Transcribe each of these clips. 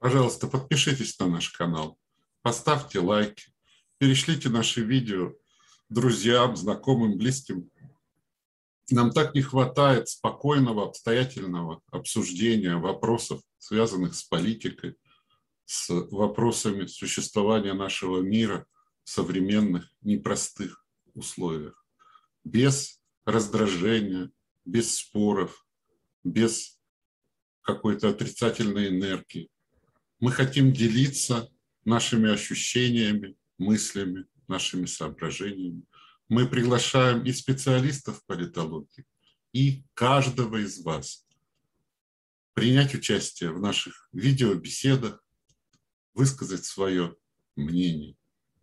Пожалуйста, подпишитесь на наш канал, поставьте лайки, перешлите наши видео друзьям, знакомым, близким. Нам так не хватает спокойного, обстоятельного обсуждения вопросов, связанных с политикой, с вопросами существования нашего мира в современных, непростых условиях. Без раздражения, без споров, без какой-то отрицательной энергии, мы хотим делиться нашими ощущениями, мыслями, нашими соображениями. Мы приглашаем и специалистов политологии, и каждого из вас принять участие в наших видеобеседах, высказать свое мнение.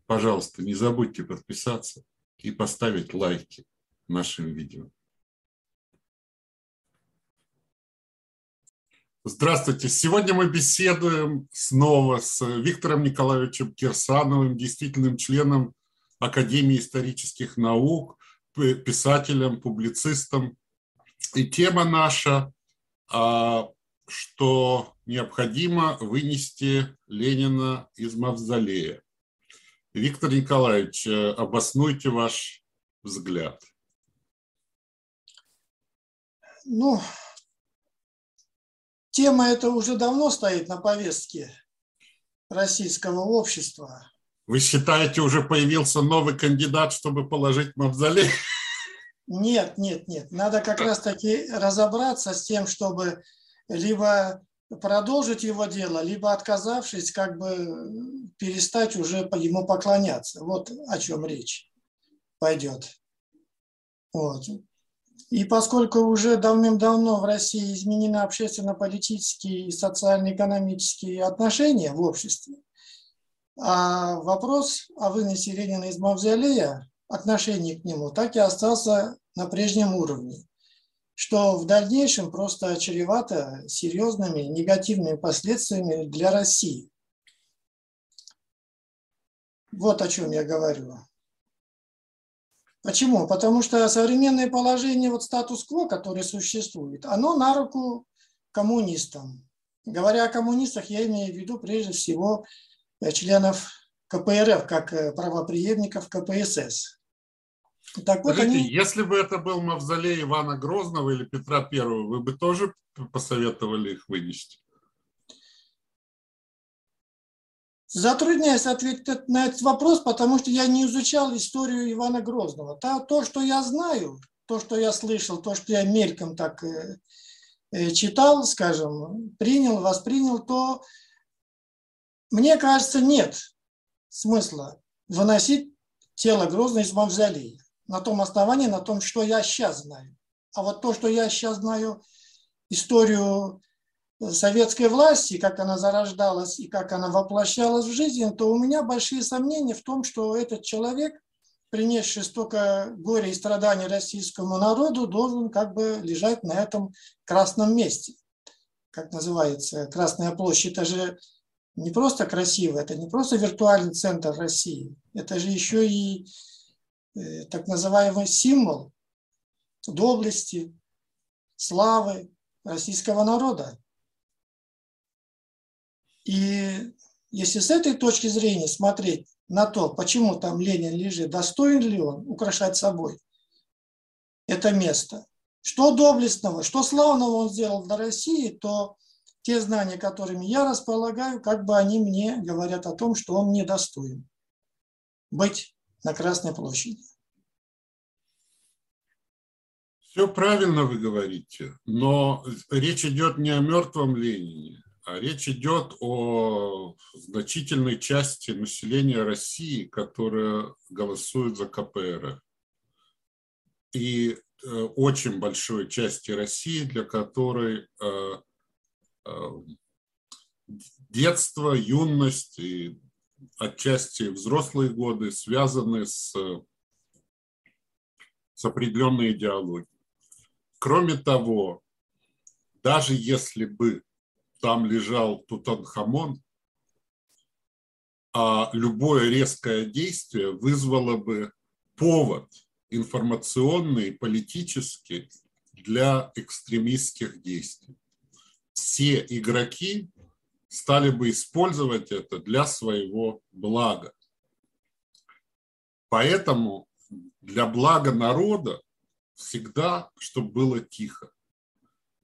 Пожалуйста, не забудьте подписаться и поставить лайки нашим видео. Здравствуйте. Сегодня мы беседуем снова с Виктором Николаевичем Кирсановым, действительным членом Академии исторических наук, писателем, публицистом. И тема наша, а, что необходимо вынести Ленина из мавзолея. Виктор Николаевич, э, обоснуйте ваш взгляд. Ну, Тема эта уже давно стоит на повестке российского общества. Вы считаете, уже появился новый кандидат, чтобы положить мавзолей? Нет, нет, нет. Надо как раз-таки разобраться с тем, чтобы либо продолжить его дело, либо отказавшись, как бы перестать уже ему поклоняться. Вот о чем речь пойдет. Вот. И поскольку уже давным-давно в России изменены общественно-политические и социально-экономические отношения в обществе, а вопрос о выносе Ленина из мавзолея, отношение к нему, так и остался на прежнем уровне, что в дальнейшем просто чревато серьезными негативными последствиями для России. Вот о чем я говорю. Почему? Потому что современное положение, вот статус-кво, который существует, оно на руку коммунистам. Говоря о коммунистах, я имею в виду прежде всего э, членов КПРФ, как э, правоприемников КПСС. Так вот Скажите, они... если бы это был мавзолей Ивана Грозного или Петра Первого, вы бы тоже посоветовали их вынести? Затрудняюсь ответить на этот вопрос, потому что я не изучал историю Ивана Грозного. То, что я знаю, то, что я слышал, то, что я мельком так э, э, читал, скажем, принял, воспринял, то мне кажется, нет смысла выносить тело Грозного из мавзолея на том основании, на том, что я сейчас знаю. А вот то, что я сейчас знаю историю советской власти, как она зарождалась и как она воплощалась в жизнь, то у меня большие сомнения в том, что этот человек, принесший столько горя и страданий российскому народу, должен как бы лежать на этом красном месте. Как называется, Красная площадь, это же не просто красиво, это не просто виртуальный центр России, это же еще и э, так называемый символ доблести, славы российского народа. И если с этой точки зрения смотреть на то, почему там Ленин лежит, достоин ли он украшать собой это место, что доблестного, что славного он сделал для России, то те знания, которыми я располагаю, как бы они мне говорят о том, что он недостоин быть на Красной площади. Все правильно вы говорите, но речь идет не о мертвом Ленине, речь идет о значительной части населения России, которая голосует за КПРФ. И э, очень большой части России, для которой э, э, детство, юность и отчасти взрослые годы связаны с, с определенной идеологией. Кроме того, даже если бы там лежал Тутанхамон, а любое резкое действие вызвало бы повод информационный, политический для экстремистских действий. Все игроки стали бы использовать это для своего блага. Поэтому для блага народа всегда, чтобы было тихо.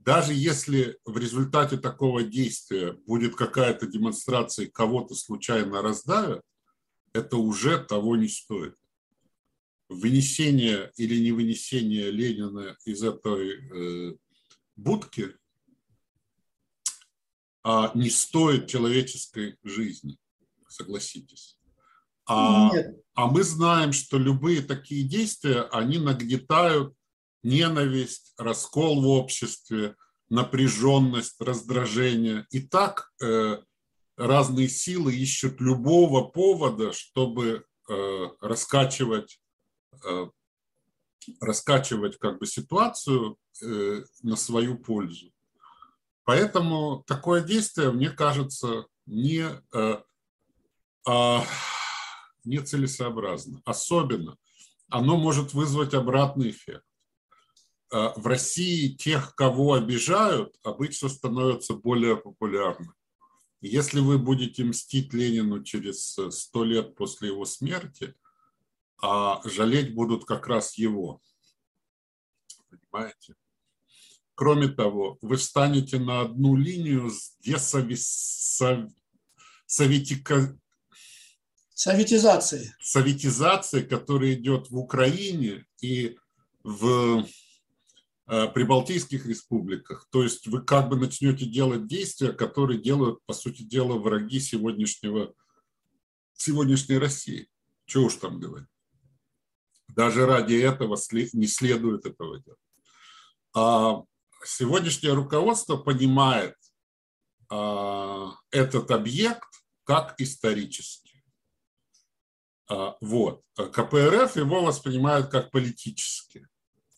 Даже если в результате такого действия будет какая-то демонстрация, кого-то случайно раздавят, это уже того не стоит. Вынесение или не вынесение Ленина из этой э, будки а, не стоит человеческой жизни, согласитесь. А, а мы знаем, что любые такие действия, они нагнетают ненависть, раскол в обществе, напряженность, раздражение. И так э, разные силы ищут любого повода, чтобы э, раскачивать, э, раскачивать как бы ситуацию э, на свою пользу. Поэтому такое действие, мне кажется, не, э, э, нецелесообразно. Особенно оно может вызвать обратный эффект. Э, в России тех, кого обижают, обычно становятся более популярны. Если вы будете мстить Ленину через сто лет после его смерти, а жалеть будут как раз его. Понимаете? Кроме того, вы встанете на одну линию с десоветика... Советизацией. Советизацией, которая идет в Украине и в э, прибалтийских республиках. То есть вы как бы начнете делать действия, которые делают, по сути дела, враги сегодняшнего, сегодняшней России. Чего уж там говорить. Даже ради этого не следует этого делать. А сегодняшнее руководство понимает а, этот объект как исторический. А, вот. КПРФ его воспринимают как политический,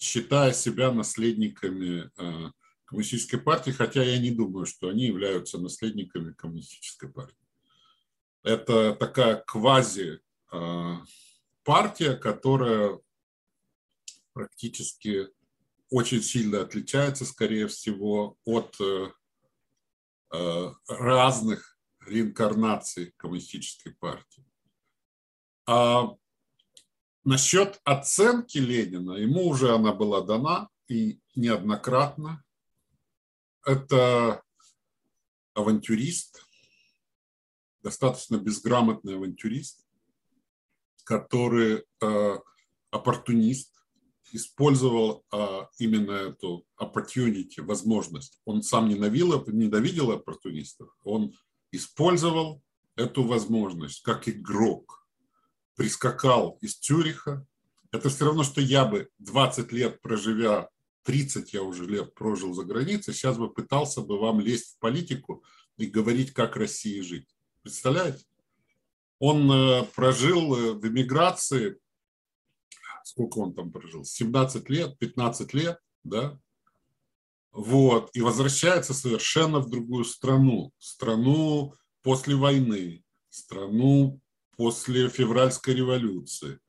считая себя наследниками а, коммунистической партии, хотя я не думаю, что они являются наследниками коммунистической партии. Это такая квази партия, которая практически очень сильно отличается, скорее всего, от э, э, разных реинкарнаций коммунистической партии. А насчет оценки Ленина, ему уже она была дана и неоднократно. Это авантюрист, достаточно безграмотный авантюрист, который э, оппортунист, использовал а, именно эту opportunity, возможность. Он сам ненавидел, ненавидел оппортунистов, он использовал эту возможность как игрок. Прискакал из Цюриха. Это все равно, что я бы 20 лет проживя, 30 я уже лет прожил за границей, сейчас бы пытался бы вам лезть в политику и говорить, как России жить. Представляете? Он э, прожил э, в эмиграции сколько он там прожил, 17 лет, 15 лет, да, вот, и возвращается совершенно в другую страну, страну после войны, страну после февральской революции,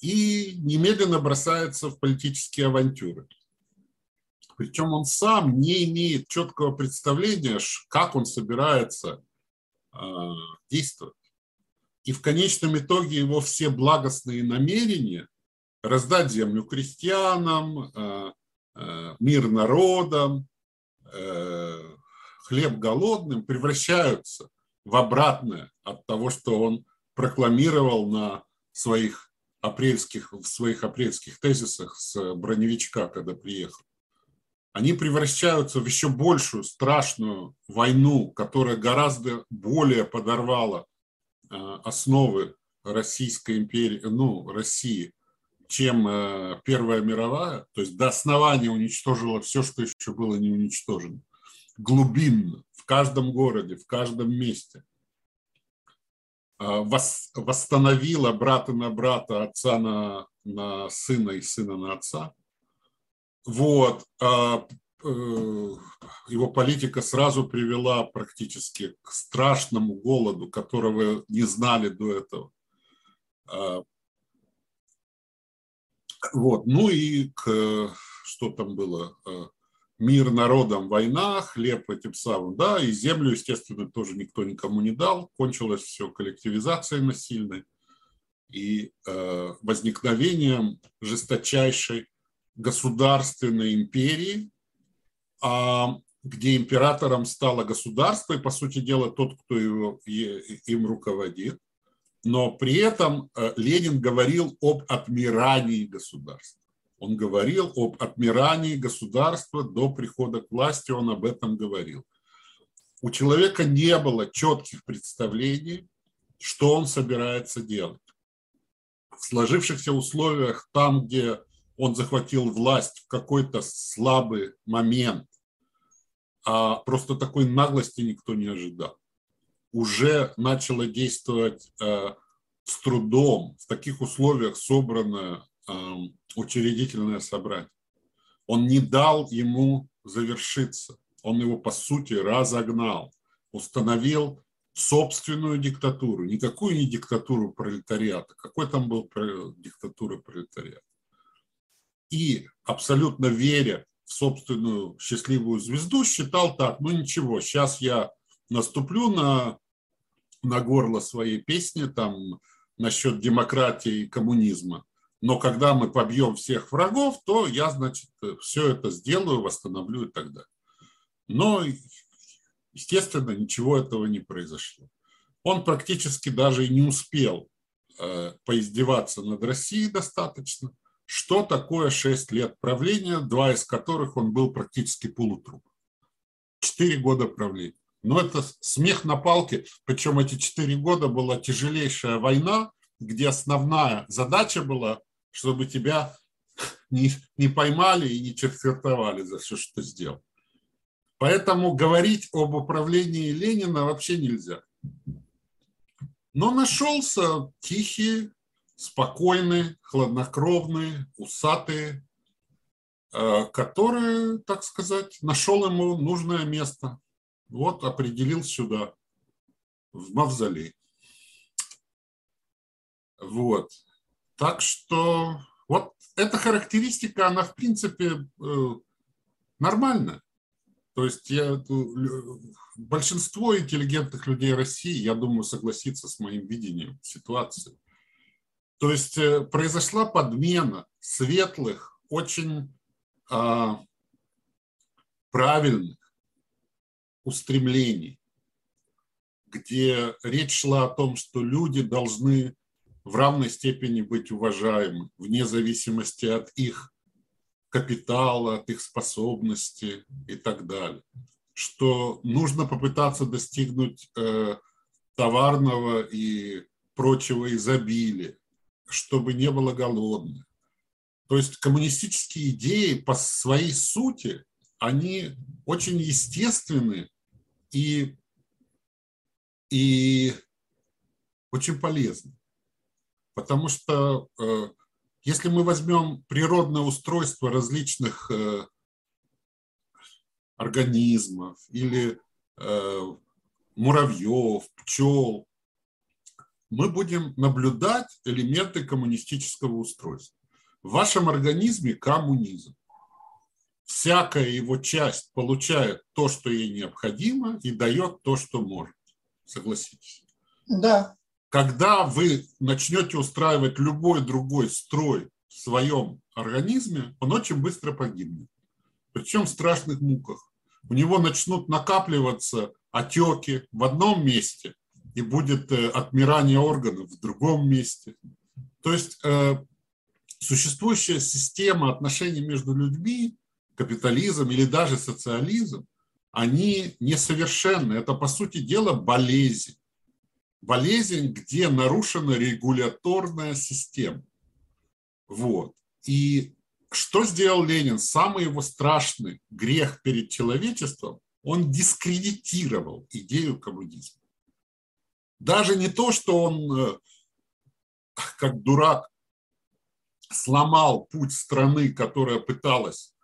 и немедленно бросается в политические авантюры. Причем он сам не имеет четкого представления, как он собирается э, действовать. И в конечном итоге его все благостные намерения раздать землю крестьянам, э, э, мир народам, э, хлеб голодным превращаются в обратное от того, что он прокламировал на своих апрельских, в своих апрельских тезисах с броневичка, когда приехал. Они превращаются в еще большую страшную войну, которая гораздо более подорвала Э, основы Российской империи, ну, России, чем э, Первая мировая, то есть до основания уничтожила все, что еще было не уничтожено. Глубинно, в каждом городе, в каждом месте. Э, восстановила брата на брата, отца на, на сына и сына на отца. Вот. Э, его политика сразу привела практически к страшному голоду, которого не знали до этого. А, вот. Ну и к, что там было, мир народам война, хлеб этим самым, да, и землю, естественно, тоже никто никому не дал. Кончилось все коллективизацией насильной и э, возникновением жесточайшей государственной империи, а, где императором стало государство, и, по сути дела, тот, кто его, им руководит. Но при этом э, Ленин говорил об отмирании государства. Он говорил об отмирании государства до прихода к власти, он об этом говорил. У человека не было четких представлений, что он собирается делать. В сложившихся условиях, там, где он захватил власть в какой-то слабый момент, а просто такой наглости никто не ожидал. Уже начало действовать э, с трудом, в таких условиях собранное учредительное собрание. Он не дал ему завершиться. Он его, по сути, разогнал, установил собственную диктатуру. Никакую не диктатуру пролетариата. Какой там был диктатура пролетариата? И абсолютно веря в собственную счастливую звезду, считал так, ну ничего, сейчас я наступлю на, на горло своей песни там насчет демократии и коммунизма но когда мы побьем всех врагов, то я, значит, все это сделаю, восстановлю и так далее. Но, естественно, ничего этого не произошло. Он практически даже и не успел э, поиздеваться над Россией достаточно. Что такое 6 лет правления, два из которых он был практически полутруп. Четыре года правления. Но это смех на палке, причем эти четыре года была тяжелейшая война, где основная задача была чтобы тебя не, не поймали и не четвертовали за все, что ты сделал. Поэтому говорить об управлении Ленина вообще нельзя. Но нашелся тихий, спокойный, хладнокровный, усатый, э, который, так сказать, нашел ему нужное место. Вот определил сюда, в мавзолей. Вот. Так что вот эта характеристика, она в принципе э, нормальная. То есть я, большинство интеллигентных людей России, я думаю, согласится с моим видением ситуации. То есть э, произошла подмена светлых, очень а, правильных устремлений, где речь шла о том, что люди должны в равной степени быть уважаемы, вне зависимости от их капитала, от их способности и так далее. Что нужно попытаться достигнуть э, товарного и прочего изобилия, чтобы не было голодных. То есть коммунистические идеи по своей сути, они очень естественны и, и очень полезны. Потому что э, если мы возьмем природное устройство различных э, организмов или э, муравьев, пчел, мы будем наблюдать элементы коммунистического устройства. В вашем организме коммунизм. Всякая его часть получает то, что ей необходимо, и дает то, что может. Согласитесь? Да когда вы начнете устраивать любой другой строй в своем организме, он очень быстро погибнет. Причем в страшных муках. У него начнут накапливаться отеки в одном месте, и будет э, отмирание органов в другом месте. То есть э, существующая система отношений между людьми, капитализм или даже социализм, они несовершенны. Это, по сути дела, болезнь болезнь, где нарушена регуляторная система. Вот. И что сделал Ленин? Самый его страшный грех перед человечеством, он дискредитировал идею коммунизма. Даже не то, что он, э, как дурак, сломал путь страны, которая пыталась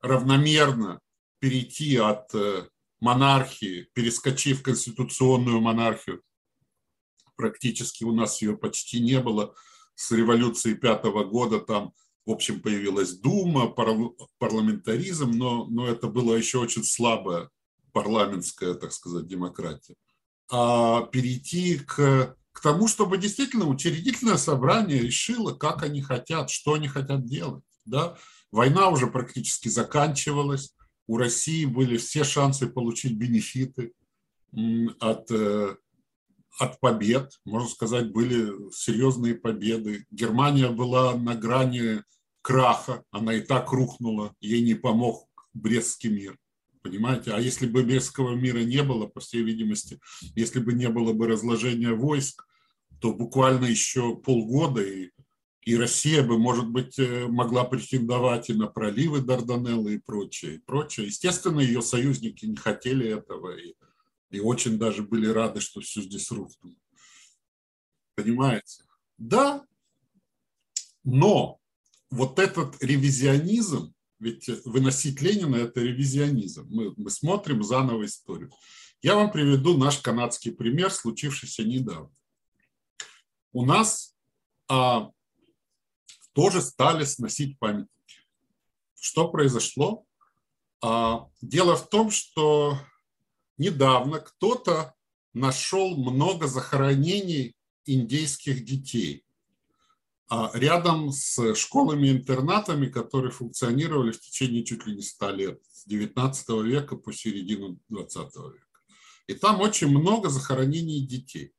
равномерно перейти от э, монархии, перескочив конституционную монархию, практически у нас ее почти не было. С революции пятого года там в общем, появилась Дума, парламентаризм, но, но это было еще очень слабая парламентская, так сказать, демократия. А перейти к, к тому, чтобы действительно учредительное собрание решило, как они хотят, что они хотят делать. Да? Война уже практически заканчивалась, у России были все шансы получить бенефиты от, э, от побед, можно сказать, были серьезные победы. Германия была на грани краха, она и так рухнула, ей не помог Брестский мир. Понимаете? А если бы Брестского мира не было, по всей видимости, если бы не было бы разложения войск, то буквально еще полгода и, и Россия бы, может быть, э, могла претендовать и на проливы Дарданеллы и прочее, и прочее. Естественно, ее союзники не хотели этого и, и очень даже были рады, что все здесь рухнуло. Понимаете? Да, но вот этот ревизионизм, ведь выносить Ленина – это ревизионизм. Мы, мы смотрим заново историю. Я вам приведу наш канадский пример, случившийся недавно. У нас а, тоже стали сносить памятники. Что произошло? А, дело в том, что недавно кто-то нашел много захоронений индейских детей. А рядом с школами-интернатами, которые функционировали в течение чуть ли не 100 лет, с 19 века по середину 20 века. И там очень много захоронений детей.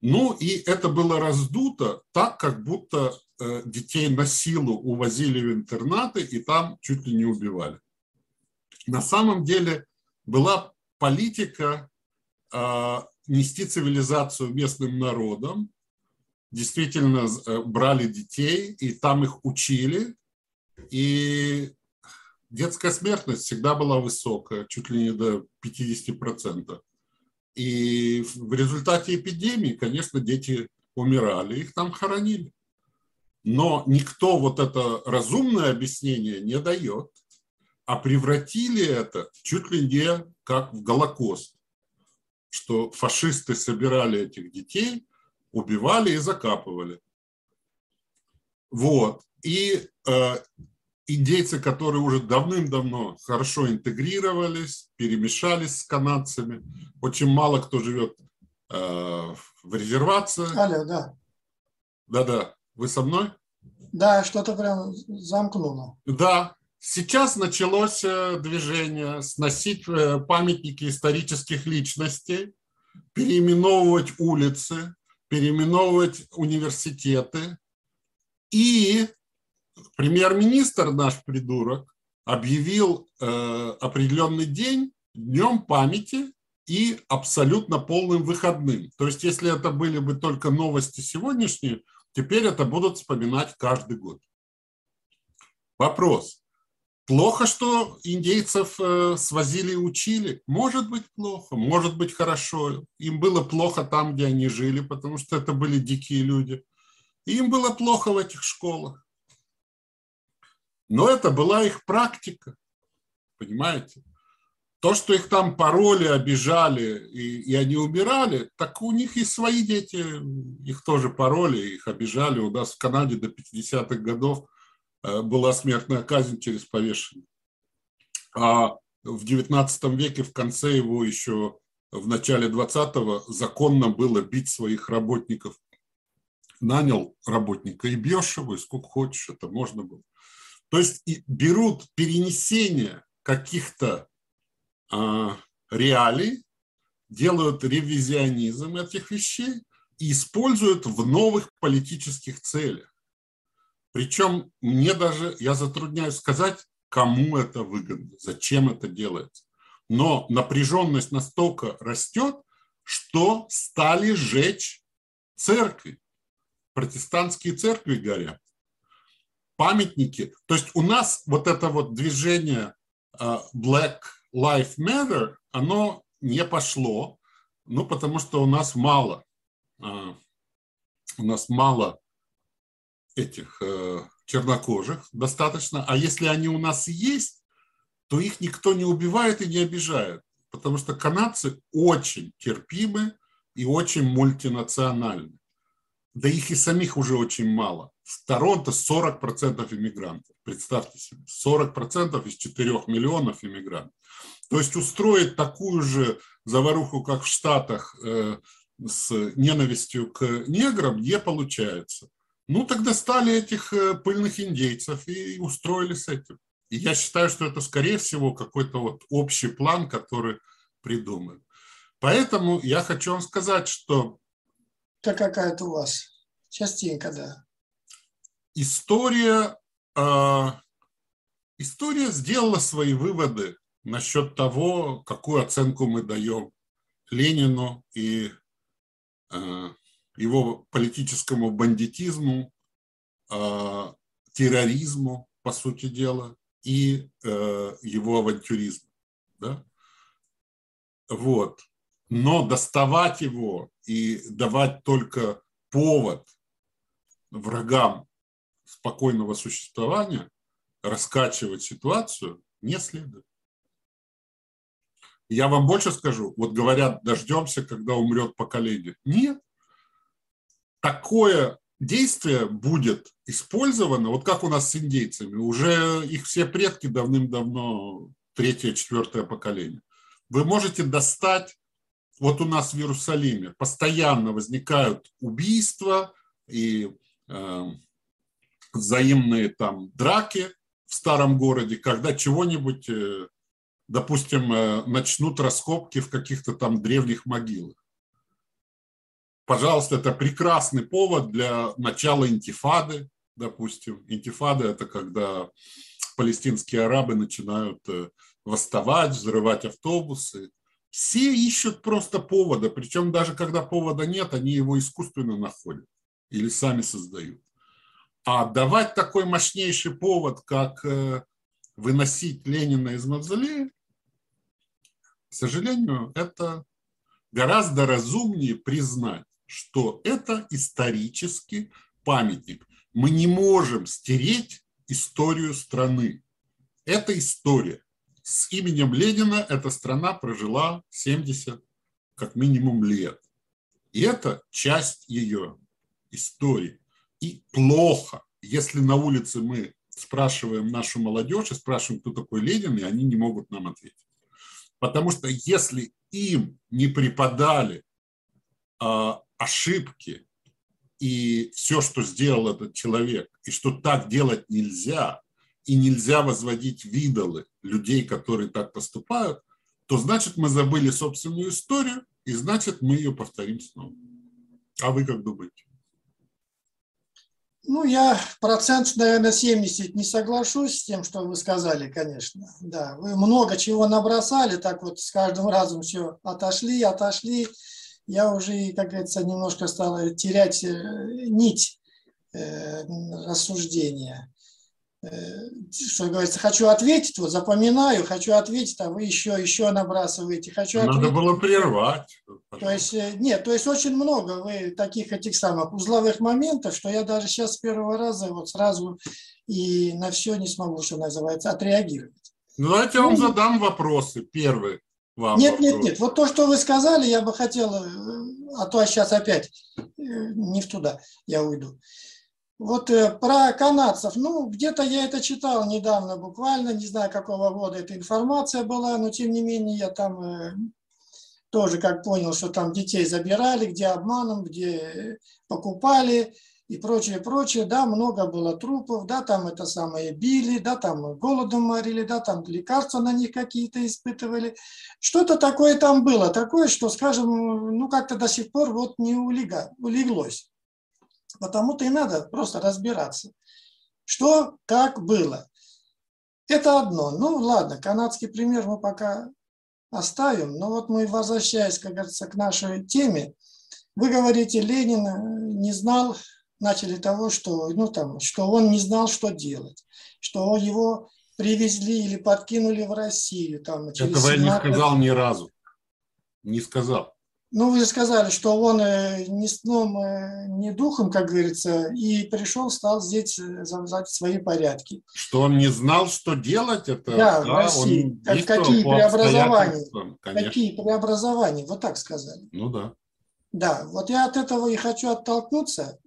Ну и это было раздуто так, как будто э, детей на силу увозили в интернаты и там чуть ли не убивали. На самом деле была политика э, нести цивилизацию местным народам, действительно э, брали детей, и там их учили, и детская смертность всегда была высокая, чуть ли не до 50%. И в результате эпидемии, конечно, дети умирали, их там хоронили. Но никто вот это разумное объяснение не дает, а превратили это чуть ли не как в Голокост, что фашисты собирали этих детей, убивали и закапывали. Вот. И э, индейцы, которые уже давным-давно хорошо интегрировались, перемешались с канадцами, очень мало кто живет э, в резервации. Алло, да. Да-да. Вы со мной? Да, что-то прям замкнуло. Да. Сейчас началось э, движение сносить э, памятники исторических личностей, переименовывать улицы, переименовывать университеты. И премьер-министр наш придурок объявил э, определенный день днем памяти и абсолютно полным выходным. То есть, если это были бы только новости сегодняшние, теперь это будут вспоминать каждый год. Вопрос. Плохо, что индейцев э, свозили и учили. Может быть плохо, может быть хорошо. Им было плохо там, где они жили, потому что это были дикие люди. Им было плохо в этих школах. Но это была их практика, понимаете? То, что их там пароли, обижали и, и они убирали, так у них и свои дети, их тоже пароли, их обижали. У нас в Канаде до 50-х годов была смертная казнь через повешение. А в XIX веке, в конце его еще в начале 20-го законно было бить своих работников. Нанял работника и бьешь его, и сколько хочешь, это можно было. То есть и берут перенесение каких-то а, реалий, делают ревизионизм этих вещей и используют в новых политических целях. Причем мне даже, я затрудняюсь сказать, кому это выгодно, зачем это делается. Но напряженность настолько растет, что стали жечь церкви. Протестантские церкви горят. Памятники. То есть у нас вот это вот движение а, Black Lives Matter, оно не пошло, ну, потому что у нас мало, а, у нас мало этих э, чернокожих достаточно, а если они у нас есть, то их никто не убивает и не обижает, потому что канадцы очень терпимы и очень мультинациональны. да их и самих уже очень мало. В Торонто 40% иммигрантов. Представьте себе, 40% из 4 миллионов иммигрантов. То есть устроить такую же заваруху, как в Штатах, э, с ненавистью к неграм не получается. Ну, тогда стали этих э, пыльных индейцев и устроили с этим. И я считаю, что это, скорее всего, какой-то вот общий план, который придуман. Поэтому я хочу вам сказать, что это какая-то у вас частенько, да. История, э, история сделала свои выводы насчет того, какую оценку мы даем Ленину и э, его политическому бандитизму, э, терроризму, по сути дела, и э, его авантюризму. Да? Вот но доставать его и давать только повод врагам спокойного существования, раскачивать ситуацию не следует. Я вам больше скажу, вот говорят, дождемся, когда умрет поколение. Нет. Такое действие будет использовано, вот как у нас с индейцами, уже их все предки давным-давно, третье, четвертое поколение. Вы можете достать вот у нас в Иерусалиме постоянно возникают убийства и э, взаимные там драки в старом городе, когда чего-нибудь, э, допустим, э, начнут раскопки в каких-то там древних могилах. Пожалуйста, это прекрасный повод для начала интифады, допустим. Интифада – это когда палестинские арабы начинают э, восставать, взрывать автобусы, все ищут просто повода, причем даже когда повода нет, они его искусственно находят или сами создают. А давать такой мощнейший повод, как э, выносить Ленина из мавзолея, к сожалению, это гораздо разумнее признать, что это исторический памятник. Мы не можем стереть историю страны. Это история с именем Ленина эта страна прожила 70 как минимум лет. И это часть ее истории. И плохо, если на улице мы спрашиваем нашу молодежь и спрашиваем, кто такой Ленин, и они не могут нам ответить. Потому что если им не преподали э, ошибки и все, что сделал этот человек, и что так делать нельзя, и нельзя возводить в людей, которые так поступают, то значит мы забыли собственную историю, и значит мы ее повторим снова. А вы как думаете? Ну, я процент, наверное, 70 не соглашусь с тем, что вы сказали, конечно. Да, вы много чего набросали, так вот с каждым разом все отошли, отошли. Я уже, как говорится, немножко стала терять э, нить э, рассуждения. Э, что говорится, хочу ответить, вот запоминаю, хочу ответить, а вы еще, еще набрасываете. Хочу Надо ответить. было прервать. То есть, нет, то есть очень много вы таких этих самых узловых моментов, что я даже сейчас с первого раза вот сразу и на все не смогу, что называется, отреагировать. Ну, давайте я вам задам вопросы. Первый вам Нет, вопрос. нет, нет. Вот то, что вы сказали, я бы хотел, э, а то сейчас опять не в туда я уйду. Вот э, про канадцев, ну, где-то я это читал недавно буквально, не знаю, какого года эта информация была, но тем не менее я там э, тоже как понял, что там детей забирали, где обманом, где покупали и прочее, прочее. Да, много было трупов, да, там это самое били, да, там голодом морили, да, там лекарства на них какие-то испытывали. Что-то такое там было, такое, что, скажем, ну, как-то до сих пор вот не улега, улеглось. Потому-то и надо просто разбираться, что, как было. Это одно. Ну, ладно, канадский пример мы пока оставим. Но вот мы, возвращаясь, как говорится, к нашей теме, вы говорите, Ленин не знал, начали того, что, ну, там, что он не знал, что делать, что его привезли или подкинули в Россию. Там, Этого я не сказал ни разу. Не сказал. Ну, вы же сказали, что он э, ни сном, э, ни духом, как говорится, и пришел, стал здесь э, завязать свои порядки. Что он не знал, что делать, это да, да в России. Как, какие преобразования? Какие преобразования? Вот так сказали. Ну да. Да, вот я от этого и хочу оттолкнуться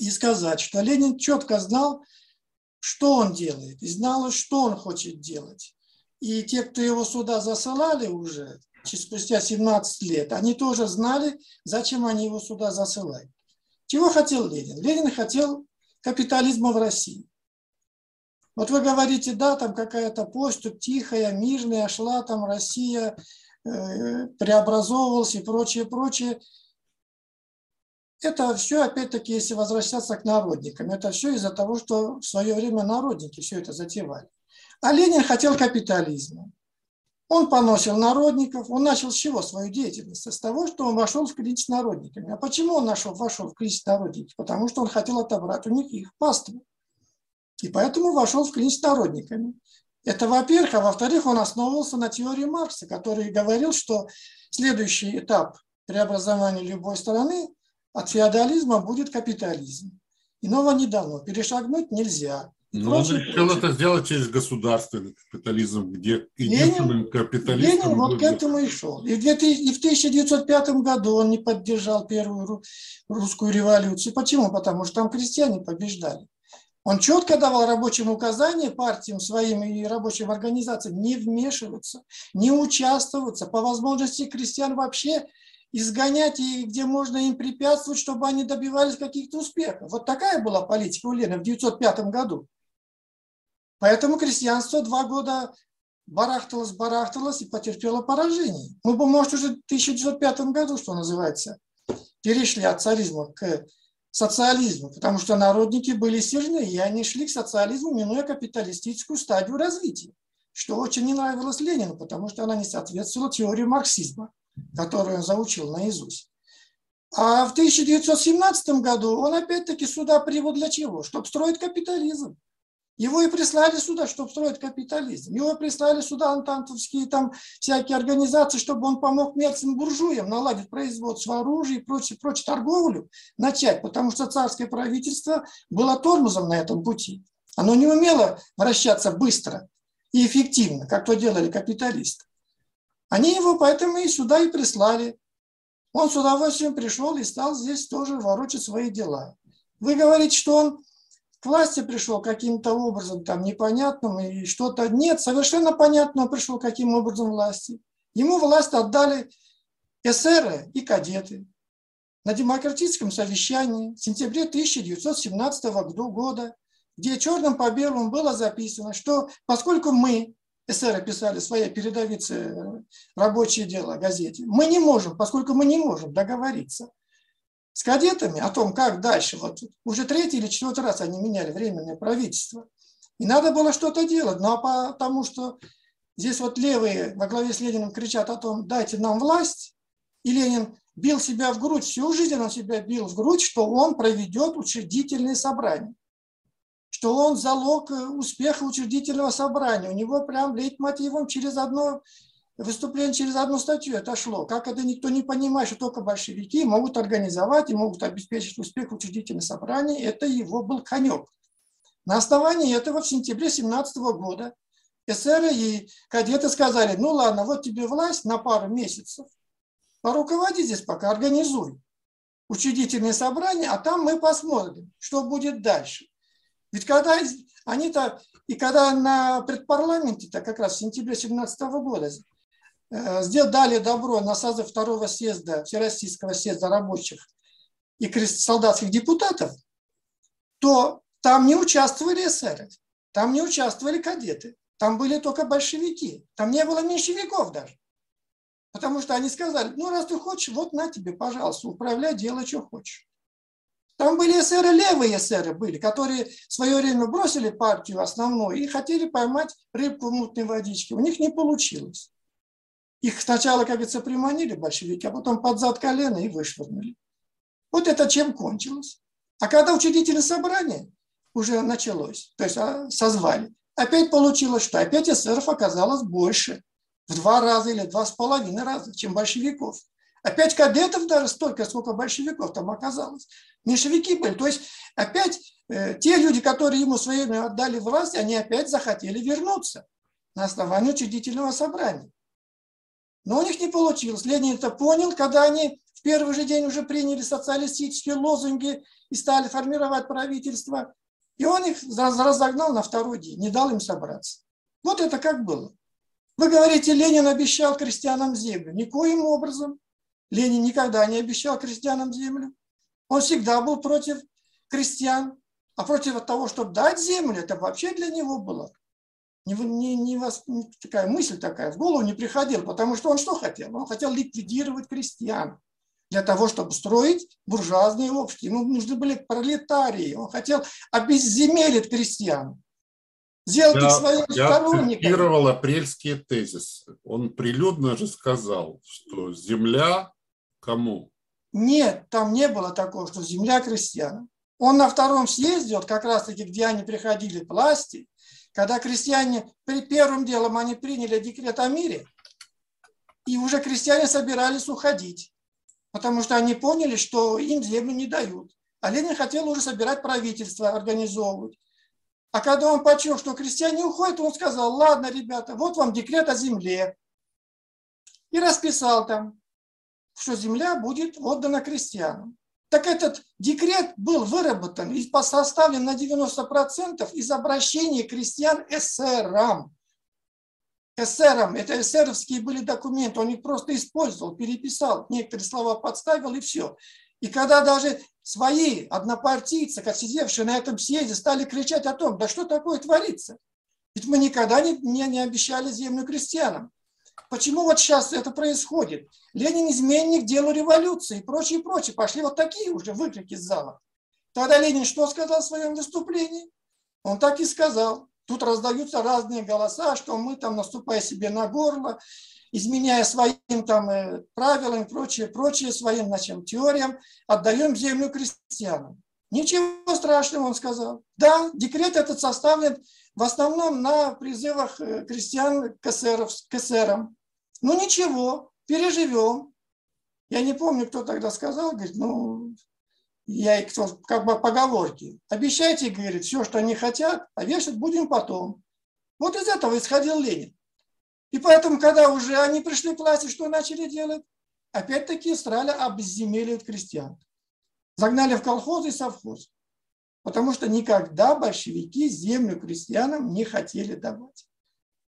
и сказать, что Ленин четко знал, что он делает, и знал, что он хочет делать. И те, кто его сюда засылали уже, спустя 17 лет, они тоже знали, зачем они его сюда засылают. Чего хотел Ленин? Ленин хотел капитализма в России. Вот вы говорите, да, там какая-то поступь тихая, мирная, шла там Россия, э, преобразовывалась и прочее, прочее. Это все, опять-таки, если возвращаться к народникам, это все из-за того, что в свое время народники все это затевали. А Ленин хотел капитализма. Он поносил народников. Он начал с чего свою деятельность? С того, что он вошел в кризис с народниками. А почему он нашел, вошел в кризис с народниками? Потому что он хотел отобрать у них их паству. И поэтому вошел в кризис с народниками. Это во-первых. А во-вторых, он основывался на теории Маркса, который говорил, что следующий этап преобразования любой страны от феодализма будет капитализм. Иного не дано. Перешагнуть нельзя. Но он решил это сделать через государственный капитализм, где единственным Ленин, капиталистом... Ленин вот к этому и шел. И в, 2000, и в 1905 году он не поддержал первую русскую революцию. Почему? Потому что там крестьяне побеждали. Он четко давал рабочим указания партиям своим и рабочим организациям не вмешиваться, не участвоваться, по возможности крестьян вообще изгонять и где можно им препятствовать, чтобы они добивались каких-то успехов. Вот такая была политика у Ленина в 1905 году. Поэтому крестьянство два года барахталось, барахталось и потерпело поражение. Мы бы, может, уже в 1905 году, что называется, перешли от царизма к социализму, потому что народники были сильны, и они шли к социализму, минуя капиталистическую стадию развития, что очень не нравилось Ленину, потому что она не соответствовала теории марксизма, которую он заучил наизусть. А в 1917 году он опять-таки сюда прибыл для чего? Чтобы строить капитализм. Его и прислали сюда, чтобы строить капитализм. Его прислали сюда антантовские там всякие организации, чтобы он помог мелким буржуям наладить производство оружия и прочее, прочее торговлю начать, потому что царское правительство было тормозом на этом пути. Оно не умело вращаться быстро и эффективно, как то делали капиталисты. Они его поэтому и сюда и прислали. Он с удовольствием пришел и стал здесь тоже ворочать свои дела. Вы говорите, что он к власти пришел каким-то образом там непонятным и что-то нет, совершенно понятно он пришел каким образом власти. Ему власть отдали эсеры и кадеты на демократическом совещании в сентябре 1917 года, где черным по белому было записано, что поскольку мы, эсеры писали своей передовице «Рабочее дело» газете, мы не можем, поскольку мы не можем договориться с кадетами о том, как дальше. Вот уже третий или четвертый раз они меняли временное правительство. И надо было что-то делать. Ну а потому что здесь вот левые во главе с Лениным кричат о том, дайте нам власть. И Ленин бил себя в грудь, всю жизнь он себя бил в грудь, что он проведет учредительные собрания. Что он залог успеха учредительного собрания. У него прям лейтмотивом через одно выступление через одну статью это шло. Как это никто не понимает, что только большевики могут организовать и могут обеспечить успех учредительных собраний. Это его был конек. На основании этого в сентябре 17 года эсеры и кадеты сказали, ну ладно, вот тебе власть на пару месяцев, поруководи здесь пока, организуй учредительные собрания, а там мы посмотрим, что будет дальше. Ведь когда они-то, и когда на предпарламенте-то как раз в сентябре 17 года Э, дали добро на созыв второго съезда, Всероссийского съезда рабочих и солдатских депутатов, то там не участвовали эсеры, там не участвовали кадеты, там были только большевики, там не было меньшевиков даже. Потому что они сказали, ну раз ты хочешь, вот на тебе, пожалуйста, управляй, делай, что хочешь. Там были эсеры, левые эсеры были, которые в свое время бросили партию основную и хотели поймать рыбку в мутной водичке. У них не получилось. Их сначала, как говорится, приманили большевики, а потом под зад колено и вышвырнули. Вот это чем кончилось. А когда учредительное собрание уже началось, то есть а, созвали, опять получилось, что опять эсеров оказалось больше, в два раза или два с половиной раза, чем большевиков. Опять кадетов даже столько, сколько большевиков там оказалось. Меньшевики были. То есть опять э, те люди, которые ему своими отдали власть, они опять захотели вернуться на основании учредительного собрания. Но у них не получилось. Ленин это понял, когда они в первый же день уже приняли социалистические лозунги и стали формировать правительство. И он их разогнал на второй день, не дал им собраться. Вот это как было. Вы говорите, Ленин обещал крестьянам землю. Никоим образом. Ленин никогда не обещал крестьянам землю. Он всегда был против крестьян. А против того, чтобы дать землю, это вообще для него было. Не, не, не вас, такая мысль такая в голову не приходила, потому что он что хотел? Он хотел ликвидировать крестьян для того, чтобы строить буржуазные общества. Ему нужны были пролетарии. Он хотел обезземелить крестьян. Сделать я, их своими я сторонниками. цитировал апрельские тезисы. Он прилюдно же сказал, что земля кому? Нет, там не было такого, что земля крестьянам. Он на втором съезде, вот как раз-таки, где они приходили к власти, когда крестьяне, при первым делом они приняли декрет о мире, и уже крестьяне собирались уходить, потому что они поняли, что им землю не дают. А Ленин хотел уже собирать правительство, организовывать. А когда он почел, что крестьяне уходят, он сказал, ладно, ребята, вот вам декрет о земле. И расписал там, что земля будет отдана крестьянам. Так этот декрет был выработан и составлен на 90% из обращений крестьян эсерам. Эсерам, это эсеровские были документы, он их просто использовал, переписал, некоторые слова подставил и все. И когда даже свои однопартийцы, как сидевшие на этом съезде, стали кричать о том, да что такое творится? Ведь мы никогда не, не, не обещали землю крестьянам. Почему вот сейчас это происходит? Ленин изменник делу революции и прочее, прочее. Пошли вот такие уже выкрики из зала. Тогда Ленин что сказал в своем выступлении? Он так и сказал. Тут раздаются разные голоса, что мы там, наступая себе на горло, изменяя своим там э, правилам и прочее, прочее, своим значит, теориям, отдаем землю крестьянам. Ничего страшного, он сказал. Да, декрет этот составлен в основном на призывах э, крестьян к, эсеров. Ну ничего, переживем. Я не помню, кто тогда сказал, говорит, ну, я их как бы поговорки. Обещайте, говорит, все, что они хотят, а вешать будем потом. Вот из этого исходил Ленин. И поэтому, когда уже они пришли к власти, что начали делать? Опять-таки стали обезземеливать крестьян. Загнали в колхоз и совхоз. Потому что никогда большевики землю крестьянам не хотели давать.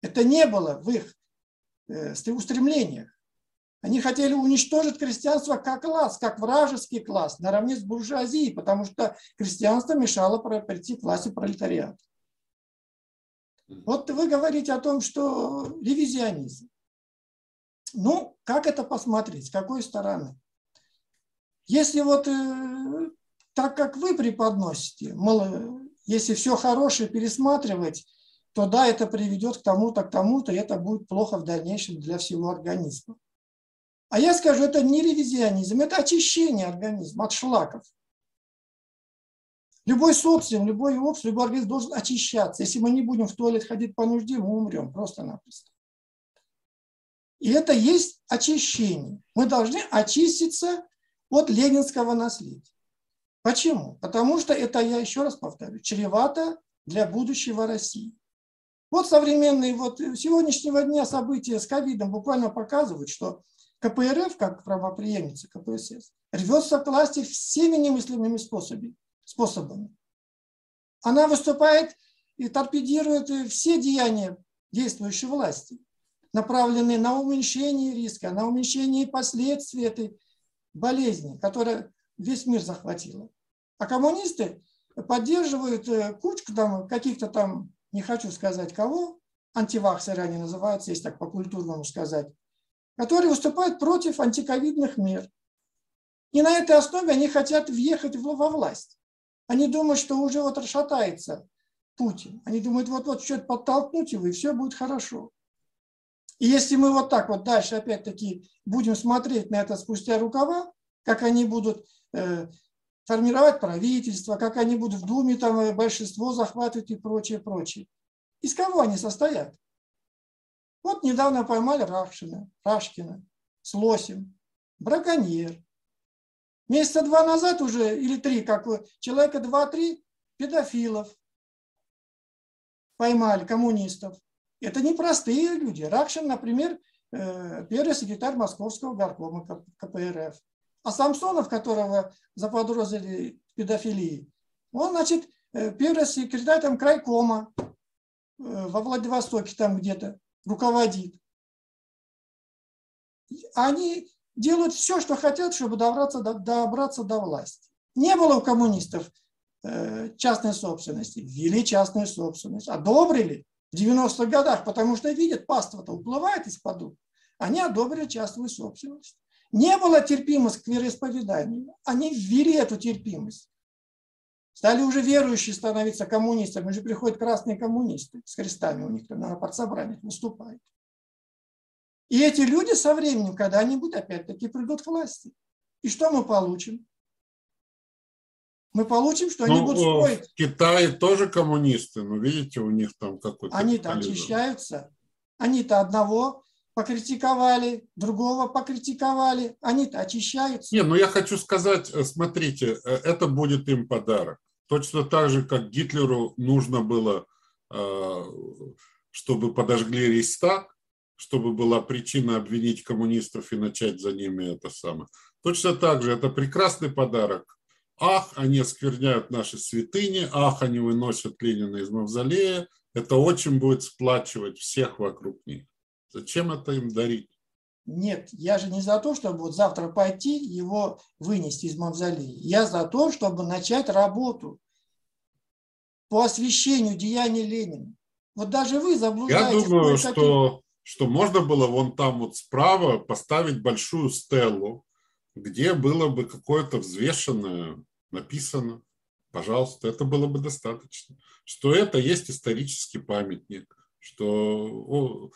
Это не было в их э, устремлениях. Они хотели уничтожить крестьянство как класс, как вражеский класс, наравне с буржуазией, потому что крестьянство мешало прийти к власти пролетариата. Вот вы говорите о том, что ревизионизм. Ну, как это посмотреть, с какой стороны? Если вот э, так, как вы преподносите, мол, если все хорошее пересматривать, то да, это приведет к тому-то, к тому-то, и это будет плохо в дальнейшем для всего организма. А я скажу, это не ревизионизм, это очищение организма от шлаков. Любой социум, любой общество, любой организм должен очищаться. Если мы не будем в туалет ходить по нужде, мы умрем просто-напросто. И это есть очищение. Мы должны очиститься от ленинского наследия. Почему? Потому что это, я еще раз повторю, чревато для будущего России. Вот современные, вот сегодняшнего дня события с ковидом буквально показывают, что КПРФ, как правоприемница КПСС, рвется к власти всеми немыслимыми способами. Она выступает и торпедирует все деяния действующей власти, направленные на уменьшение риска, на уменьшение последствий этой болезни, которая весь мир захватила. А коммунисты поддерживают э, кучку там каких-то там, не хочу сказать кого, антиваксеры они называются, если так по-культурному сказать, которые выступают против антиковидных мер. И на этой основе они хотят въехать во власть. Они думают, что уже вот расшатается Путин. Они думают, вот-вот что-то подтолкнуть его, и все будет хорошо. И если мы вот так вот дальше опять-таки будем смотреть на это спустя рукава, как они будут формировать правительство, как они будут в Думе там э, большинство захватывать и прочее, прочее. Из кого они состоят? Вот недавно поймали Рашкина, Рашкина с Лосем, браконьер. Месяца два назад уже, или три, как человека два-три педофилов поймали, коммунистов. Это не простые люди. Ракшин, например, э, первый секретарь Московского горкома КПРФ. А Самсонов, которого заподозрили педофилии, он, значит, э, первый секретарь там крайкома э, во Владивостоке там где-то руководит. Они делают все, что хотят, чтобы добраться до, добраться до власти. Не было у коммунистов э, частной собственности, ввели частную собственность, одобрили в 90-х годах, потому что видят, паства-то уплывает из-под. Они одобрили частную собственность. Не было терпимости к вероисповеданию. Они ввели эту терпимость. Стали уже верующие становиться коммунистами. Уже приходят красные коммунисты с крестами у них на партсобраниях выступают. И эти люди со временем, когда они будут, опять-таки придут к власти. И что мы получим? Мы получим, что они ну, будут строить. В Китае тоже коммунисты, но видите, у них там какой-то... Они-то очищаются. Они-то одного покритиковали, другого покритиковали, они-то очищаются. Не, ну я хочу сказать, э, смотрите, э, это будет им подарок. Точно так же, как Гитлеру нужно было, э, чтобы подожгли Рейхстаг, чтобы была причина обвинить коммунистов и начать за ними это самое. Точно так же, это прекрасный подарок. Ах, они оскверняют наши святыни, ах, они выносят Ленина из мавзолея. Это очень будет сплачивать всех вокруг них. Зачем это им дарить? Нет, я же не за то, чтобы вот завтра пойти его вынести из мавзолея. Я за то, чтобы начать работу по освещению деяний Ленина. Вот даже вы заблуждаетесь. Я думаю, что что можно было вон там вот справа поставить большую стелу, где было бы какое-то взвешенное написано. Пожалуйста, это было бы достаточно. Что это есть исторический памятник, что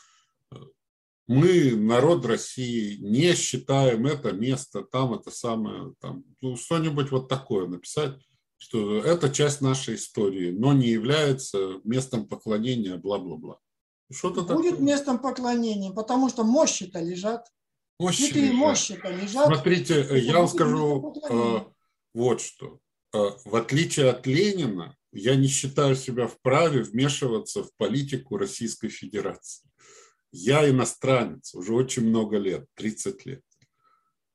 мы, народ России, не считаем это место, там это самое, там, ну, что-нибудь вот такое написать, что это часть нашей истории, но не является местом поклонения, бла-бла-бла. Что-то будет такое. местом поклонения, потому что мощи-то лежат. Мощи лежат. мощи-то лежат. Смотрите, я вам скажу э, вот что. Э, в отличие от Ленина, я не считаю себя вправе вмешиваться в политику Российской Федерации. Я иностранец уже очень много лет, 30 лет.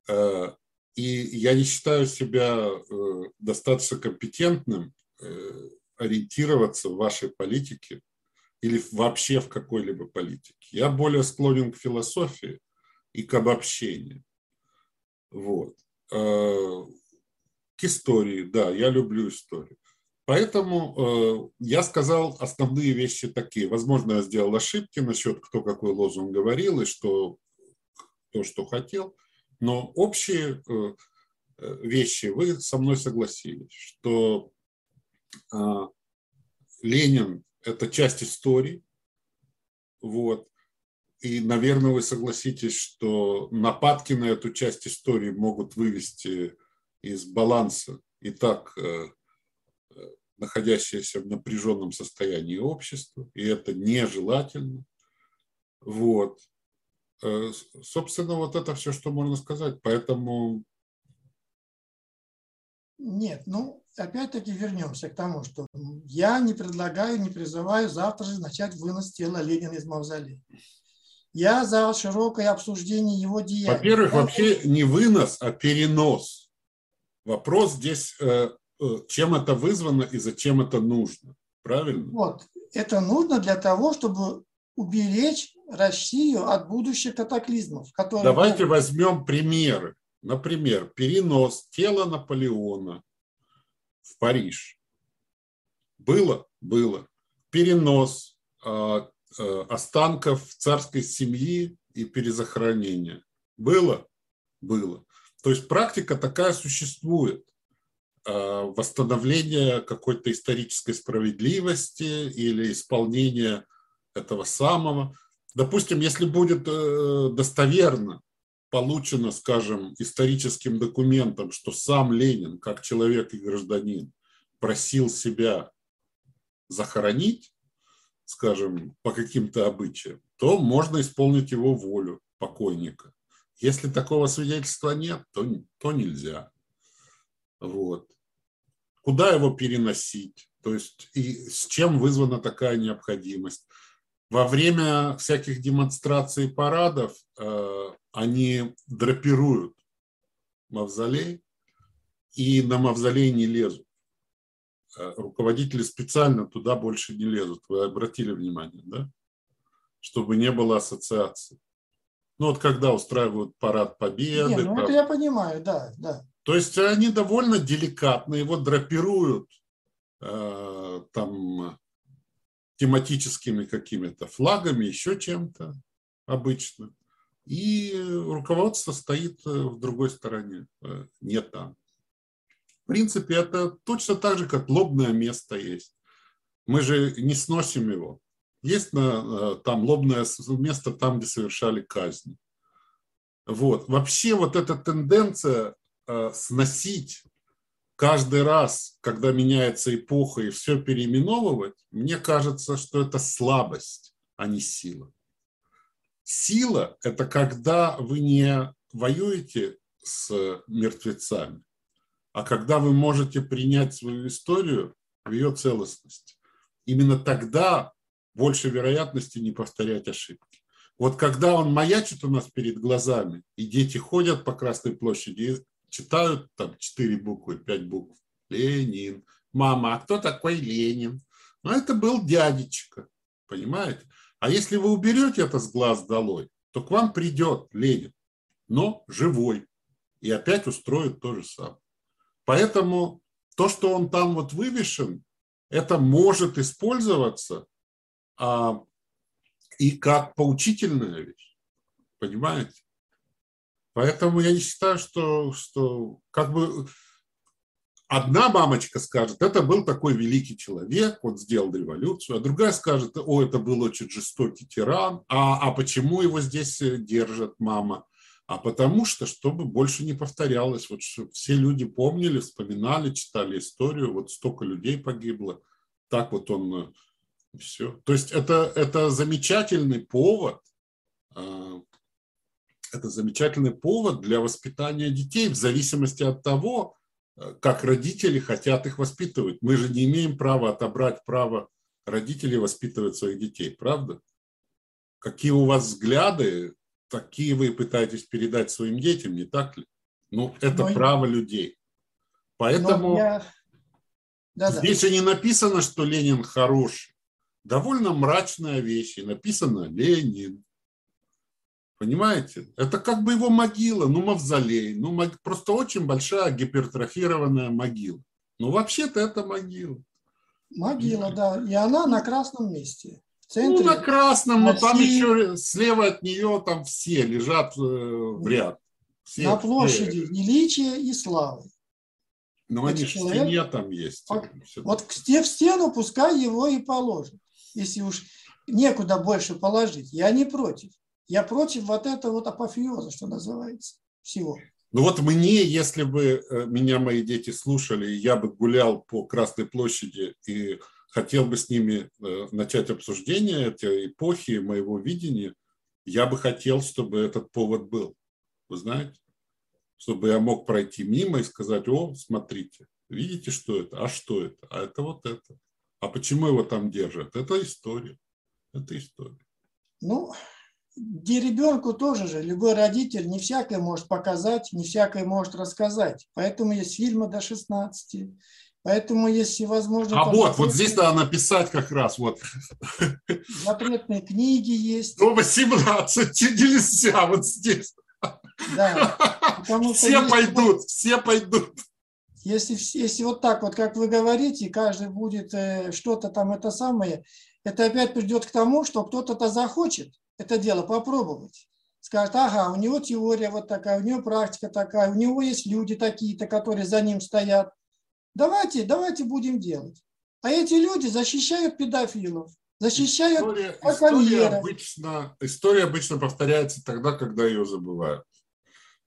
Э, и я не считаю себя э, достаточно компетентным э, ориентироваться в вашей политике или вообще в какой-либо политике. Я более склонен к философии и к обобщению. Вот. К истории, да, я люблю историю. Поэтому э, я сказал основные вещи такие. Возможно, я сделал ошибки насчет, кто какой лозунг говорил и что, кто что хотел. Но общие э, вещи вы со мной согласились, что Ленин это часть истории. Вот. И, наверное, вы согласитесь, что нападки на эту часть истории могут вывести из баланса и так э, находящееся в напряженном состоянии общества, и это нежелательно. Вот. Э, собственно, вот это все, что можно сказать. Поэтому... Нет, ну, опять-таки вернемся к тому, что я не предлагаю, не призываю завтра же начать вынос тела Ленина из мавзолея. Я за широкое обсуждение его деяний. Во-первых, вообще не вынос, а перенос. Вопрос здесь, э, э, чем это вызвано и зачем это нужно. Правильно? Вот. Это нужно для того, чтобы уберечь Россию от будущих катаклизмов. Которые... Давайте возьмем примеры. Например, перенос тела Наполеона в Париж. Было? Было. Перенос э, э, останков царской семьи и перезахоронение. Было? Было. То есть практика такая существует. Э, восстановление какой-то исторической справедливости или исполнение этого самого. Допустим, если будет достоверно получено, скажем, историческим документом, что сам Ленин, как человек и гражданин, просил себя захоронить, скажем, по каким-то обычаям, то можно исполнить его волю покойника. Если такого свидетельства нет, то, то нельзя. Вот. Куда его переносить? То есть и с чем вызвана такая необходимость? Во время всяких демонстраций и парадов э, они драпируют мавзолей, и на мавзолей не лезут. Э, руководители специально туда больше не лезут. Вы обратили внимание, да? Чтобы не было ассоциации. Ну вот когда устраивают парад победы. Не, ну это я понимаю, да, да. То есть они довольно деликатно его драпируют э, там тематическими какими-то флагами, еще чем-то обычно. И руководство стоит э, в другой стороне, э, не там. В принципе, это точно так же, как лобное место есть. Мы же не сносим его. Есть на, э, там лобное место там, где совершали казни. Вот. Вообще вот эта тенденция сносить каждый раз, когда меняется эпоха и все переименовывать, мне кажется, что это слабость, а не сила. Сила – это когда вы не воюете с мертвецами, а когда вы можете принять свою историю в ее целостности. Именно тогда больше вероятности не повторять ошибки. Вот когда он маячит у нас перед глазами, и дети ходят по Красной площади читают там четыре буквы, пять букв. Ленин. Мама, а кто такой Ленин? Ну, это был дядечка, понимаете? А если вы уберете это с глаз долой, то к вам придет Ленин, но живой, и опять устроит то же самое. Поэтому то, что он там вот вывешен, это может использоваться а, и как поучительная вещь. Понимаете? Поэтому я не считаю, что, что как бы одна мамочка скажет, это был такой великий человек, он сделал революцию, а другая скажет, о, это был очень жестокий тиран, а, а почему его здесь держат, мама? А потому что, чтобы больше не повторялось, вот все люди помнили, вспоминали, читали историю, вот столько людей погибло, так вот он все. То есть это, это замечательный повод, а, это замечательный повод для воспитания детей в зависимости от того, э, как родители хотят их воспитывать. Мы же не имеем права отобрать право родителей воспитывать своих детей, правда? Какие у вас взгляды, такие вы пытаетесь передать своим детям, не так ли? Ну, это Но... право людей. Поэтому я... да, здесь да. же не написано, что Ленин хороший довольно мрачная вещь, и написано «Ленин». Понимаете? Это как бы его могила, ну, мавзолей, ну, мог... просто очень большая гипертрофированная могила. Ну, вообще-то это могила. Могила, да. И она на красном месте. В центре. Ну, на красном, но там еще слева от нее там все лежат э, в ряд. Все, на площади все. величия и славы. Ну, они же в стене там есть. Вот в стену пускай его и положат если уж некуда больше положить. Я не против. Я против вот этого вот апофеоза, что называется, всего. Ну вот мне, если бы э, меня мои дети слушали, я бы гулял по Красной площади и хотел бы с ними э, начать обсуждение этой эпохи, моего видения, я бы хотел, чтобы этот повод был. Вы знаете? Чтобы я мог пройти мимо и сказать, о, смотрите, видите, что это? А что это? А это вот это. А почему его там держат? Это история. Это история. Ну, где ребенку тоже же, любой родитель не всякое может показать, не всякое может рассказать. Поэтому есть фильмы до 16. Поэтому есть всевозможные... А вот, вот здесь надо написать как раз. Вот. Запретные книги есть. Ну, 18 нельзя вот здесь. Да. Все пойдут, все пойдут. Если, если вот так вот, как вы говорите, каждый будет э, что-то там это самое, это опять придет к тому, что кто-то-то захочет это дело попробовать. Скажет, ага, у него теория вот такая, у него практика такая, у него есть люди такие-то, которые за ним стоят. Давайте, давайте будем делать. А эти люди защищают педофилов, защищают история, история обычно, история обычно повторяется тогда, когда ее забывают.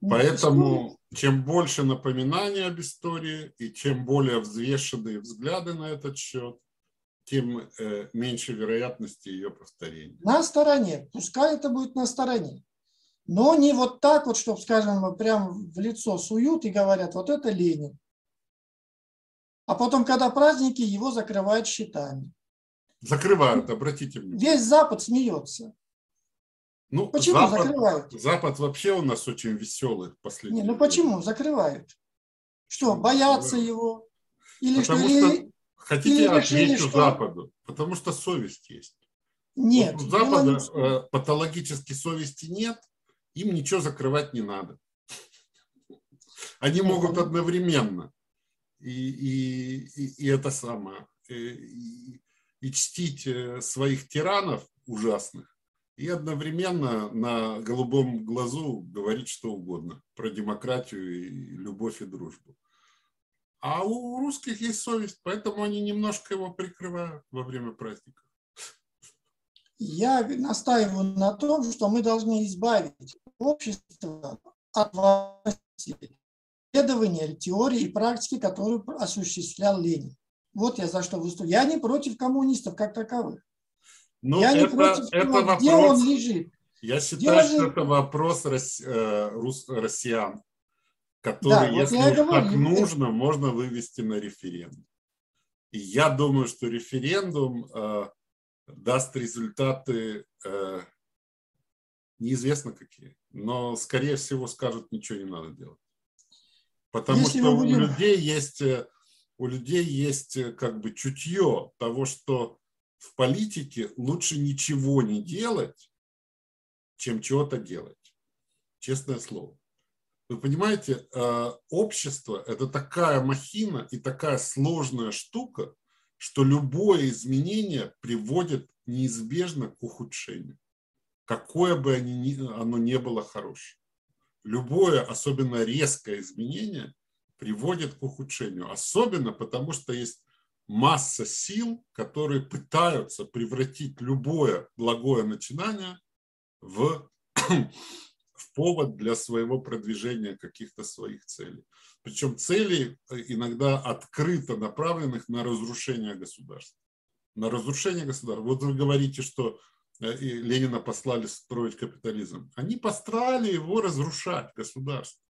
Поэтому чем больше напоминаний об истории и чем более взвешенные взгляды на этот счет, тем э, меньше вероятности ее повторения. На стороне. Пускай это будет на стороне. Но не вот так вот, чтобы, скажем, прям в лицо суют и говорят, вот это Ленин. А потом, когда праздники, его закрывают щитами. Закрывают, обратите внимание. Весь Запад смеется. Ну, почему Запад, закрывают? Запад вообще у нас очень веселый в последнее Не, ну почему закрывают? Что, боятся его? Или Потому что, что, или... хотите, отвечу что- Западу? Потому что совесть есть. Нет. Вот у дело Запада не э, патологической совести нет, им ничего закрывать не надо. Они могут одновременно и, и, и, и это самое, и, и- и чтить э, своих тиранов ужасных, и одновременно на голубом глазу говорить что угодно про демократию и любовь и дружбу. А у русских есть совесть, поэтому они немножко его прикрывают во время праздника. Я настаиваю на том, что мы должны избавить общество от власти, исследования теории и практики, которую осуществлял Ленин. Вот я за что выступаю. Я не против коммунистов как таковых. Но я не это, против это того, где вопрос, он лежит. я считаю, Дело что же- это вопрос рос- э, рус- россиян, который, Да, вот если уж говорю, так это- нужно, можно вывести на референдум. И я думаю, что референдум э, даст результаты э, неизвестно какие, но, скорее всего, скажут, ничего не надо делать. Потому Если что будем- у людей есть, э, у людей есть э, как бы чутье того, что в политике лучше ничего не делать, чем чего-то делать. Честное слово. Вы понимаете, э, общество – это такая махина и такая сложная штука, что любое изменение приводит неизбежно к ухудшению. Какое бы ни- оно не было хорошее. Любое, особенно резкое изменение, приводит к ухудшению. Особенно потому, что есть масса сил, которые пытаются превратить любое благое начинание в, в повод для своего продвижения каких-то своих целей. Причем целей э, иногда открыто направленных на разрушение государства. На разрушение государства. Вот вы говорите, что э, Ленина послали строить капитализм. Они послали его разрушать, государство.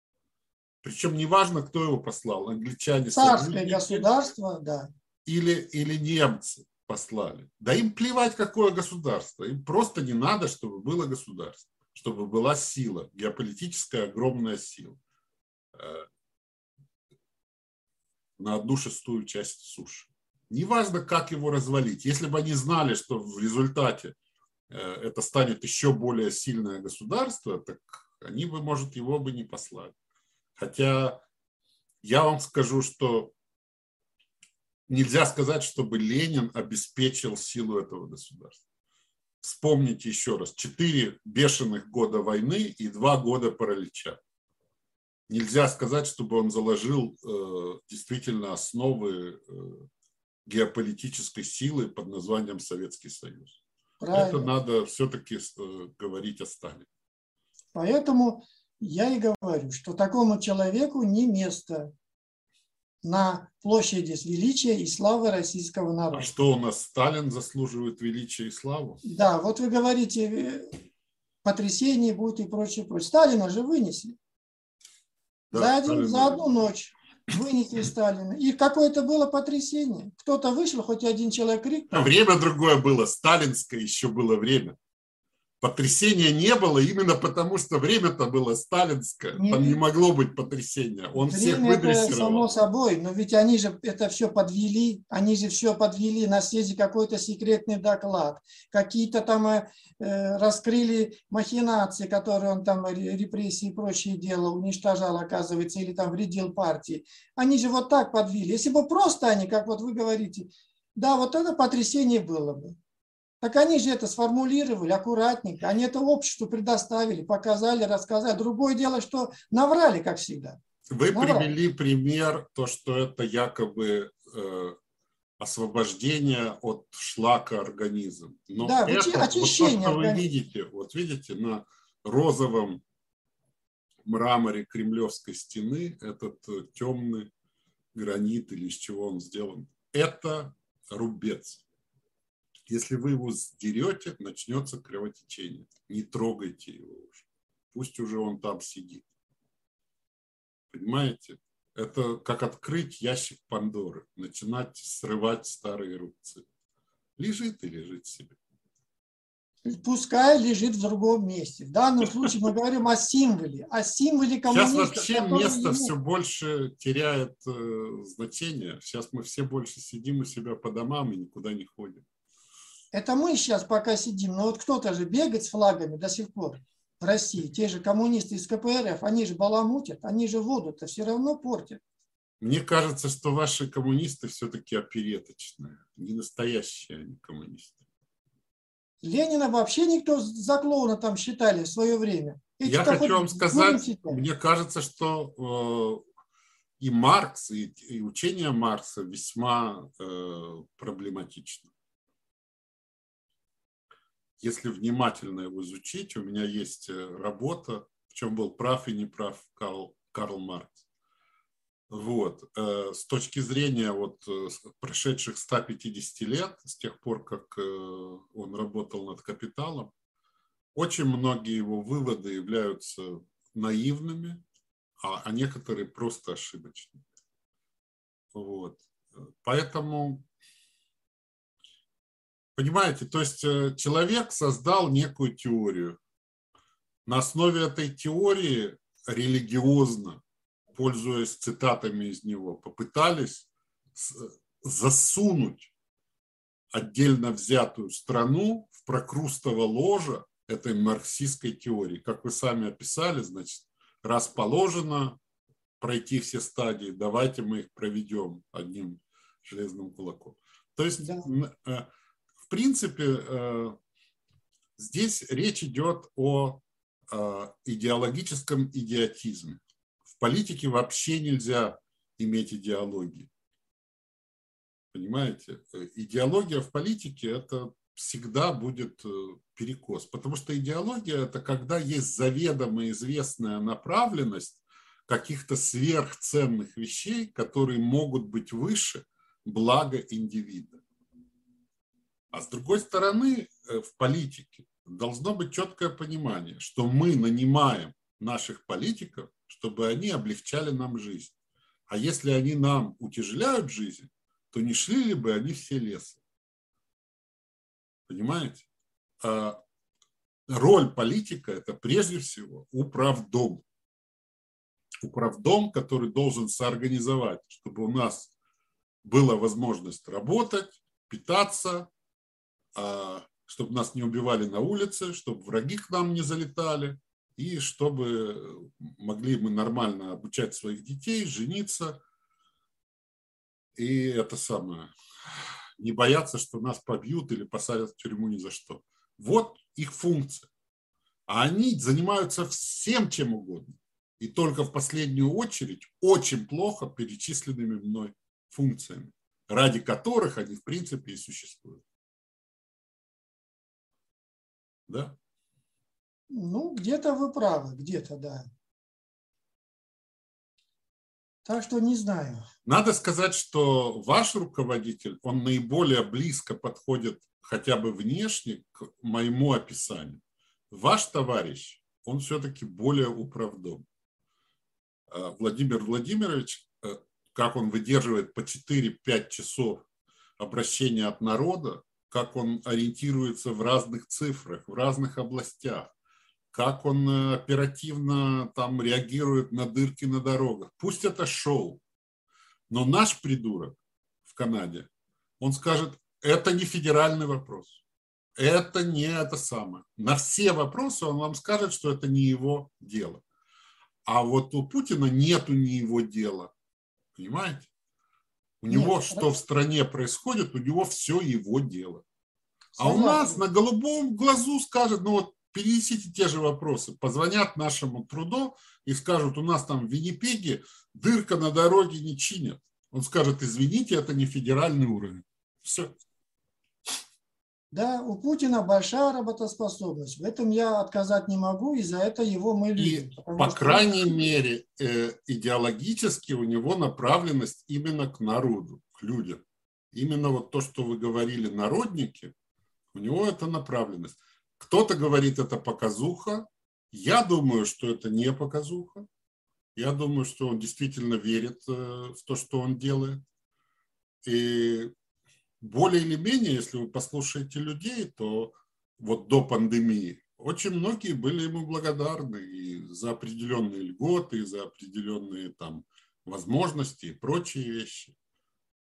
Причем неважно, кто его послал, англичане, Царское государство, да. или, или немцы послали. Да им плевать, какое государство. Им просто не надо, чтобы было государство, чтобы была сила, геополитическая огромная сила э, на одну шестую часть суши. Неважно, как его развалить. Если бы они знали, что в результате э, это станет еще более сильное государство, так они бы, может, его бы не послали. Хотя я вам скажу, что нельзя сказать, чтобы Ленин обеспечил силу этого государства. Вспомните еще раз, четыре бешеных года войны и два года паралича. Нельзя сказать, чтобы он заложил э, действительно основы э, геополитической силы под названием Советский Союз. Правильно. Это надо все-таки э, говорить о Сталине. Поэтому я и говорю, что такому человеку не место на площади с величия и славы российского А народа. что у нас Сталин заслуживает величия и славу? Да, вот вы говорите, э, потрясение будет и прочее, прочее. Сталина же вынесли. Да, за, один, Сталин за одну ночь вынесли Сталина. И какое-то было потрясение. Кто-то вышел, хоть один человек крикнул. А Время другое было, сталинское еще было время. Потрясения не было именно потому, что время-то было сталинское. Не- Там не могло быть потрясения. Он всех Время это само выдрессировал. собой, но ведь они же это все подвели, они же все подвели на съезде какой-то секретный доклад, какие-то там э, э, раскрыли махинации, которые он там ре- репрессии и прочие делал, уничтожал, оказывается, или там вредил партии. Они же вот так подвели. Если бы просто они, как вот вы говорите, да, вот это потрясение было бы. Так они же это сформулировали аккуратненько, они это обществу предоставили, показали, рассказали. Другое дело, что наврали, как всегда. Вы да. привели пример, то, что это якобы э, освобождение от шлака организм. Но Да, это, очи- вот то, очищение что вы видите, вот видите, на розовом мраморе Кремлевской стены этот э, темный гранит или из чего он сделан, это рубец. Если вы его сдерете, начнется кровотечение. Не трогайте его уже. Пусть уже он там сидит. Понимаете? Это как открыть ящик Пандоры, начинать срывать старые рубцы. Лежит и лежит себе. пускай лежит в другом месте. В данном случае мы говорим о символе, о символе коммунистов. Сейчас вообще место ему... все больше теряет э, значение. Сейчас мы все больше сидим у себя по домам и никуда не ходим. Это мы сейчас пока сидим, но вот кто-то же бегает с флагами до сих пор в России. Те же коммунисты из КПРФ, они же баламутят, они же воду-то все равно портят. Мне кажется, что ваши коммунисты все-таки опереточные, не настоящие они коммунисты. Ленина вообще никто за клоуна там считали в свое время. Эти Я хочу вам сказать, мне кажется, что э, и Маркс, и, и учение Маркса весьма э, проблематично. Если внимательно его изучить, у меня есть э, работа, в чем был прав и неправ Карл, Карл Маркс. Вот. Э, с точки зрения вот э, прошедших 150 лет, с тех пор, как он работал над капиталом, очень многие его выводы являются наивными, а, а некоторые просто ошибочными. Вот. Поэтому, понимаете, то есть человек создал некую теорию. На основе этой теории религиозно пользуясь цитатами из него, попытались засунуть отдельно взятую страну в прокрустово ложа этой марксистской теории. Как вы сами описали, значит, раз положено пройти все стадии, давайте мы их проведем одним железным кулаком. То есть, да. Э, в принципе, э, здесь речь идет о э, идеологическом идиотизме. В политике вообще нельзя иметь идеологии. Понимаете? Идеология в политике – это всегда будет э, перекос. Потому что идеология – это когда есть заведомо известная направленность каких-то сверхценных вещей, которые могут быть выше блага индивида. А с другой стороны, э, в политике должно быть четкое понимание, что мы нанимаем наших политиков чтобы они облегчали нам жизнь. А если они нам утяжеляют жизнь, то не шли ли бы они все лесом? Понимаете? А роль политика – это прежде всего управдом. Управдом, который должен соорганизовать, чтобы у нас была возможность работать, питаться, чтобы нас не убивали на улице, чтобы враги к нам не залетали, и чтобы могли мы нормально обучать своих детей, жениться, и это самое, не бояться, что нас побьют или посадят в тюрьму ни за что. Вот их функция. А они занимаются всем чем угодно. И только в последнюю очередь очень плохо перечисленными мной функциями, ради которых они в принципе и существуют. Да? Ну, где-то вы правы, где-то, да. Так что не знаю. Надо сказать, что ваш руководитель, он наиболее близко подходит хотя бы внешне к моему описанию. Ваш товарищ, он все-таки более управдом. А Владимир Владимирович, э, как он выдерживает по 4-5 часов обращения от народа, как он ориентируется в разных цифрах, в разных областях, как он э, оперативно там реагирует на дырки на дорогах. Пусть это шоу, но наш придурок в Канаде, он скажет, это не федеральный вопрос, это не это самое. На все вопросы он вам скажет, что это не его дело. А вот у Путина нету не его дела. Понимаете? У Нет, него что в стране происходит, у него все его дело. А у нас на голубом глазу скажет, ну вот перенесите те же вопросы. Позвонят нашему труду и скажут, у нас там в Виннипеге дырка на дороге не чинят. Он скажет, извините, это не федеральный уровень. Все. Да, у Путина большая работоспособность. В этом я отказать не могу, и за это его мы любим. И, по что... крайней мере, э, идеологически у него направленность именно к народу, к людям. Именно вот то, что вы говорили, народники, у него это направленность. Кто-то говорит, это показуха. Я думаю, что это не показуха. Я думаю, что он действительно верит э, в то, что он делает. И более или менее, если вы послушаете людей, то вот до пандемии, очень многие были ему благодарны и за определенные льготы, и за определенные там возможности и прочие вещи.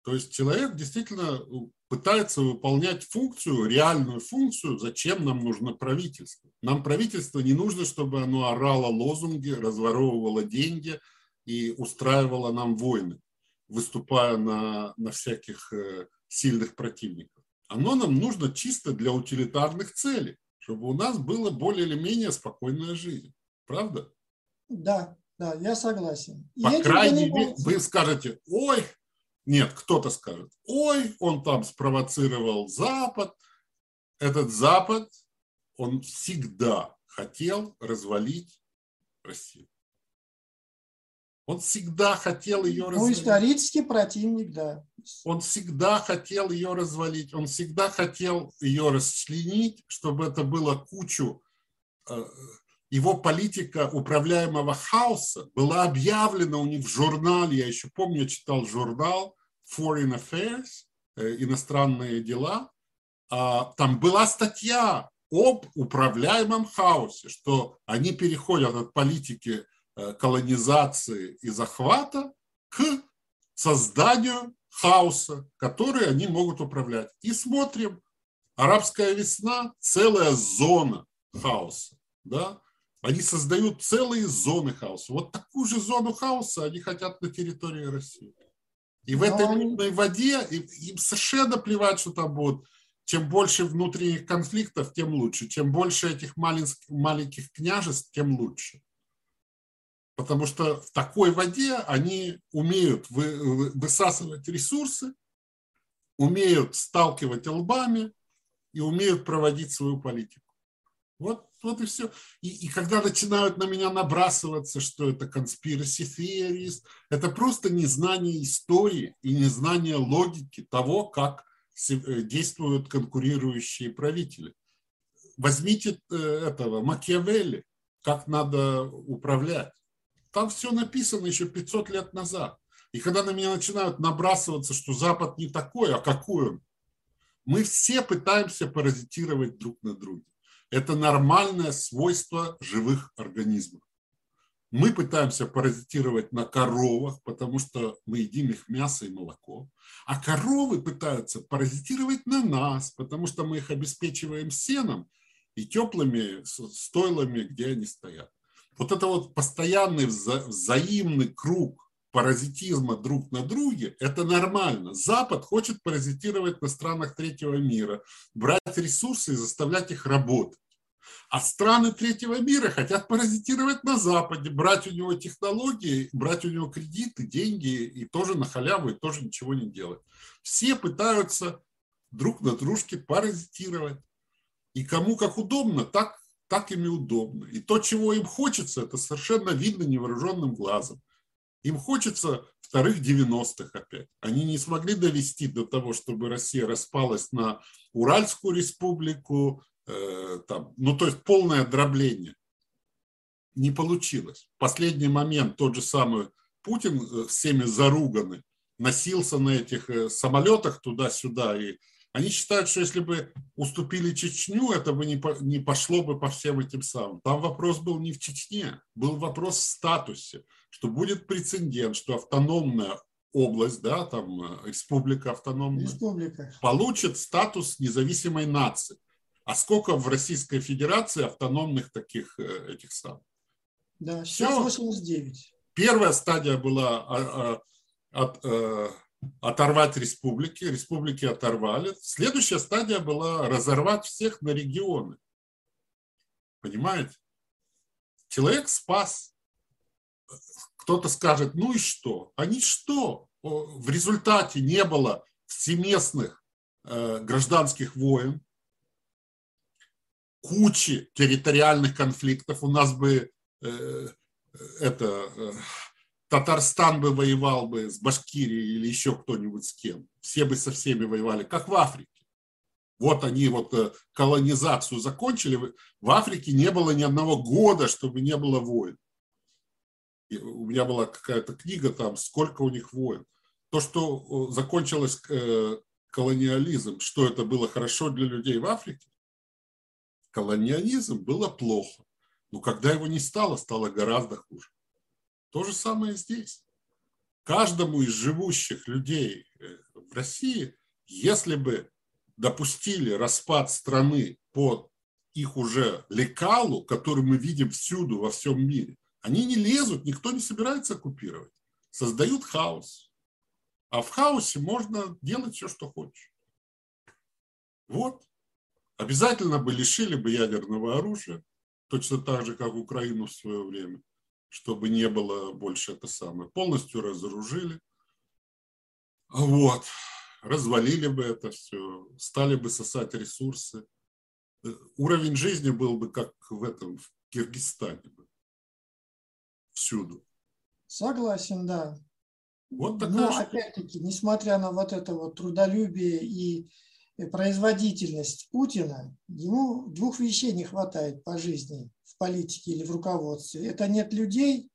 То есть человек действительно пытается выполнять функцию, реальную функцию, зачем нам нужно правительство. Нам правительство не нужно, чтобы оно орало лозунги, разворовывало деньги и устраивало нам войны, выступая на, на всяких э, сильных противников. Оно нам нужно чисто для утилитарных целей, чтобы у нас была более или менее спокойная жизнь. Правда? Да, да, я согласен. По крайней мере, вы скажете, ой, нет, кто-то скажет, ой, он там спровоцировал Запад. Этот Запад, он всегда хотел развалить Россию. Он всегда хотел ее ну, развалить. Ну, исторический противник, да. Он всегда хотел ее развалить. Он всегда хотел ее расчленить, чтобы это было кучу э, его политика управляемого хаоса была объявлена у них в журнале, я еще помню, я читал журнал Foreign Affairs, э, иностранные дела, а, там была статья об управляемом хаосе, что они переходят от политики колонизации и захвата к созданию хаоса, который они могут управлять. И смотрим, арабская весна – целая зона хаоса. Да? Они создают целые зоны хаоса. Вот такую же зону хаоса они хотят на территории России. И в этой мутной воде им совершенно плевать, что там будет. Чем больше внутренних конфликтов, тем лучше. Чем больше этих маленьких, маленьких княжеств, тем лучше. Потому что в такой воде они умеют высасывать ресурсы, умеют сталкивать лбами и умеют проводить свою политику. Вот, вот и все. И, и когда начинают на меня набрасываться, что это conspiracy theories, это просто незнание истории и незнание логики того, как э, действуют конкурирующие правители. Возьмите э, этого Макиавелли, как надо управлять. Там все написано еще 500 лет назад. И когда на меня начинают набрасываться, что Запад не такой, а какой он, мы все пытаемся паразитировать друг на друге. Это нормальное свойство живых организмов. Мы пытаемся паразитировать на коровах, потому что мы едим их мясо и молоко. А коровы пытаются паразитировать на нас, потому что мы их обеспечиваем сеном и теплыми стойлами, где они стоят. Вот это вот постоянный вза взаимный круг паразитизма друг на друге, это нормально. Запад хочет паразитировать на странах третьего мира, брать ресурсы и заставлять их работать. А страны третьего мира хотят паразитировать на Западе, брать у него технологии, брать у него кредиты, деньги и тоже на халяву, и тоже ничего не делать. Все пытаются друг на дружке паразитировать. И кому как удобно, так, так им и удобно. И то, чего им хочется, это совершенно видно невооруженным глазом. Им хочется вторых 90-х опять. Они не смогли довести до того, чтобы Россия распалась на Уральскую республику, Э, там, ну то есть полное дробление. Не получилось. Последний момент тот же самый Путин э, всеми заруганы, носился на этих э, самолетах туда-сюда. И они считают, что если бы уступили Чечню, это бы не, не пошло бы по всем этим самым. Там вопрос был не в Чечне, был вопрос в статусе, что будет прецедент, что автономная область, да, там республика автономная, республика. получит статус независимой нации. А сколько в Российской Федерации автономных таких э, этих стран? Да, сейчас Все. 89. Первая стадия была а, а, от, э, оторвать республики, республики оторвали. Следующая стадия была разорвать всех на регионы. Понимаете? Человек спас. Кто-то скажет, ну и что? А что? В результате не было всеместных э, гражданских войн, кучи территориальных конфликтов. У нас бы э, это э, Татарстан бы воевал бы с Башкирией или еще кто-нибудь с кем. Все бы со всеми воевали, как в Африке. Вот они вот э, колонизацию закончили. В Африке не было ни одного года, чтобы не было войн. И у меня была какая-то книга там, сколько у них войн. То, что закончилось э, колониализм, что это было хорошо для людей в Африке, колониализм было плохо. Но когда его не стало, стало гораздо хуже. То же самое здесь. Каждому из живущих людей э, в России, если бы допустили распад страны под их уже лекалу, который мы видим всюду во всем мире, они не лезут, никто не собирается оккупировать. Создают хаос. А в хаосе можно делать все, что хочешь. Вот. Обязательно бы лишили бы ядерного оружия, точно так же, как Украину в свое время, чтобы не было больше это самое. Полностью разоружили. Вот. Развалили бы это все, стали бы сосать ресурсы. Э, уровень жизни был бы как в этом, в Киргизстане. Всюду. Согласен, да. Вот такая Но опять-таки, несмотря на вот это вот трудолюбие и производительность Путина, ему двух вещей не хватает по жизни политике или в руководстве. Это нет людей,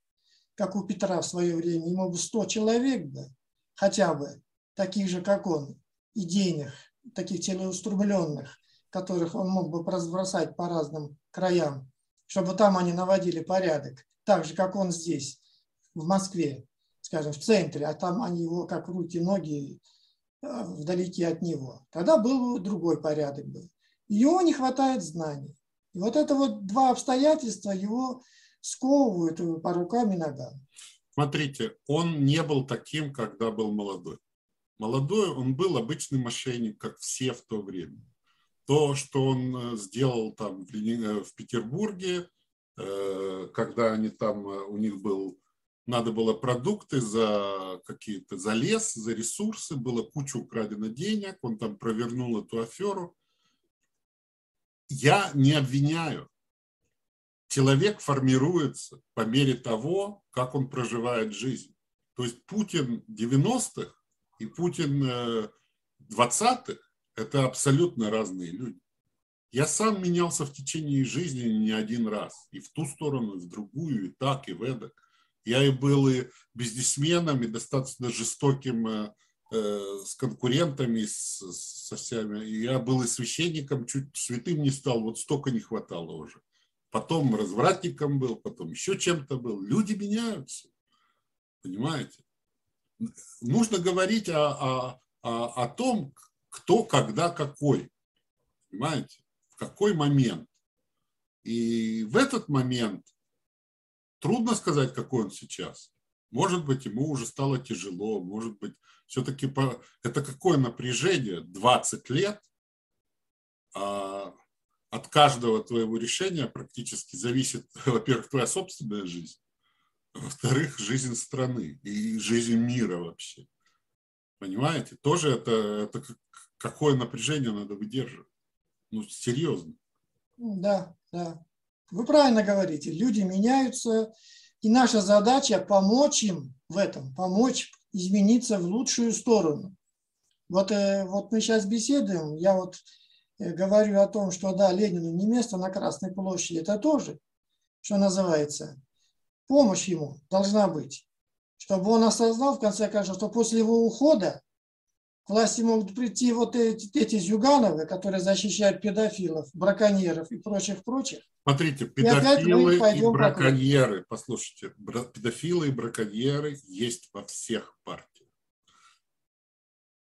как у Петра в свое время, ему бы 100 человек бы, хотя бы, таких же, как он, идейных, таких целеустремленных, которых он мог бы разбросать по разным краям, чтобы там они наводили порядок, так же, как он здесь, в Москве, скажем, в центре, а там они его как руки-ноги Э, вдалеке от него. Тогда был другой порядок. Был. Его не хватает знаний. И вот это вот два обстоятельства его сковывают по рукам и ногам. Смотрите, он не был таким, когда был молодой. Молодой он был обычный мошенник, как все в то время. То, что он э, сделал там в, э, Петербурге, когда они там, у них был надо было продукты за какие-то, за лес, за ресурсы, было куча украдено денег, он там провернул эту аферу. Я не обвиняю. Человек формируется по мере того, как он проживает жизнь. То есть Путин 90-х и Путин 20-х э, – это абсолютно разные люди. Я сам менялся в течение жизни не один раз. И в ту сторону, и в другую, и так, и в эдак. Я и был и бизнесменом, и достаточно жестоким э, с конкурентами, с, со всеми. Я был и священником, чуть святым не стал, вот столько не хватало уже. Потом развратником был, потом еще чем-то был. Люди меняются, понимаете? Нужно говорить о, о, о, о том, кто, когда, какой. Понимаете? В какой момент. И в этот момент Трудно сказать, какой он сейчас. Может быть, ему уже стало тяжело, может быть, все-таки по... это какое напряжение, 20 лет, а от каждого твоего решения практически зависит, во-первых, твоя собственная жизнь, во-вторых, жизнь страны и жизнь мира вообще. Понимаете? Тоже это, это какое напряжение надо выдерживать. Ну, серьезно. Да, да. Вы правильно говорите, люди меняются, и наша задача помочь им в этом, помочь измениться в лучшую сторону. Вот, э, вот мы сейчас беседуем, я вот э, говорю о том, что да, Ленину не место на Красной площади, это тоже, что называется, помощь ему должна быть, чтобы он осознал, в конце концов, что после его ухода к власти могут прийти вот эти, эти Зюгановы, которые защищают педофилов, браконьеров и прочих-прочих. Смотрите, педофилы и, и браконьеры, послушайте, педофилы и браконьеры есть во всех партиях.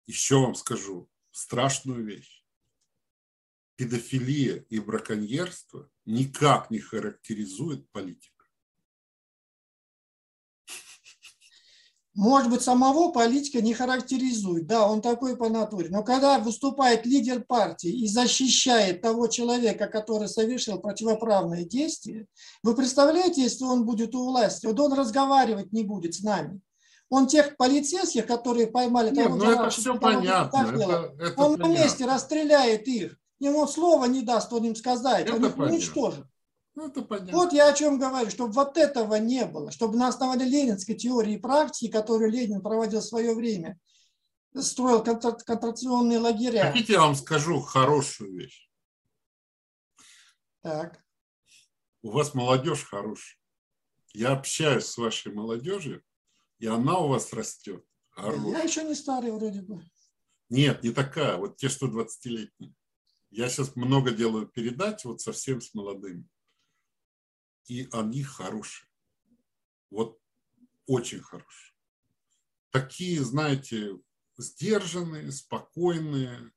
Еще вам скажу страшную вещь. Педофилия и браконьерство никак не характеризует политику. Может быть, самого политика не характеризует, да, он такой по натуре, но когда выступает лидер партии и защищает того человека, который совершил противоправные действия, вы представляете, если он будет у власти, вот он разговаривать не будет с нами. Он тех полицейских, которые поймали Нет, того, ну это все понятно. Это, это он понятно. на месте расстреляет их. Ему слова не даст он им сказать, это он их уничтожит. Ну, это понятно. Вот я о чем говорю, чтобы вот этого не было, чтобы на основании ленинской теории и практики, которую Ленин проводил в свое время, строил концентрационные лагеря. Хотите, я вам скажу хорошую вещь? Так. У вас молодежь хорошая. Я общаюсь с вашей молодежью, и она у вас растет. Хорошая. Я еще не старый вроде бы. Нет, не такая. Вот те, что 20-летние. Я сейчас много делаю передач вот совсем с молодыми. И они хорошие. Вот очень хорошие. Такие, знаете, сдержанные, спокойные,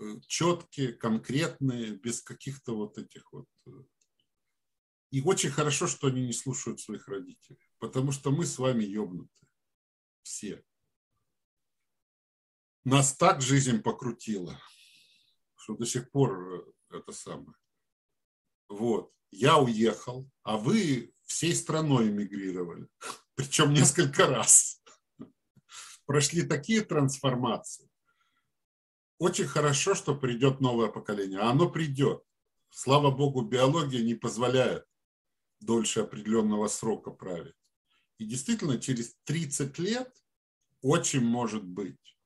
э, четкие, конкретные, без каких-то вот этих вот. Э. И очень хорошо, что они не слушают своих родителей, потому что мы с вами ебнуты. Все. Нас так жизнь покрутила, что до сих пор э, это самое. Вот. Я уехал, а вы всей страной эмигрировали. Причем несколько раз прошли такие трансформации. Очень хорошо, что придет новое поколение. А оно придет. Слава богу, биология не позволяет дольше определенного срока править. И действительно, через 30 лет очень может быть,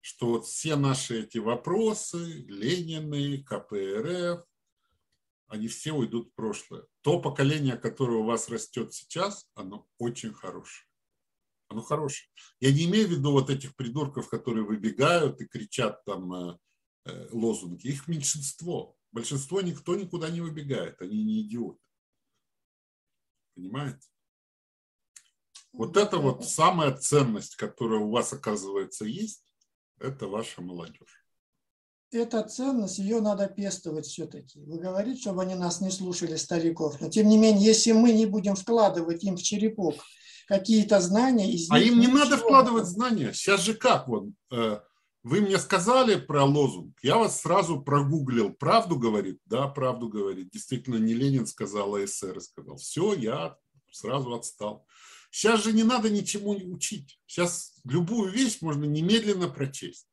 что вот все наши эти вопросы, Ленины, КПРФ, они все уйдут в прошлое. То поколение, которое у вас растет сейчас, оно очень хорошее оно хорошее. Я не имею в виду вот этих придурков, которые выбегают и кричат там э, э, лозунги. Их меньшинство. Большинство никто никуда не выбегает, они не идиоты. Понимаете? Вот это вот самая ценность, которая у вас, оказывается, есть, это ваша молодежь. Эта ценность, ее надо пестовать все-таки. Вы говорите, чтобы они нас не слушали, стариков. Но тем не менее, если мы не будем вкладывать им в черепок какие-то знания. Из а им не надо вкладывать знания. Сейчас же как вот, э, вы мне сказали про лозунг, я вас сразу прогуглил. Правду говорит? Да, правду говорит. Действительно, не Ленин сказал, а СССР сказал. Все, я сразу отстал. Сейчас же не надо ничему учить. Сейчас любую вещь можно немедленно прочесть.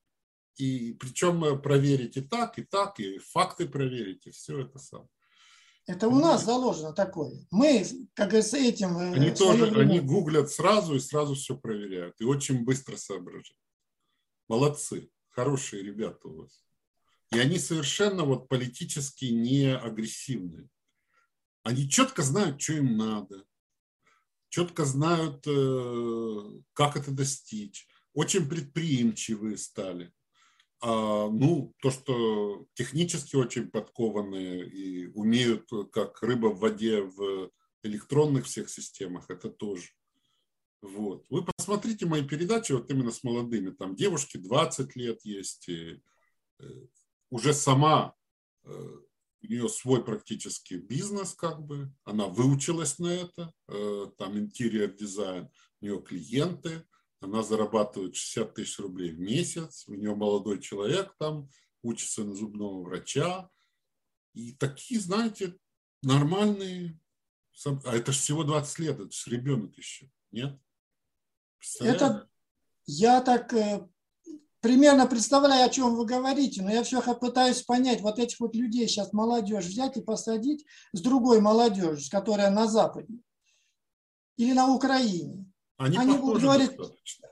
И причем э, проверить и так, и так, и факты проверить, и все это самое. Это у нас заложено такое. Мы, как говорится, этим... Э, они тоже, время... они гуглят сразу и сразу все проверяют. И очень быстро соображают. Молодцы. Хорошие ребята у вас. И они совершенно вот политически не агрессивные. Они четко знают, что им надо. Четко знают, э, как это достичь. Очень предприимчивые стали. А, ну, то, что технически очень подкованные и умеют, как рыба в воде в электронных всех системах, это тоже. Вот. Вы посмотрите мои передачи вот именно с молодыми. Там девушки 20 лет есть, и, э, уже сама, э, у нее свой практически бизнес, как бы, она выучилась на это, э, там интерьер дизайн, у нее клиенты – она зарабатывает 60 тысяч рублей в месяц, у нее молодой человек там учится на зубного врача. И такие, знаете, нормальные, а это же всего 20 лет, это же ребенок еще, нет? Это я так э, примерно представляю, о чем вы говорите, но я все пытаюсь понять, вот этих вот людей сейчас молодежь взять и посадить с другой молодежью, которая на Западе или на Украине. Они, они, будут говорить,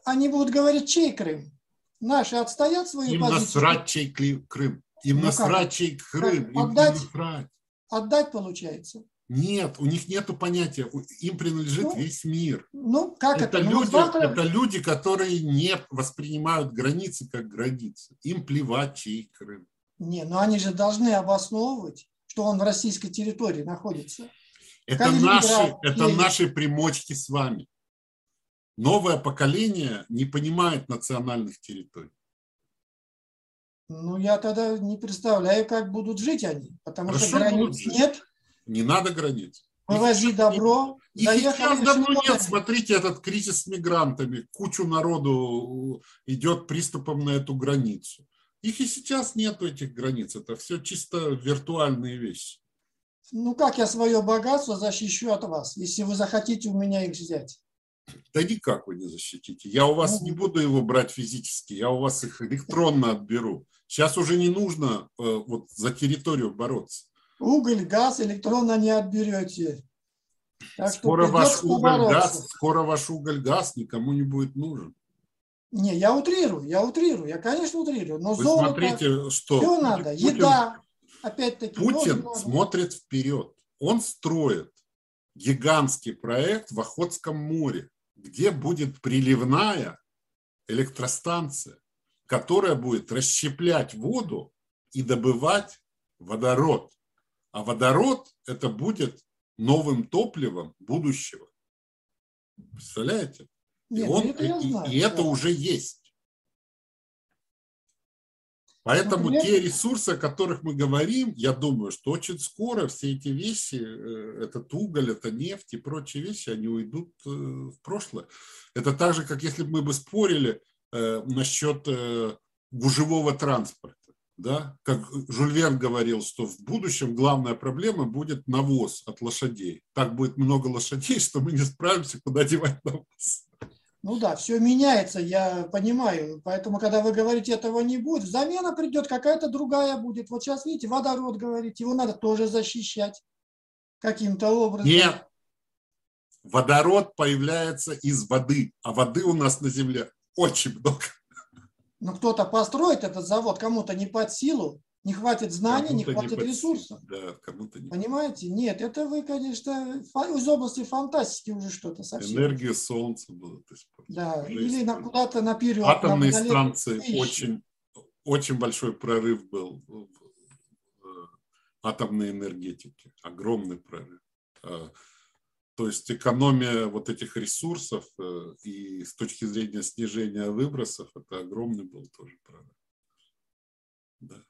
они будут говорить, чей Крым? Наши отстоят свою Им позицию? Им насрать, чей Крым. Им ну насрать, чей Крым. Им отдать, насрать. отдать получается? Нет, у них нет понятия, им принадлежит ну, весь мир. Ну, как это? Это, ну, люди, завтра... это люди, которые не воспринимают границы как границы. Им плевать, чей Крым. Не, но они же должны обосновывать, что он в российской территории находится. Это, наши, это наши примочки с вами новое поколение не понимает национальных территорий. Ну, я тогда не представляю, как будут жить они, потому Хорошо что границ нет. Не надо границ. Вывози добро. Их сейчас давно нет. Смотрите, этот кризис с мигрантами. Кучу народу идет приступом на эту границу. Их и сейчас нет этих границ. Это все чисто виртуальные вещи. Ну, как я свое богатство защищу от вас, если вы захотите у меня их взять? Да никак вы не защитите. Я у вас не буду его брать физически, я у вас их электронно отберу. Сейчас уже не нужно э, вот за территорию бороться. Уголь, газ электронно не отберете. Так скоро ваш уголь, газ, скоро ваш уголь, газ никому не будет нужен. Не, я утрирую, я утрирую, я, конечно, утрирую. Но Вы золото, смотрите, что все надо, Путин, еда, опять-таки. Путин смотрит вперед, он строит гигантский проект в Охотском море где будет приливная электростанция, которая будет расщеплять воду и добывать водород. А водород – это будет новым топливом будущего. Представляете? Нет, и, он, это и, и это уже есть. Поэтому Например? те ресурсы, о которых мы говорим, я думаю, что очень скоро все эти вещи, э, этот уголь, это нефть и прочие вещи, они уйдут э, в прошлое. Это так же, как если бы мы бы спорили э, насчет гужевого транспорта. Да? Как Жюль Верн говорил, что в будущем главная проблема будет навоз от лошадей. Так будет много лошадей, что мы не справимся, куда девать навоз. Ну да, все меняется, я понимаю. Поэтому, когда вы говорите, этого не будет, замена придет, какая-то другая будет. Вот сейчас, видите, водород, говорит, его надо тоже защищать каким-то образом. Нет, водород появляется из воды, а воды у нас на Земле очень много. Ну, кто-то построит этот завод, кому-то не под силу, не хватит знаний, не хватит не ресурсов. Да, кому-то не Понимаете? Нет, это вы, конечно, из области фантастики уже что-то совсем. Энергия солнца есть, да, или на, куда-то наперед. Атомные на станции очень, очень большой прорыв был в атомной энергетике. Огромный прорыв. А, то есть экономия вот этих ресурсов э, и с точки зрения снижения выбросов, это огромный был тоже прорыв. Да.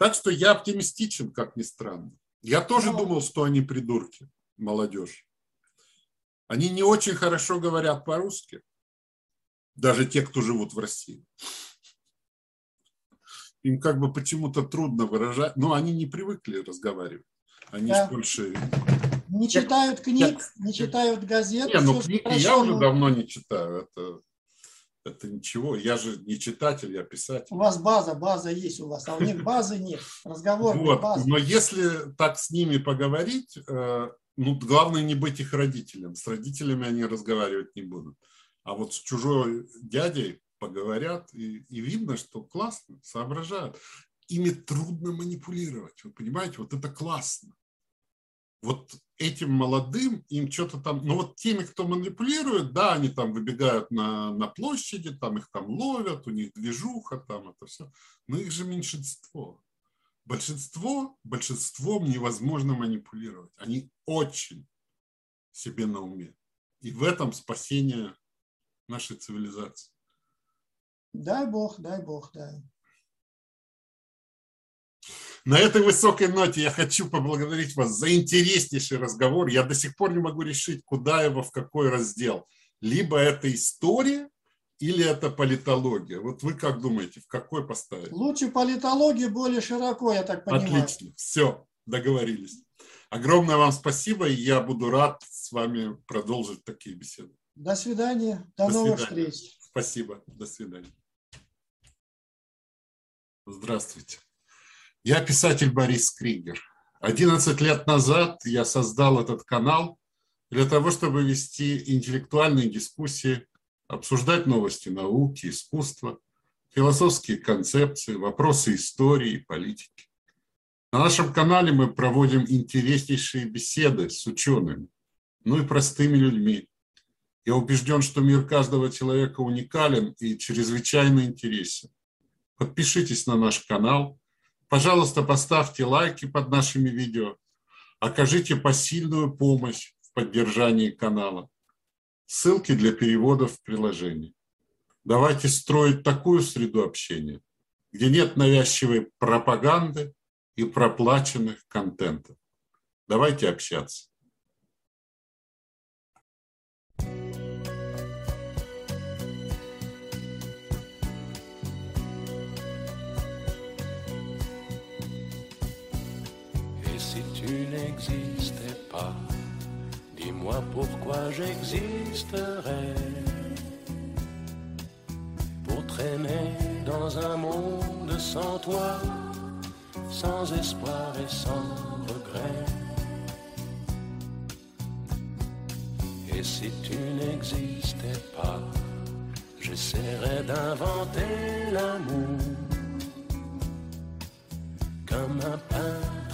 Так что я оптимистичен, как ни странно. Я тоже думал, что они придурки, молодежь. Они не очень хорошо говорят по-русски, даже те, кто живут в России. Им как бы почему-то трудно выражать, но они не привыкли разговаривать. Они да. больше... Не читают книг, не читают газет. Не, ну книги я уже давно не читаю. Это это ничего. Я же не читатель, я писатель. У вас база, база есть у вас, а у них базы нет. Разговор вот. базы. Но если так с ними поговорить, э, ну, главное не быть их родителем. С родителями они разговаривать не будут. А вот с чужой дядей поговорят, и, и видно, что классно, соображают. Ими трудно манипулировать, вы понимаете, вот это классно вот этим молодым им что-то там, ну вот теми, кто манипулирует, да, они там выбегают на, на площади, там их там ловят, у них движуха, там это все, но их же меньшинство. Большинство, большинством невозможно манипулировать. Они очень себе на уме. И в этом спасение нашей цивилизации. Дай Бог, дай Бог, да. На этой высокой ноте я хочу поблагодарить вас за интереснейший разговор. Я до сих пор не могу решить, куда его, в какой раздел. Либо это история, или это политология? Вот вы как думаете, в какой поставить? Лучше политология более широко, я так понимаю. Отлично, все, договорились. Огромное вам спасибо, и я буду рад с вами продолжить такие беседы. До свидания, до, до новых свидания. встреч. Спасибо, до свидания. Здравствуйте. Я писатель Борис Кригер. 11 лет назад я создал этот канал для того, чтобы вести интеллектуальные дискуссии, обсуждать новости науки, искусства, философские концепции, вопросы истории и политики. На нашем канале мы проводим интереснейшие беседы с учеными, ну и простыми людьми. Я убежден, что мир каждого человека уникален и чрезвычайно интересен. Подпишитесь на наш канал – Пожалуйста, поставьте лайки под нашими видео, окажите посильную помощь в поддержании канала. Ссылки для переводов в приложении. Давайте строить такую среду общения, где нет навязчивой пропаганды и проплаченных контентов. Давайте общаться. N'existais pas, dis-moi pourquoi j'existerais. Pour traîner dans un monde sans toi, sans espoir et sans regret. Et si tu n'existais pas, j'essaierais d'inventer l'amour comme un pain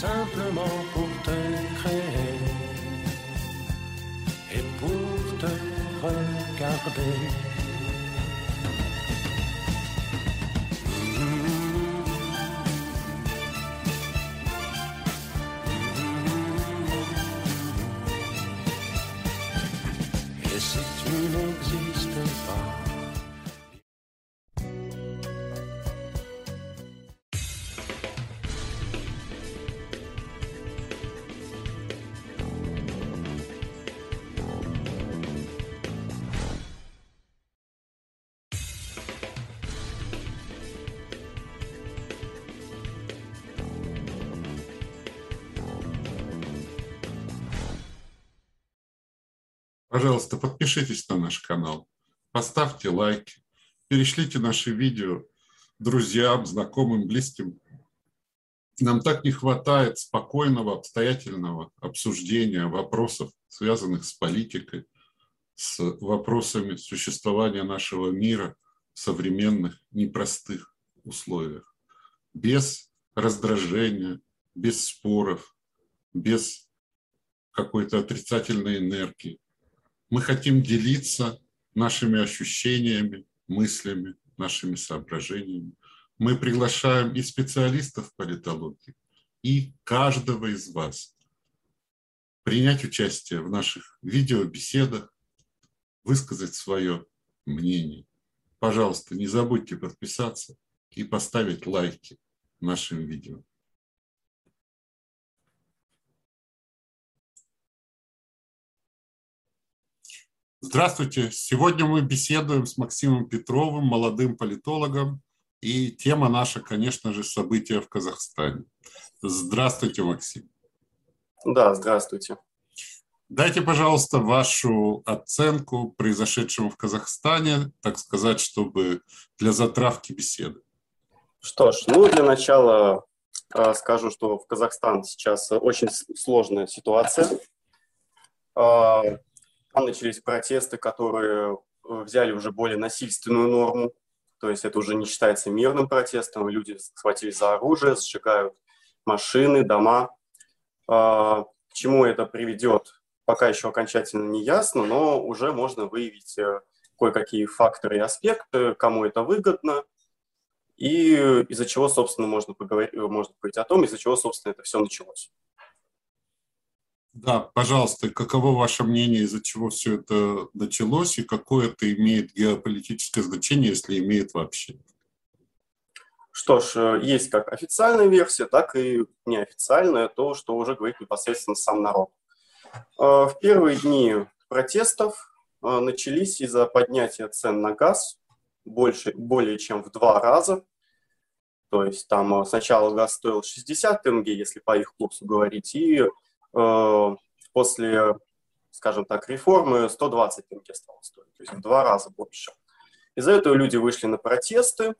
simplement pour te créer et pour te regarder. Подпишитесь на наш канал, поставьте лайки, перешлите наши видео друзьям, знакомым, близким. Нам так не хватает спокойного, обстоятельного обсуждения вопросов, связанных с политикой, с вопросами существования нашего мира в современных непростых условиях. Без раздражения, без споров, без какой-то отрицательной энергии. Мы хотим делиться нашими ощущениями, мыслями, нашими соображениями. Мы приглашаем и специалистов политологии, и каждого из вас принять участие в наших видеобеседах, высказать свое мнение. Пожалуйста, не забудьте подписаться и поставить лайки нашим видео. Здравствуйте. Сегодня мы беседуем с Максимом Петровым, молодым политологом. И тема наша, конечно же, события в Казахстане. Здравствуйте, Максим. Да, здравствуйте. Дайте, пожалуйста, вашу оценку произошедшему в Казахстане, так сказать, чтобы для затравки беседы. Что ж, ну для начала э, скажу, что в Казахстане сейчас очень сложная ситуация. Э, там начались протесты, которые взяли уже более насильственную норму, то есть это уже не считается мирным протестом, люди схватились за оружие, сжигают машины, дома. Э, к чему это приведет, пока еще окончательно не ясно, но уже можно выявить кое-какие факторы и аспекты, кому это выгодно, и из-за чего, собственно, можно поговорить, можно говорить о том, из-за чего, собственно, это все началось. Да, пожалуйста, каково ваше мнение, из-за чего все это началось, и какое это имеет геополитическое значение, если имеет вообще? Что ж, есть как официальная версия, так и неофициальная, то, что уже говорит непосредственно сам народ. В первые дни протестов начались из-за поднятия цен на газ больше, более чем в два раза. То есть там сначала газ стоил 60 тенге, если по их курсу говорить, и э, после, скажем так, реформы 120 тенге стало стоить, то есть в два раза больше. Из-за этого люди вышли на протесты,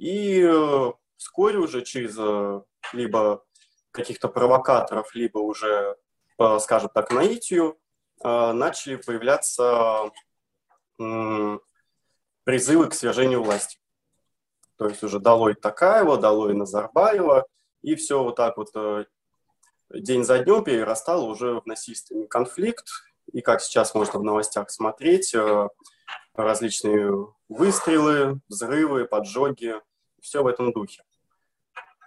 и э, вскоре уже через э, либо каких-то провокаторов, либо уже, э, скажем так, наитию, начали появляться призывы к свержению власти. То есть уже долой Такаева, долой Назарбаева, и все вот так вот день за днем перерастало уже в насильственный конфликт. И как сейчас можно в новостях смотреть, различные выстрелы, взрывы, поджоги, все в этом духе.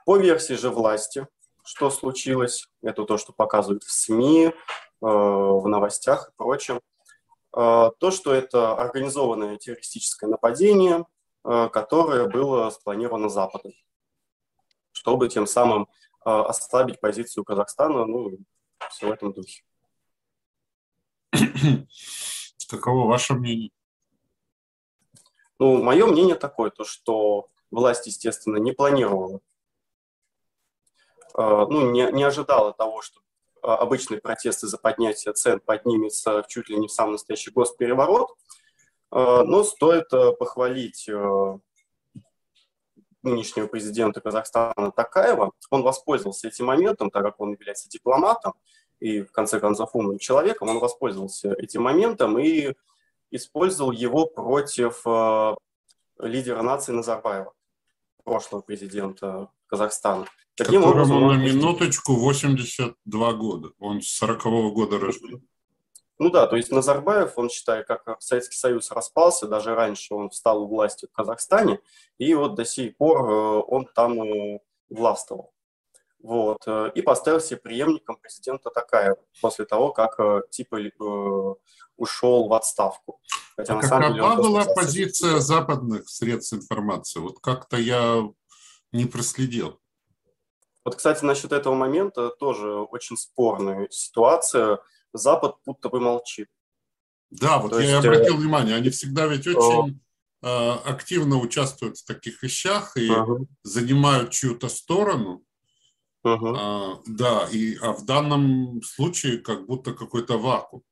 По версии же власти, что случилось, это то, что показывают в СМИ, э, в новостях и прочем, э, то, что это организованное террористическое нападение, э, которое было спланировано Западом, чтобы тем самым ослабить позицию Казахстана, ну, все в этом духе. Каково ваше мнение? Ну, мое мнение такое, то, что власть, естественно, не планировала, э, ну, не, не ожидала того, что э, обычные протесты за поднятие цен поднимется чуть ли не в самый настоящий госпереворот. Но стоит похвалить нынешнего президента Казахстана Такаева. Он воспользовался этим моментом, так как он является дипломатом и, в конце концов, умным человеком. Он воспользовался этим моментом и использовал его против лидера нации Назарбаева прошлого президента Казахстана. Таким Которому образом, на минуточку 82 года. Он с 40-го года рождения. Ну да, то есть Назарбаев, он считает, как Советский Союз распался, даже раньше он встал у власти в Казахстане, и вот до сих пор э, он там э, властвовал. Вот. Э, и поставил себе преемником президента Такаева после того, как типа ушел в отставку. Хотя, а какова деле, была позиция западных средств информации? Вот как-то я не проследил. Вот, кстати, насчет этого момента тоже очень спорная ситуация. Запад будто бы молчит. Да, вот То я есть... обратил внимание, они всегда ведь очень э, активно участвуют в таких вещах и uh занимают чью-то сторону. uh А, да, и, а в данном случае как будто какой-то вакуум.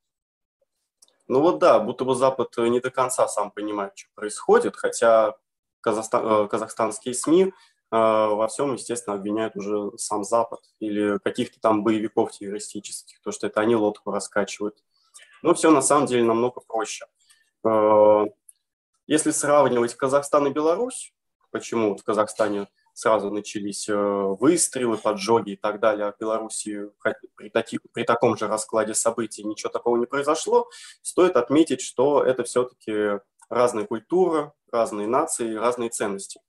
Ну вот да, будто бы Запад не до конца сам понимает, что происходит, хотя казахстан, э, казахстанские СМИ э, во всем, естественно, обвиняют уже сам Запад или каких-то там боевиков террористических, то, что это они лодку раскачивают. Но все на самом деле намного проще. Э, если сравнивать Казахстан и Беларусь, почему в Казахстане сразу начались э, выстрелы, поджоги и так далее. А в Беларуси при, таки, при таком же раскладе событий ничего такого не произошло. Стоит отметить, что это все-таки разная культура, разные нации, разные ценности.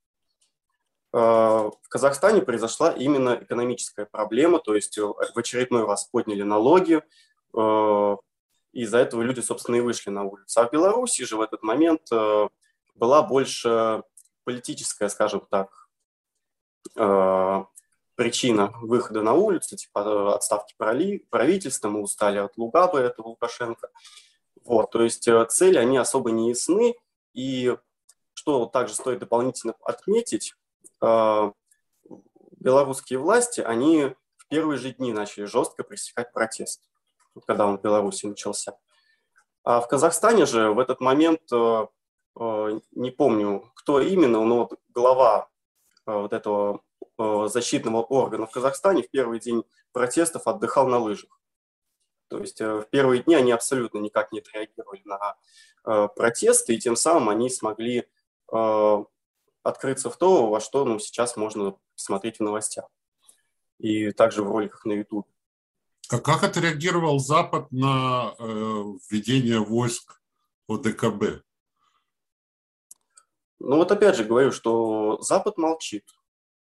Э, в Казахстане произошла именно экономическая проблема, то есть э, в очередной раз подняли налоги, и из-за этого люди, собственно, и вышли на улицу. А в Беларуси же в этот момент была больше политическая, скажем так, причина выхода на улицу, типа отставки правительства, мы устали от Лугабы, этого Лукашенко. Вот, то есть э, цели, они особо не ясны, и что также стоит дополнительно отметить, белорусские власти, они в первые же дни начали жестко пресекать протест, когда он в Беларуси начался. А в Казахстане же в этот момент, не помню, кто именно, но глава Э, вот этого э, защитного органа в Казахстане в первый день протестов отдыхал на лыжах. То есть э, в первые дни они абсолютно никак не отреагировали на протесты, и тем самым они смогли открыться в то, во что ну, сейчас можно смотреть в новостях. И также в роликах на YouTube. А как отреагировал Запад на э, введение войск ОДКБ? Ну вот опять же говорю, что Запад молчит.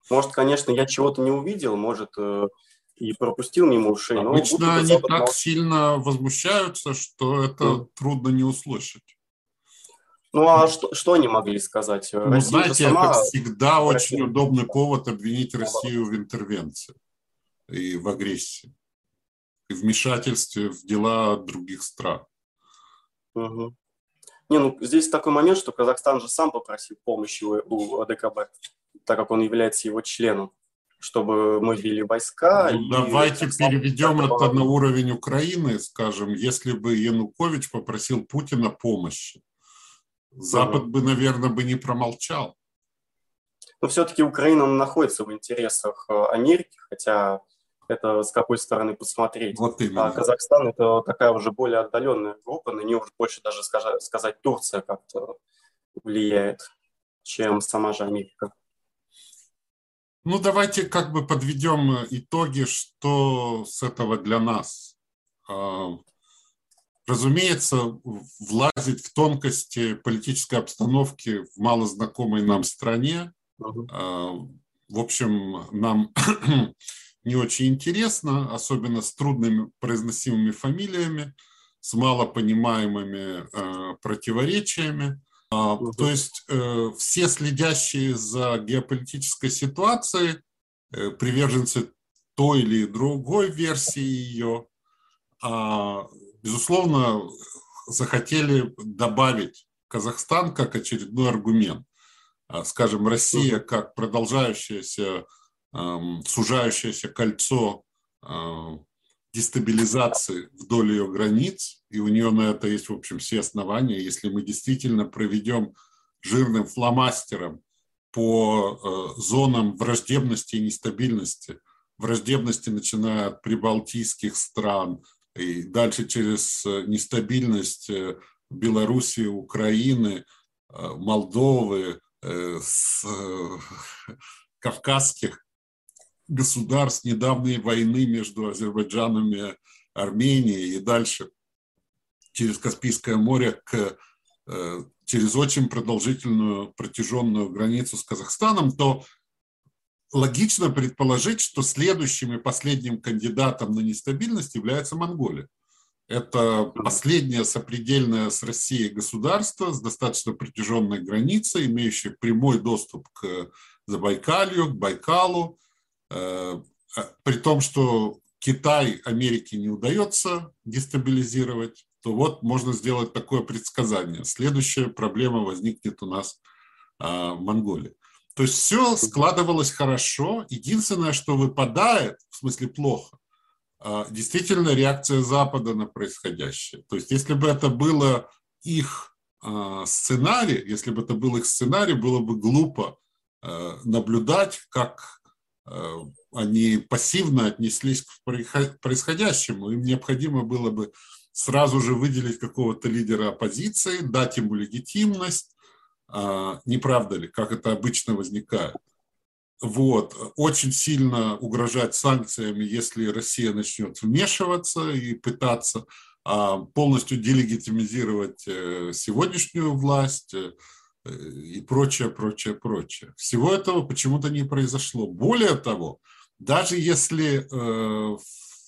Может, конечно, я чего-то не увидел, может, э, и пропустил мимо ушей. Обычно они так молчит. сильно возмущаются, что это mm. трудно не услышать. Ну а что, что они могли сказать? Ну, Россия знаете, сама... это всегда Россия... очень удобный повод обвинить Россию в интервенции и в агрессии, и вмешательстве в дела других стран. Угу. Не, ну здесь такой момент, что Казахстан же сам попросил помощи у, у АДКБ, так как он является его членом, чтобы мы ввели войска. Ну, давайте переведем это на уровень Украины, скажем, если бы Янукович попросил Путина помощи, Запад бы, наверное, бы не промолчал. Но все-таки Украина находится в интересах э, Америки, хотя это с какой стороны посмотреть. Вот именно. А Казахстан это такая уже более отдаленная группа, на нее уже больше даже сказать Турция как-то влияет, чем сама же Америка. Ну, давайте как бы подведем итоги, что с этого для нас. А, разумеется, влазить в тонкости политической обстановки в малознакомой нам стране, uh в общем, нам не очень интересно, особенно с трудными произносимыми фамилиями, с малопонимаемыми э, противоречиями. Угу. То есть э, все следящие за геополитической ситуацией, э, приверженцы той или другой версии ее, безусловно, захотели добавить Казахстан как очередной аргумент. Скажем, Россия как продолжающаяся сужающееся кольцо дестабилизации вдоль ее границ, и у нее на это есть, в общем, все основания. Если мы действительно проведем жирным фломастером по э, зонам враждебности и нестабильности, враждебности начиная от прибалтийских стран и дальше через э, нестабильность э, Белоруссии, Украины, Молдовы, с кавказских государств недавней войны между Азербайджаном и Арменией и дальше через Каспийское море к, э, через очень продолжительную протяженную границу с Казахстаном, то логично предположить, что следующим и последним кандидатом на нестабильность является Монголия. Это последнее сопредельное с Россией государство с достаточно протяженной границей, имеющее прямой доступ к Забайкалью, к Байкалу, Э, а, при том, что Китай Америке не удается дестабилизировать, то вот можно сделать такое предсказание. Следующая проблема возникнет у нас а, в Монголии. То есть все складывалось хорошо. Единственное, что выпадает, в смысле плохо, а, действительно реакция Запада на происходящее. То есть если бы это было их сценарий, если бы это был их сценарий, было бы глупо наблюдать, как они пассивно отнеслись к происходящему. Им необходимо было бы сразу же выделить какого-то лидера оппозиции, дать ему легитимность. А, не правда ли, как это обычно возникает? Вот. Очень сильно угрожать санкциями, если Россия начнет вмешиваться и пытаться а, полностью делегитимизировать э, сегодняшнюю власть, э, и прочее, прочее, прочее. Всего этого почему-то не произошло. Более того, даже если э, в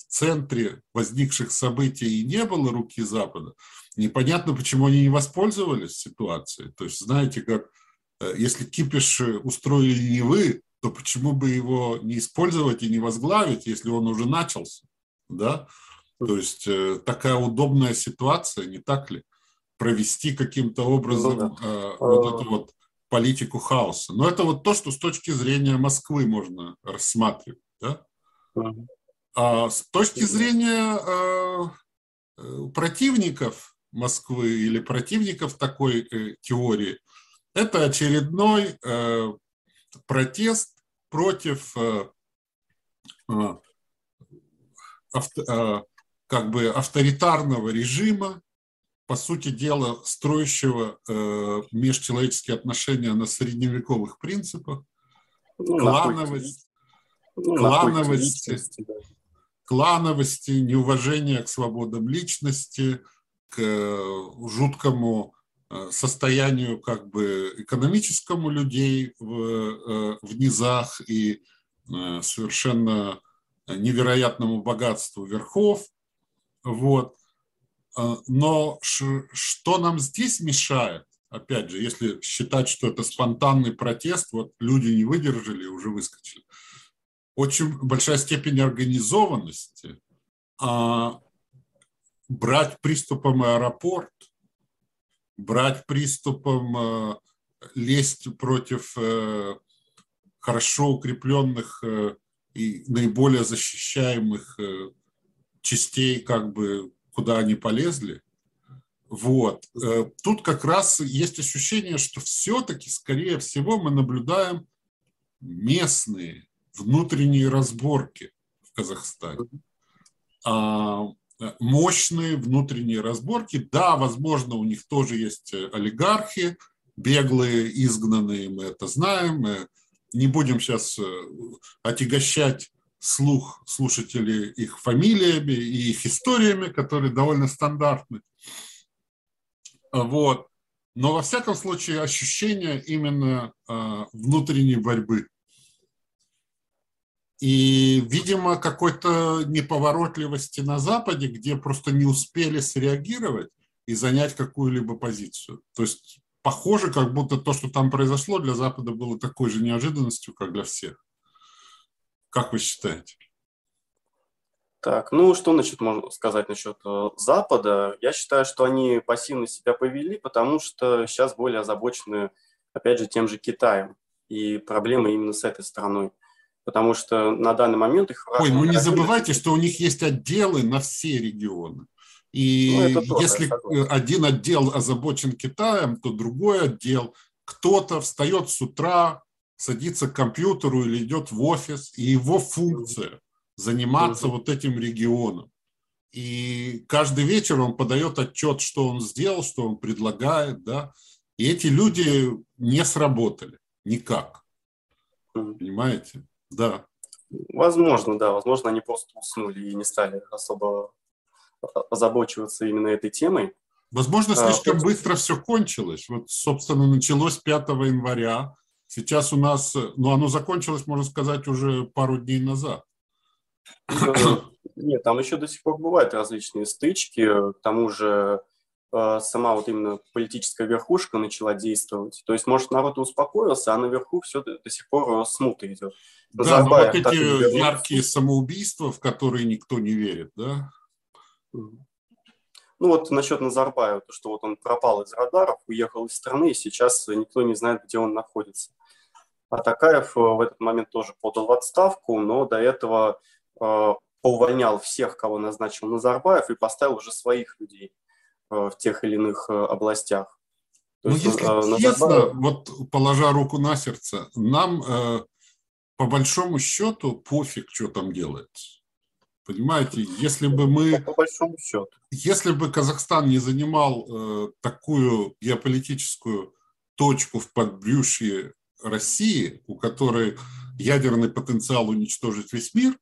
центре возникших событий и не было руки Запада, непонятно, почему они не воспользовались ситуацией. То есть, знаете, как э, если кипиш устроили не вы, то почему бы его не использовать и не возглавить, если он уже начался, да? То есть такая удобная ситуация, не так ли? провести каким-то образом ну, да. э, вот эту вот политику хаоса. Но это вот то, что с точки зрения Москвы можно рассматривать. Да? А с точки зрения э, э, противников Москвы или противников такой э, теории, это очередной э, протест против э, авто, как бы авторитарного режима, по сути дела, строящего межчеловеческие отношения на средневековых принципах, ну, клановость, ну, клановости, да. клановости, неуважение к свободам личности, к э, жуткому э, состоянию как бы экономическому людей в, э, в низах и совершенно невероятному богатству верхов. Вот. Но что нам здесь мешает? Опять же, если считать, что это спонтанный протест, вот люди не выдержали, уже выскочили. Очень большая степень организованности. А брать приступом аэропорт, брать приступом, а, лезть против э, хорошо укрепленных э, и наиболее защищаемых э, частей как бы куда они полезли, Вот. Э, тут как раз есть ощущение, что все-таки, скорее всего, мы наблюдаем местные внутренние разборки в Казахстане. А, мощные внутренние разборки. Да, возможно, у них тоже есть олигархи, беглые, изгнанные, мы это знаем. Мы не будем сейчас э, отягощать слух слушателей их фамилиями и их историями, которые довольно стандартны. Вот. Но во всяком случае ощущение именно э, внутренней борьбы. И, видимо, какой-то неповоротливости на Западе, где просто не успели среагировать и занять какую-либо позицию. То есть похоже, как будто то, что там произошло, для Запада было такой же неожиданностью, как для всех. Как вы считаете? Так, ну что значит можно сказать насчет э, Запада? Я считаю, что они пассивно себя повели, потому что сейчас более озабочены, опять же, тем же Китаем. И проблемы именно с этой страной. Потому что на данный момент их... Ой, ну не забывайте, что у них есть отделы на все регионы. И ну, тоже, если один отдел озабочен Китаем, то другой отдел, кто-то встает с утра, садится к компьютеру или идет в офис, и его функция заниматься вот этим регионом. И каждый вечер он подает отчет, что он сделал, что он предлагает, да. И эти люди не сработали никак. Понимаете? Да. Возможно, да. Возможно, они просто уснули и не стали особо озабочиваться именно этой темой. Возможно, а, слишком а, быстро все кончилось. Вот, собственно, началось 5 января. Сейчас у нас, ну, оно закончилось, можно сказать, уже пару дней назад. Нет, там еще до сих пор бывают различные стычки. К тому же э, сама вот именно политическая верхушка начала действовать. То есть, может, народ успокоился, а наверху все до, до сих пор смута идет. Да, но вот эти яркие самоубийства, в которые никто не верит, да? Ну вот насчет Назарбаева, то, что вот он пропал из радаров, уехал из страны, и сейчас никто не знает, где он находится. А Такаев э, в этот момент тоже подал в отставку, но до этого э, поувольнял всех, кого назначил Назарбаев, и поставил уже своих людей э, в тех или иных э, областях. То ну, есть, если э, честно, Назарбаев... вот положа руку на сердце, нам э, по большому счету пофиг, что там делается. Понимаете, если бы мы... По большому счету. Если бы Казахстан не занимал э, такую геополитическую точку в подбрюшье России, у которой ядерный потенциал уничтожить весь мир,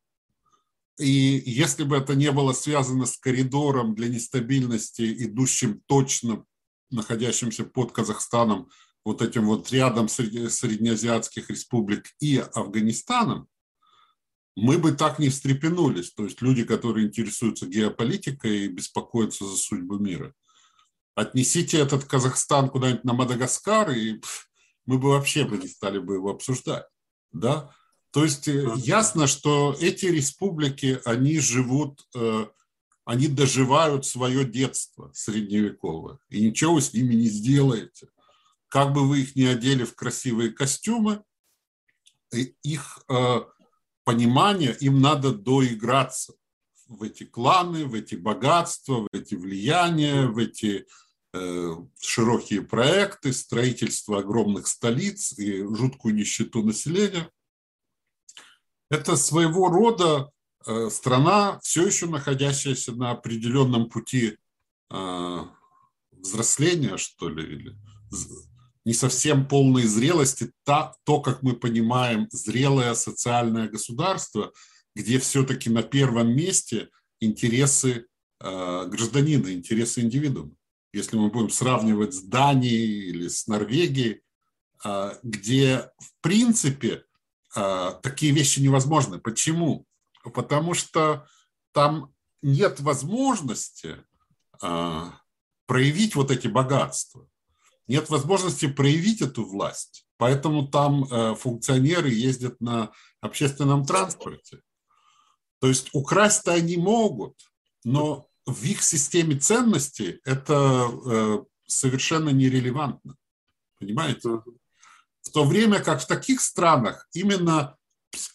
и если бы это не было связано с коридором для нестабильности, идущим точно, находящимся под Казахстаном, вот этим вот рядом среднеазиатских республик и Афганистаном, мы бы так не встрепенулись. То есть люди, которые интересуются геополитикой и беспокоятся за судьбу мира. Отнесите этот Казахстан куда-нибудь на Мадагаскар, и мы бы вообще бы не стали бы его обсуждать. Да? То есть э, ясно, что эти республики, они живут, э, они доживают свое детство средневековое, и ничего вы с ними не сделаете. Как бы вы их не одели в красивые костюмы, их э, понимания, им надо доиграться в эти кланы, в эти богатства, в эти влияния, в эти э, широкие проекты, строительство огромных столиц и жуткую нищету населения. Это своего рода э, страна, все еще находящаяся на определенном пути э, взросления, что ли, или не совсем полной зрелости, та, то, как мы понимаем, зрелое социальное государство, где все-таки на первом месте интересы э, гражданина, интересы индивидуума. Если мы будем сравнивать с Данией или с Норвегией, где в принципе такие вещи невозможны. Почему? Потому что там нет возможности э, проявить вот эти богатства нет возможности проявить эту власть. Поэтому там э, функционеры ездят на общественном транспорте. То есть украсть-то они могут, но в их системе ценностей это э, совершенно нерелевантно. Понимаете? В то время как в таких странах именно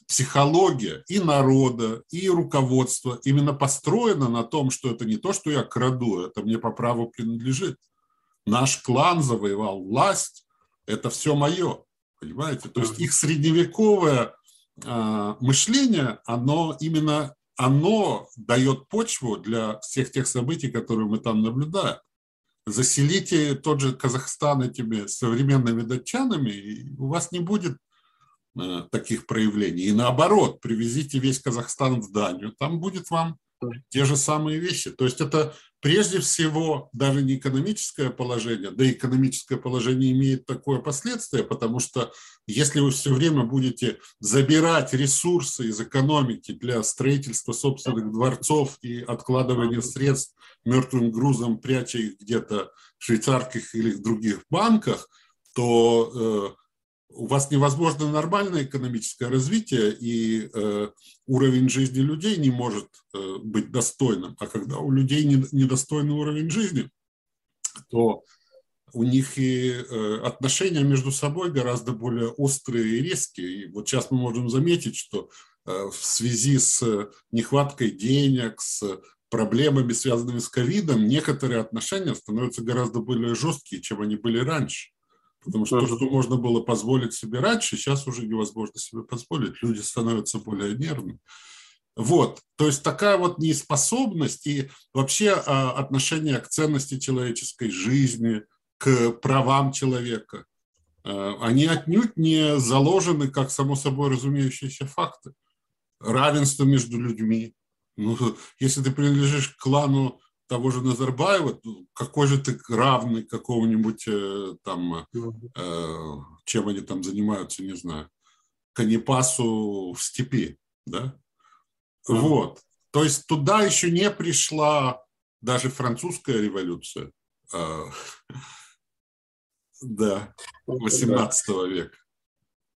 психология и народа, и руководства именно построена на том, что это не то, что я краду, это мне по праву принадлежит. Наш клан завоевал власть, это все мое, понимаете? То есть их средневековое э, мышление, оно именно оно дает почву для всех тех событий, которые мы там наблюдаем. Заселите тот же Казахстан этими современными датчанами, и у вас не будет Э, таких проявлений. И наоборот, привезите весь Казахстан в Данию, там будет вам те же самые вещи. То есть это прежде всего даже не экономическое положение, да экономическое положение имеет такое последствие, потому что если вы все время будете забирать ресурсы из экономики для строительства собственных дворцов и откладывания средств мертвым грузом, пряча их где-то в швейцарских или в других банках, то э, у вас невозможно нормальное экономическое развитие, и э, уровень жизни людей не может э, быть достойным. А когда у людей не, недостойный уровень жизни, то у них и э, отношения между собой гораздо более острые и резкие. И вот сейчас мы можем заметить, что э, в связи с нехваткой денег, с проблемами, связанными с ковидом, некоторые отношения становятся гораздо более жесткие, чем они были раньше. Потому что то, что можно было позволить себе раньше, сейчас уже невозможно себе позволить. Люди становятся более нервными. Вот, то есть такая вот неспособность и вообще а, отношение к ценности человеческой жизни, к правам человека, а, они отнюдь не заложены как само собой разумеющиеся факты. Равенство между людьми. Ну, если ты принадлежишь к клану того же Назарбаева, какой же ты равный какого-нибудь э, там, э, чем они там занимаются, не знаю, канипасу в степи, да? Вот. То есть туда еще не пришла даже французская революция, э, да, 18 века.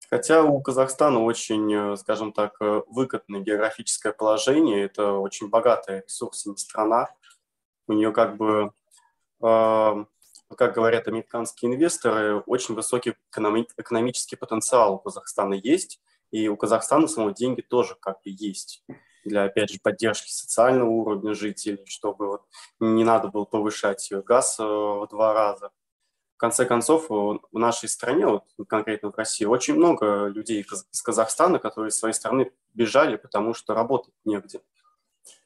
Хотя у Казахстана очень, э, скажем так, э, выгодное географическое положение, это очень богатая ресурсами страна, у нее как бы, э, как говорят американские инвесторы, очень высокий экономи- экономический потенциал у Казахстана есть, и у Казахстана самого деньги тоже как бы есть для, опять же, поддержки социального уровня жителей, чтобы вот не надо было повышать газ э, в два раза. В конце концов, в нашей стране, вот конкретно в России, очень много людей из Казахстана, которые из своей страны бежали, потому что работать негде.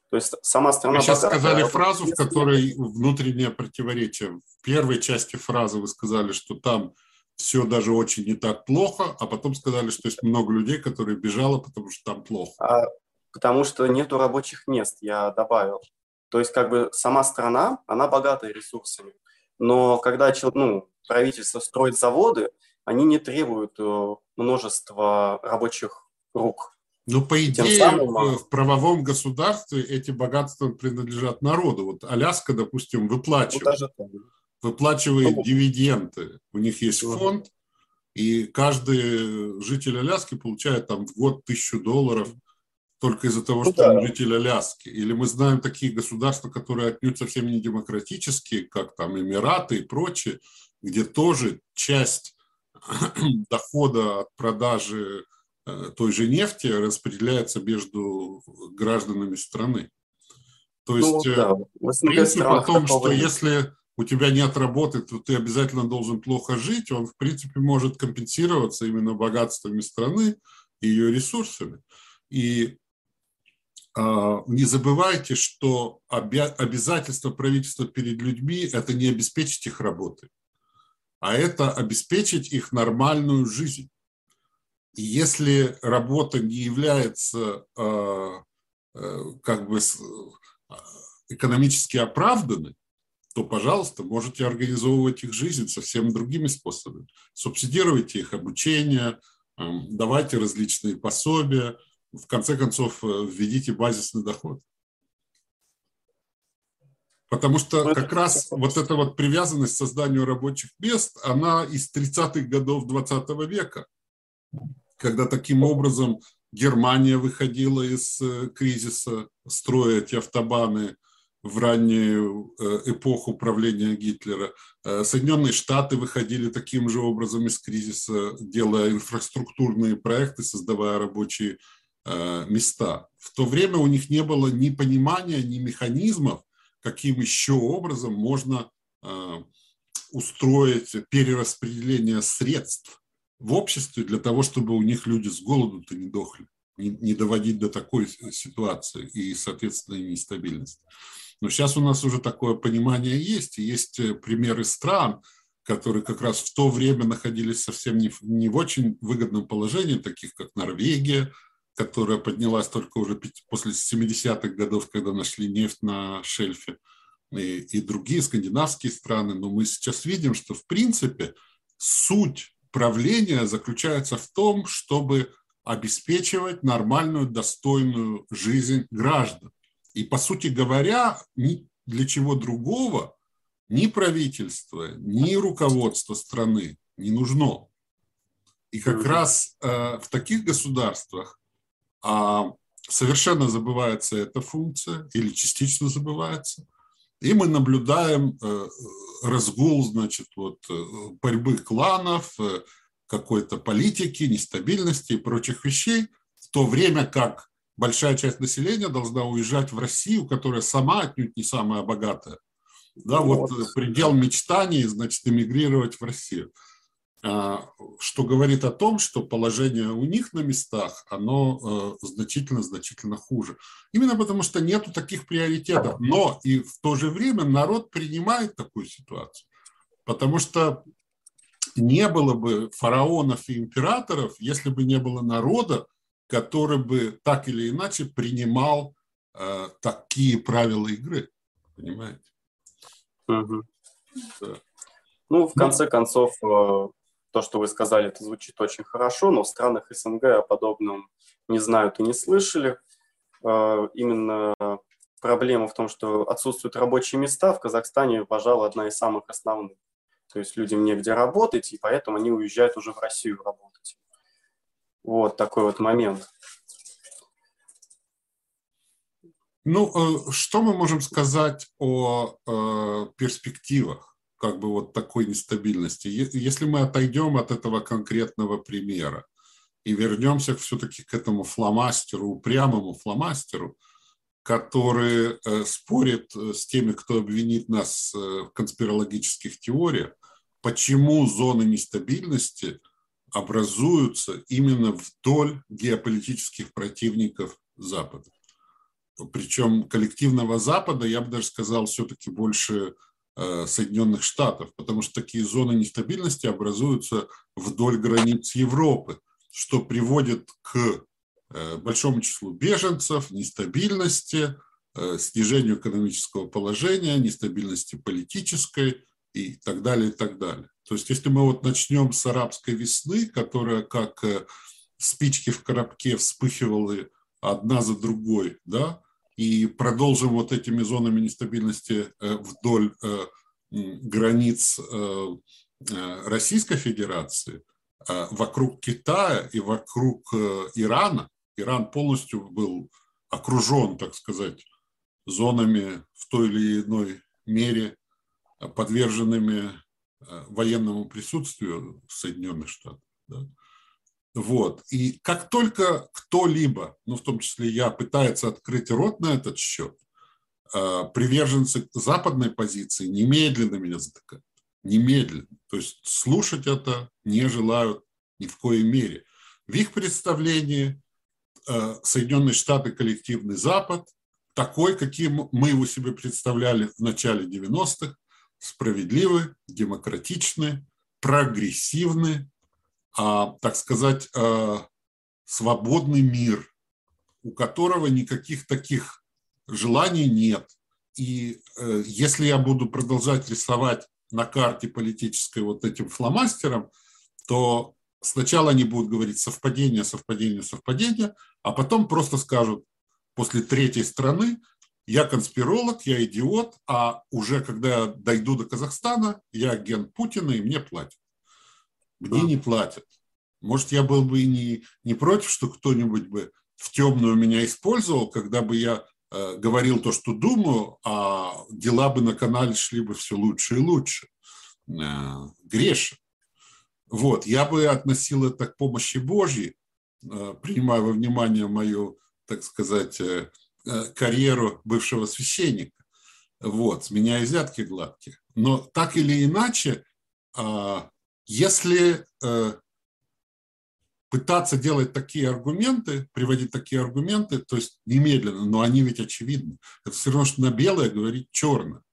То есть сама страна... Вы сейчас богатая, сказали фразу, в которой внутреннее противоречие. В первой части фразы вы сказали, что там все даже очень не так плохо, а потом сказали, что есть много людей, которые бежало, потому что там плохо. А, потому что нету рабочих мест, я добавил. То есть как бы сама страна, она богата ресурсами. Но когда ну, правительство строит заводы, они не требуют э, множества рабочих рук. Ну, по идее, самым... в правовом государстве эти богатства принадлежат народу. Вот Аляска, допустим, выплачивает, ну, выплачивает ну, дивиденды. У них есть фонд, и каждый житель Аляски получает там в год тысячу долларов только из-за того, ну, что да. он житель Аляски. Или мы знаем такие государства, которые отнюдь совсем не демократические, как там Эмираты и прочее, где тоже часть дохода от продажи той же нефти распределяется между гражданами страны. То ну есть ну, да. принцип о том, что если у тебя нет работы, то ты обязательно должен плохо жить, он, в принципе, может компенсироваться именно богатствами страны и ее ресурсами. И а, не забывайте, что обязательство правительства перед людьми – это не обеспечить их работой, а это обеспечить их нормальную жизнь. И если работа не является а, э, как бы а, экономически оправданной, то, пожалуйста, можете организовывать их жизнь совсем другими способами. Субсидируйте их обучение, давайте различные пособия, в конце концов, э, введите базисный доход. Потому что как раз вот эта вот привязанность к созданию рабочих мест, она из 30-х годов 20 века – когда таким образом Германия выходила из э, кризиса, строя эти автобаны, в раннюю э, эпоху правления Гитлера. Э, Соединенные Штаты выходили таким же образом из кризиса, делая инфраструктурные проекты, создавая рабочие места. В то время у них не было ни понимания, ни механизмов, каким еще образом можно устроить перераспределение средств в обществе для того, чтобы у них люди с голоду-то не дохли, не, доводить до такой ситуации и, соответственно, нестабильности. Но сейчас у нас уже такое понимание есть, и есть э, примеры стран, которые как раз в то время находились совсем не в, не в очень выгодном положении, таких как Норвегия, которая поднялась только уже после 70-х годов, когда нашли нефть на шельфе, и, и другие скандинавские страны. Но мы сейчас видим, что в принципе суть правления заключается в том, чтобы обеспечивать нормальную, достойную жизнь граждан. И, по сути говоря, ни для чего другого ни правительство, ни руководство страны не нужно. И как раз э, в таких государствах э, совершенно забывается эта функция или частично забывается. И мы наблюдаем э, разгул, значит, вот, э, борьбы кланов, э, какой-то политики, нестабильности и прочих вещей, в то время как большая часть населения должна уезжать в Россию, которая сама отнюдь не самая богатая. Да, вот, вот предел мечтаний, значит, эмигрировать в Россию. А, что говорит о том, что положение у них на местах, оно значительно-значительно э, хуже. Именно потому, что нету таких приоритетов. Но и в то же время народ принимает такую ситуацию. Потому что не было бы фараонов и императоров, если бы не было народа, который бы так или иначе принимал э, такие правила игры. Понимаете? Угу. Да. Ну, в конце ну, концов, э, то, что вы сказали, это звучит очень хорошо, но в странах СНГ о подобном не знают и не слышали. Э, именно проблема в том, что отсутствуют рабочие места в Казахстане, пожалуй, одна из самых основных. То есть людям негде работать, и поэтому они уезжают уже в Россию работать. Вот такой вот момент. Ну, э, что мы можем сказать о э, перспективах как бы вот такой нестабильности? Если мы отойдем от этого конкретного примера и вернемся все-таки к этому фломастеру, упрямому фломастеру, который э, спорит с теми, кто обвинит нас в конспирологических теориях, почему зоны нестабильности образуются именно вдоль геополитических противников Запада. Причем коллективного Запада, я бы даже сказал, все-таки больше э, Соединенных Штатов, потому что такие зоны нестабильности образуются вдоль границ Европы, что приводит к э, большому числу беженцев, нестабильности, э, снижению экономического положения, нестабильности политической и так далее, и так далее. То есть если мы вот начнем с арабской весны, которая как э, спички в коробке вспыхивала одна за другой, да, и продолжим вот этими зонами нестабильности э, вдоль э, границ Российской Федерации, вокруг Китая и вокруг Ирана, Иран полностью был окружен, так сказать, зонами в той или иной мере подверженными Э, военному присутствию Соединенных Штатов. Да? Вот. И как только кто-либо, ну в том числе я, пытается открыть рот на этот счет, э, приверженцы западной позиции немедленно меня затыкают. Немедленно. То есть слушать это не желают ни в коей мере. В их представлении э, Соединенные Штаты – коллективный Запад, такой, каким мы его себе представляли в начале 90-х, справедливый, демократичный, прогрессивный, а, так сказать, а, свободный мир, у которого никаких таких желаний нет. И э, если я буду продолжать рисовать на карте политической вот этим фломастером, то сначала они будут говорить совпадение, совпадение, совпадение, а потом просто скажут после третьей страны, я конспиролог, я идиот, а уже когда я дойду до Казахстана, я агент Путина, и мне платят. Мне не платят. Может, я был бы и не, не против, что кто-нибудь бы в темную меня использовал, когда бы я э, говорил то, что думаю, а дела бы на канале шли бы все лучше и лучше. Э, грешен. Вот, я бы относил это к помощи Божьей, э, принимая во внимание мою, так сказать, э, карьеру бывшего священника. Вот, с меня и взятки гладкие. Но так или иначе, если пытаться делать такие аргументы, приводить такие аргументы, то есть немедленно, но они ведь очевидны. Это все равно, что на белое говорить черно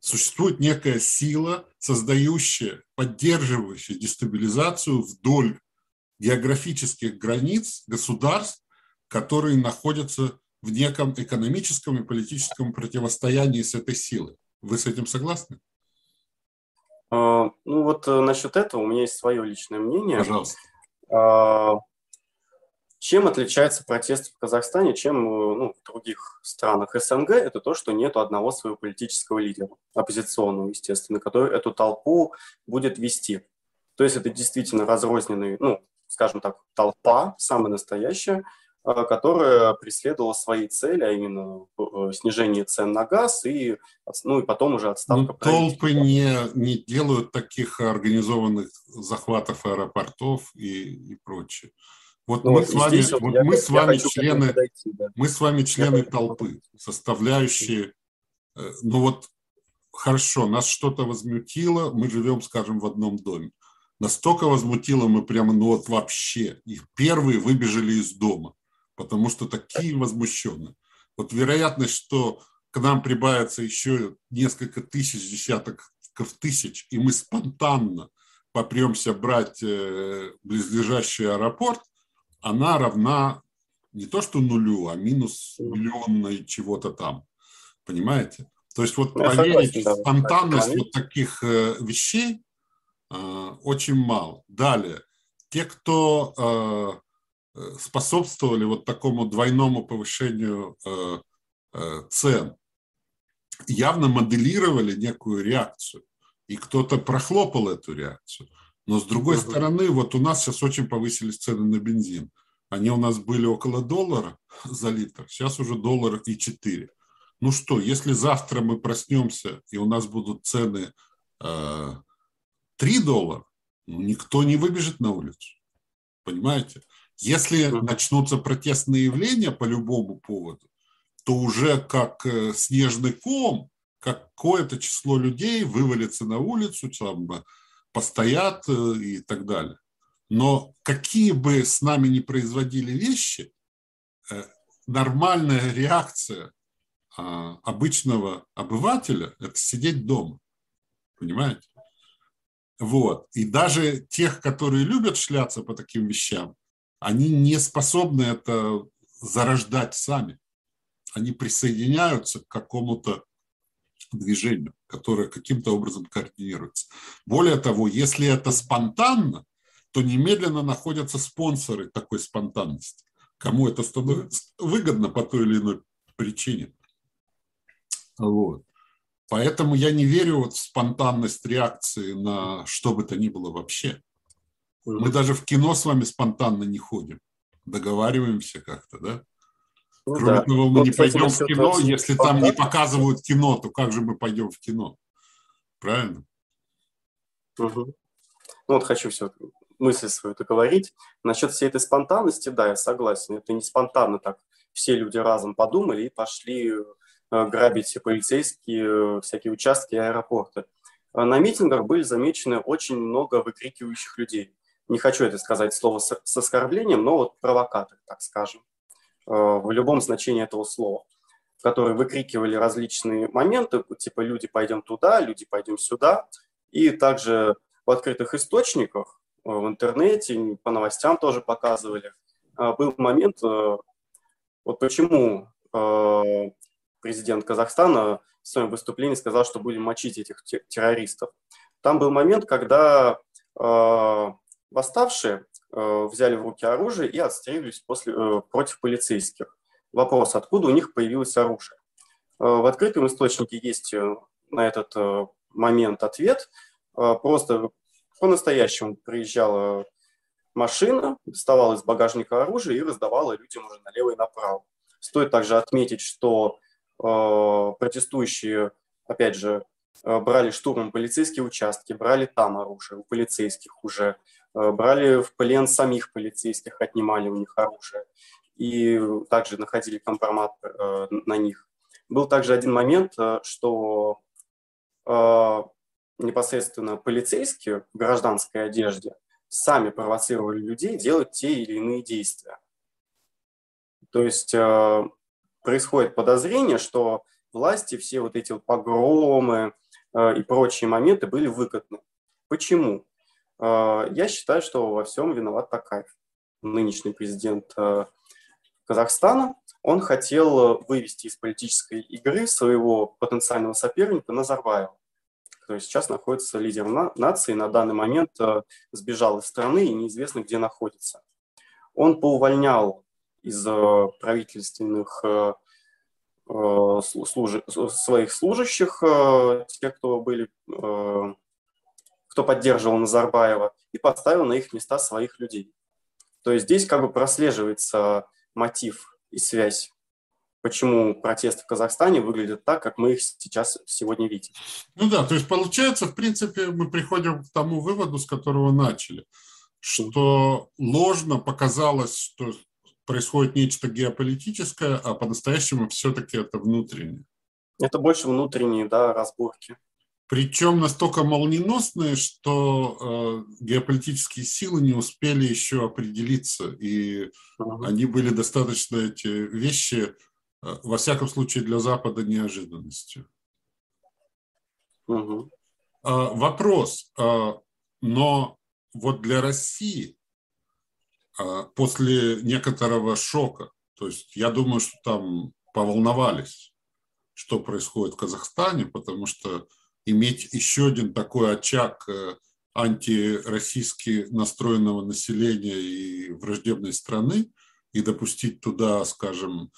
существует некая сила, создающая, поддерживающая дестабилизацию вдоль географических границ государств, которые находятся в неком экономическом и политическом противостоянии с этой силой. Вы с этим согласны? А, ну вот э, насчет этого у меня есть свое личное мнение. Пожалуйста. А, чем отличается протест в Казахстане, чем э, ну, в других странах СНГ, это то, что нет одного своего политического лидера, оппозиционного, естественно, который эту толпу будет вести. То есть это действительно разрозненный, ну, скажем так, толпа, самая настоящая, которая преследовала свои цели, а именно э, снижение цен на газ и, ну, и потом уже отставка. Но толпы не, не делают таких организованных захватов аэропортов и, и прочее. Вот ну, мы вот с вами, вот, вот мы с вами члены, подойти, да. мы с вами члены я толпы, составляющие. Э, ну вот хорошо, нас что-то возмутило, мы живем, скажем, в одном доме. Настолько возмутило мы прямо, ну вот вообще, их первые выбежали из дома, потому что такие возмущенные. Вот вероятность, что к нам прибавится еще несколько тысяч, десяток тысяч, и мы спонтанно попремся брать э, близлежащий аэропорт, она равна не то что нулю, а минус миллионной чего-то там. Понимаете? То есть вот Я согласен, в спонтанность да. вот таких э, вещей э, очень мало. Далее, те, кто э, способствовали вот такому двойному повышению э, э, цен, явно моделировали некую реакцию. И кто-то прохлопал эту реакцию. Но с другой угу. стороны, вот у нас сейчас очень повысились цены на бензин. Они у нас были около доллара за литр, сейчас уже доллар и 4. Ну что, если завтра мы проснемся и у нас будут цены э, 3 доллара, ну, никто не выбежит на улицу. Понимаете? Если начнутся протестные явления по любому поводу, то уже как э, снежный ком какое-то число людей вывалится на улицу, там, постоят э, и так далее. Но какие бы с нами ни производили вещи, э, нормальная реакция а, обычного обывателя – это сидеть дома. Понимаете? Вот. И даже тех, которые любят шляться по таким вещам, они не способны это зарождать сами. Они присоединяются к какому-то движению, которое каким-то образом координируется. Более того, если это спонтанно, то немедленно находятся спонсоры такой спонтанности. Кому это становится выгодно по той или иной причине. Вот. Поэтому я не верю вот в спонтанность реакции на что бы то ни было вообще. Мы даже в кино с вами спонтанно не ходим. Договариваемся как-то, да? Ну, Кроме да. того, мы вот, не пойдем в кино, если там не показывают кино, то как же мы пойдем в кино? Правильно? Угу. Ну вот хочу все мысль свою договорить. Насчет всей этой спонтанности, да, я согласен. Это не спонтанно так. Все люди разом подумали и пошли э, грабить все полицейские, э, всякие участки аэропорта. На митингах были замечены очень много выкрикивающих людей. Не хочу это сказать слово с, с оскорблением, но вот провокаторы, так скажем. Э, в любом значении этого слова, которые выкрикивали различные моменты, типа «люди пойдем туда», «люди пойдем сюда», и также в открытых источниках, э, в интернете, по новостям тоже показывали. Э, был момент, вот почему президент Казахстана в своем выступлении сказал, что будем мочить этих террористов. Там был момент, когда восставшие Э, взяли в руки оружие и отстреливались после, э, против полицейских. Вопрос, откуда у них появилось оружие? Э, в открытом источнике есть на этот момент ответ. Просто по-настоящему приезжала машина, доставала из багажника оружие и раздавала людям уже налево и направо. Стоит также отметить, что э, протестующие, опять же, э, брали штурмом полицейские участки, брали там оружие у полицейских уже, э, брали в плен самих полицейских, отнимали у них оружие и также находили компромат э, на них. Был также один момент, э, что э, непосредственно полицейские в гражданской одежде сами провоцировали людей делать те или иные действия. То есть э, происходит подозрение, что власти все вот эти вот погромы э, и прочие моменты были выгодны. Почему? Э, я считаю, что во всем виноват Такаев, нынешний президент Казахстана. Он хотел вывести из политической игры своего потенциального соперника Назарбаева. То есть сейчас находится лидер нации, на данный момент сбежал из страны и неизвестно, где находится. Он поувольнял из правительственных своих служащих, тех, кто были, кто поддерживал Назарбаева, и поставил на их места своих людей. То есть здесь как бы прослеживается мотив и связь, почему протесты в Казахстане выглядят так, как мы их сейчас сегодня видим. Ну да, то есть получается, в принципе, мы приходим к тому выводу, с которого начали, что ложно показалось, что происходит нечто геополитическое, а по-настоящему все-таки это внутреннее. Это больше внутренние да, разборки. Причем настолько молниеносные, что э, геополитические силы не успели еще определиться, и они были достаточно эти вещи, э, во всяком случае для Запада, неожиданностью. Угу. Э, вопрос, э, но вот для России а, после некоторого шока. То есть я думаю, что там поволновались, что происходит в Казахстане, потому что иметь еще один такой очаг э, антироссийски настроенного населения и враждебной страны и допустить туда, скажем,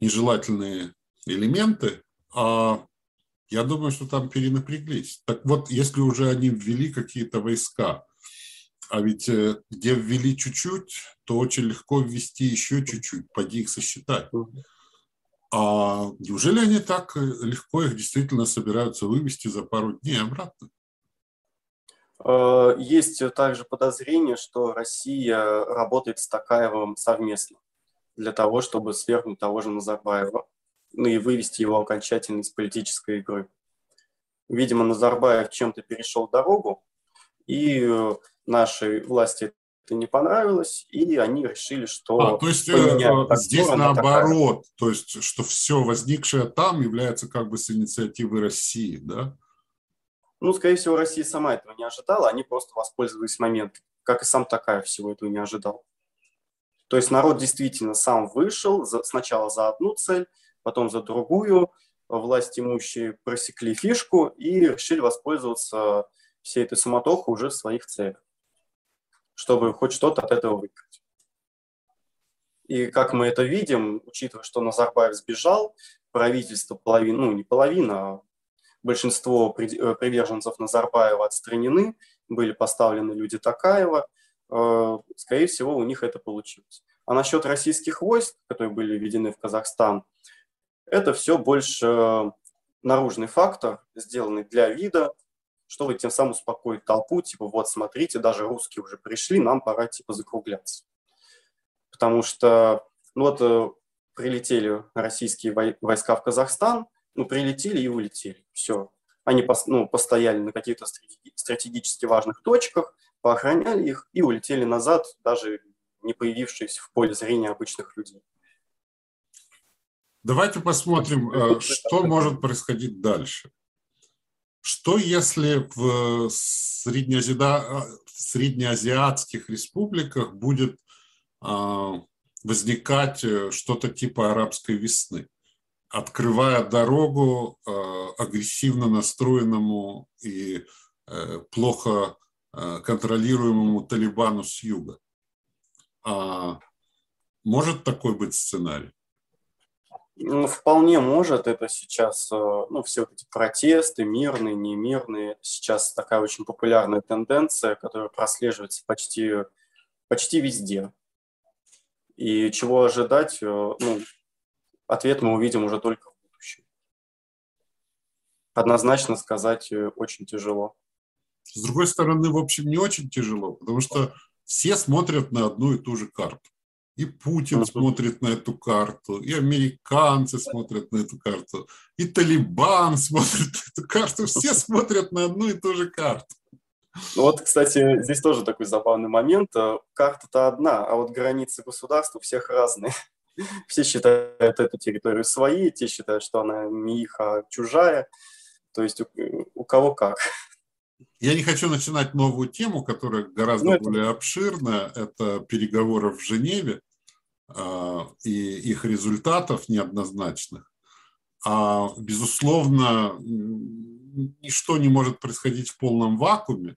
нежелательные элементы, а я думаю, что там перенапряглись. Так вот, если уже они ввели какие-то войска, а ведь э, где ввели чуть-чуть, то очень легко ввести еще чуть-чуть, поди их сосчитать. А неужели они так э, легко их действительно собираются вывести за пару дней обратно? Э, есть также подозрение, что Россия работает с Такаевым совместно для того, чтобы свергнуть того же Назарбаева, ну и вывести его окончательно из политической игры. Видимо, Назарбаев чем-то перешел дорогу, и нашей власти это не понравилось, и они решили, что... А, то есть э, здесь наоборот, такая... то есть что все возникшее там является как бы с инициативы России, да? Ну, скорее всего, Россия сама этого не ожидала, они просто воспользовались моментом, как и сам такая всего этого не ожидал. То есть народ действительно сам вышел за, сначала за одну цель, потом за другую, власть имущие просекли фишку и решили воспользоваться всей этой суматохой уже в своих целях чтобы хоть что-то от этого выиграть. И как мы это видим, учитывая, что Назарбаев сбежал, правительство половина, ну не половина, а большинство э, приверженцев Назарбаева отстранены, были поставлены люди Такаева, э, скорее всего, у них это получилось. А насчет российских войск, которые были введены в Казахстан, это все больше наружный фактор, сделанный для вида, чтобы тем самым успокоить толпу, типа, вот, смотрите, даже русские уже пришли, нам пора, типа, закругляться. Потому что, ну вот, э, прилетели российские войска в Казахстан, ну, прилетели и улетели, все. Они ну, постояли на каких-то стратегически важных точках, поохраняли их и улетели назад, даже не появившись в поле зрения обычных людей. Давайте посмотрим, э, что может происходить дальше. Что если в среднеазиатских республиках будет а, возникать э, что-то типа арабской весны, открывая дорогу а, агрессивно настроенному и э, плохо э, контролируемому Талибану с юга? А может такой быть сценарий? Ну, вполне может. Это сейчас, э, ну, все эти протесты, мирные, немирные, сейчас такая очень популярная тенденция, которая прослеживается почти, почти везде. И чего ожидать, э, ну, ответ мы увидим уже только в будущем. Однозначно сказать э, очень тяжело. С другой стороны, в общем, не очень тяжело, потому что все смотрят на одну и ту же карту. И Путин смотрит на эту карту, и американцы смотрят на эту карту, и Талибан смотрит на эту карту. Все смотрят на одну и ту же карту. Ну вот, кстати, здесь тоже такой забавный момент. Э, карта-то одна, а вот границы государств у всех разные. Все считают эту территорию своей, те считают, что она не их, а чужая. То есть у, у кого как. Я не хочу начинать новую тему, которая гораздо ну, более обширная. Это переговоры в Женеве э, и их результатов неоднозначных. А, безусловно, ничто не может происходить в полном вакууме.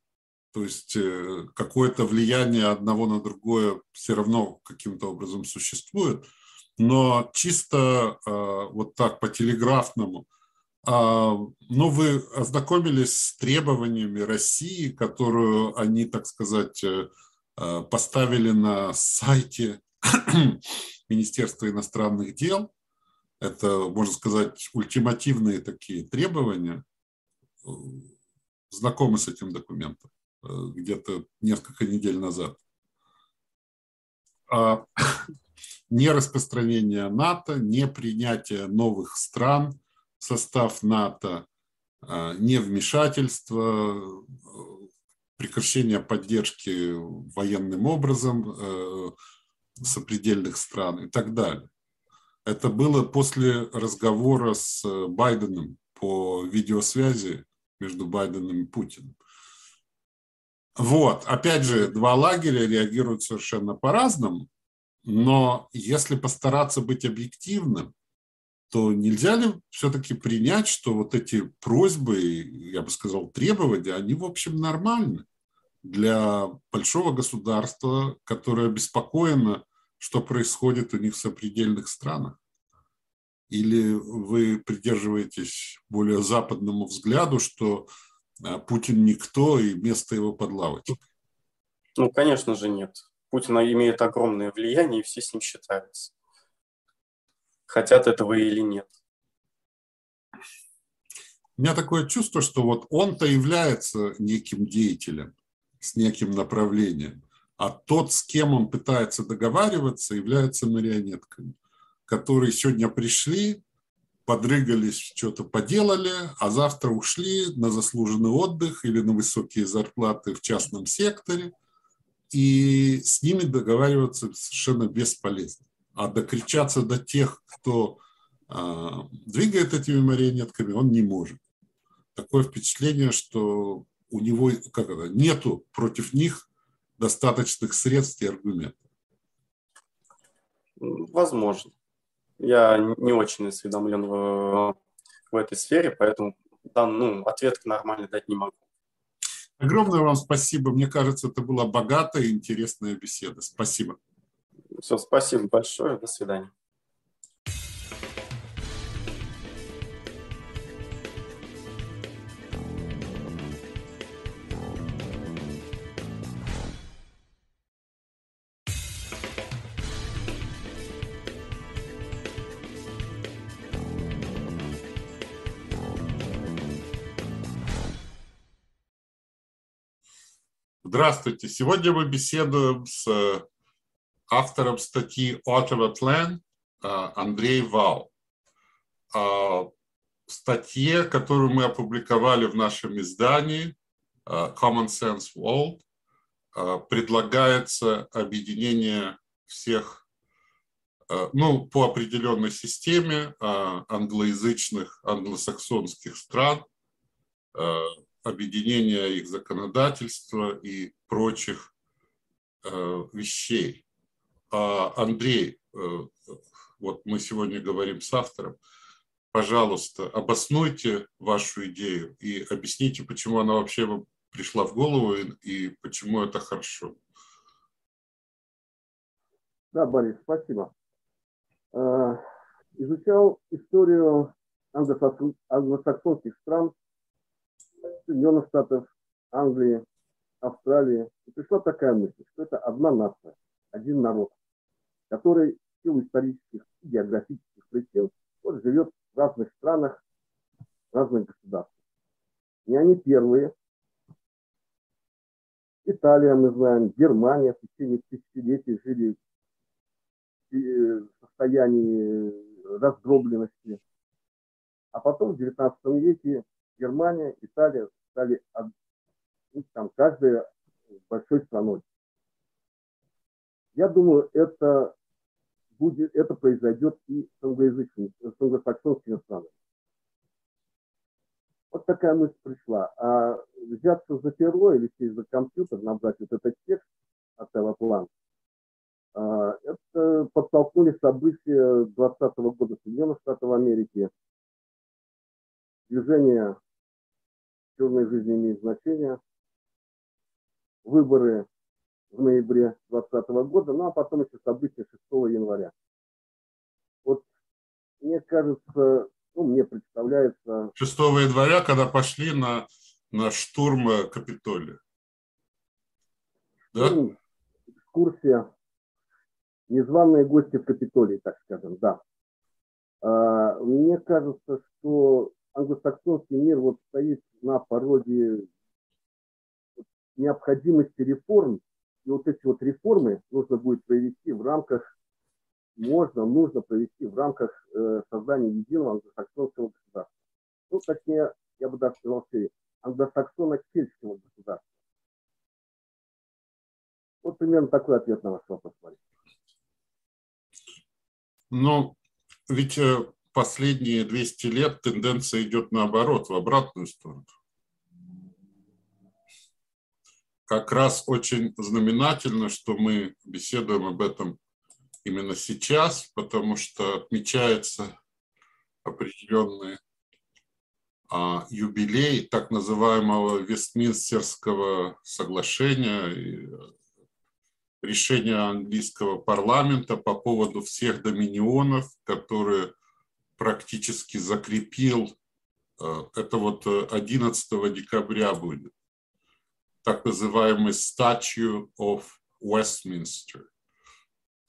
То есть э, какое-то влияние одного на другое все равно каким-то образом существует. Но чисто э, вот так по телеграфному – а, ну, вы ознакомились с требованиями России, которую они, так сказать, э, э, поставили на сайте Министерства иностранных дел. Это, можно сказать, ультимативные такие требования. Знакомы с этим документом э, где-то несколько недель назад. А, не распространение НАТО, не принятие новых стран – состав НАТО, а, невмешательство, прекращение поддержки военным образом э, сопредельных стран и так далее. Это было после разговора с Байденом по видеосвязи между Байденом и Путиным. Вот, опять же, два лагеря реагируют совершенно по-разному, но если постараться быть объективным, то нельзя ли все-таки принять, что вот эти просьбы, я бы сказал, требования, они, в общем, нормальны для большого государства, которое обеспокоено, что происходит у них в сопредельных странах? Или вы придерживаетесь более западному взгляду, что а, Путин никто и место его под лавочкой? Ну, конечно же, нет. Путин имеет огромное влияние, и все с ним считаются хотят этого или нет. У меня такое чувство, что вот он-то является неким деятелем с неким направлением, а тот, с кем он пытается договариваться, является марионетками, которые сегодня пришли, подрыгались, что-то поделали, а завтра ушли на заслуженный отдых или на высокие зарплаты в частном секторе, и с ними договариваться совершенно бесполезно а докричаться до тех, кто а, двигает этими марионетками, он не может. Такое впечатление, что у него как это, нету против них достаточных средств и аргументов. Возможно. Я не очень осведомлен в, в этой сфере, поэтому да, ну, ответ нормальный дать не могу. Огромное вам спасибо. Мне кажется, это была богатая и интересная беседа. Спасибо. Все, спасибо большое. До свидания. Здравствуйте. Сегодня мы беседуем с автором статьи Ottawa Plan а, Андрей Вал. А, статье, которую мы опубликовали в нашем издании а, Common Sense World, предлагается объединение всех, ну, по определенной системе англоязычных, англосаксонских стран, объединение их законодательства и прочих вещей. А, Андрей, э, вот мы сегодня говорим с автором, пожалуйста, обоснуйте вашу идею и объясните, почему она вообще пришла в голову и почему это хорошо. Да, Борис, спасибо. Э, изучал историю англосаксонских стран, Соединенных Штатов, Англии, Австралии. И пришла такая мысль, что это одна нация, один народ который в силу исторических и географических причин вот живет в разных странах, в разных государствах. Не они первые. Италия, мы знаем, Германия в течение тысячелетий жили в состоянии раздробленности. А потом в XIX веке Германия, Италия стали ну, там, каждая большой страной. Я думаю, это, будет, это произойдет и с англоязычными, англосаксонскими странами. Вот такая мысль пришла. А взяться за перо или сесть за компьютер, набрать вот этот текст от План, а, это подтолкнули события 20 -го года Соединенных Штатов Америки. Движение черной жизни имеет значение. Выборы в ноябре 2020 года, ну а потом еще события 6 января. Вот мне кажется, ну, мне представляется... 6 января, когда пошли на, на штурм э, Капитолия. Да? Ну, экскурсия. Незваные гости в Капитолии, так скажем, да. А, мне кажется, что англосаксонский мир вот стоит на пороге необходимости реформ и вот эти вот реформы нужно будет провести в рамках, можно, нужно провести в рамках э, создания единого англосаксонского государства. Ну, точнее, я бы даже сказал, англосаксоно-кельтского государства. Вот примерно такой ответ на ваш вопрос, Мария. Ну, ведь э, последние 200 лет тенденция идет наоборот, в обратную сторону. Как раз очень знаменательно, что мы беседуем об этом именно сейчас, потому что отмечается определенный а, юбилей так называемого Вестминстерского соглашения, решения английского парламента по поводу всех доминионов, которые практически закрепил, э, это вот 11 декабря будет, так называемый Statue of Westminster,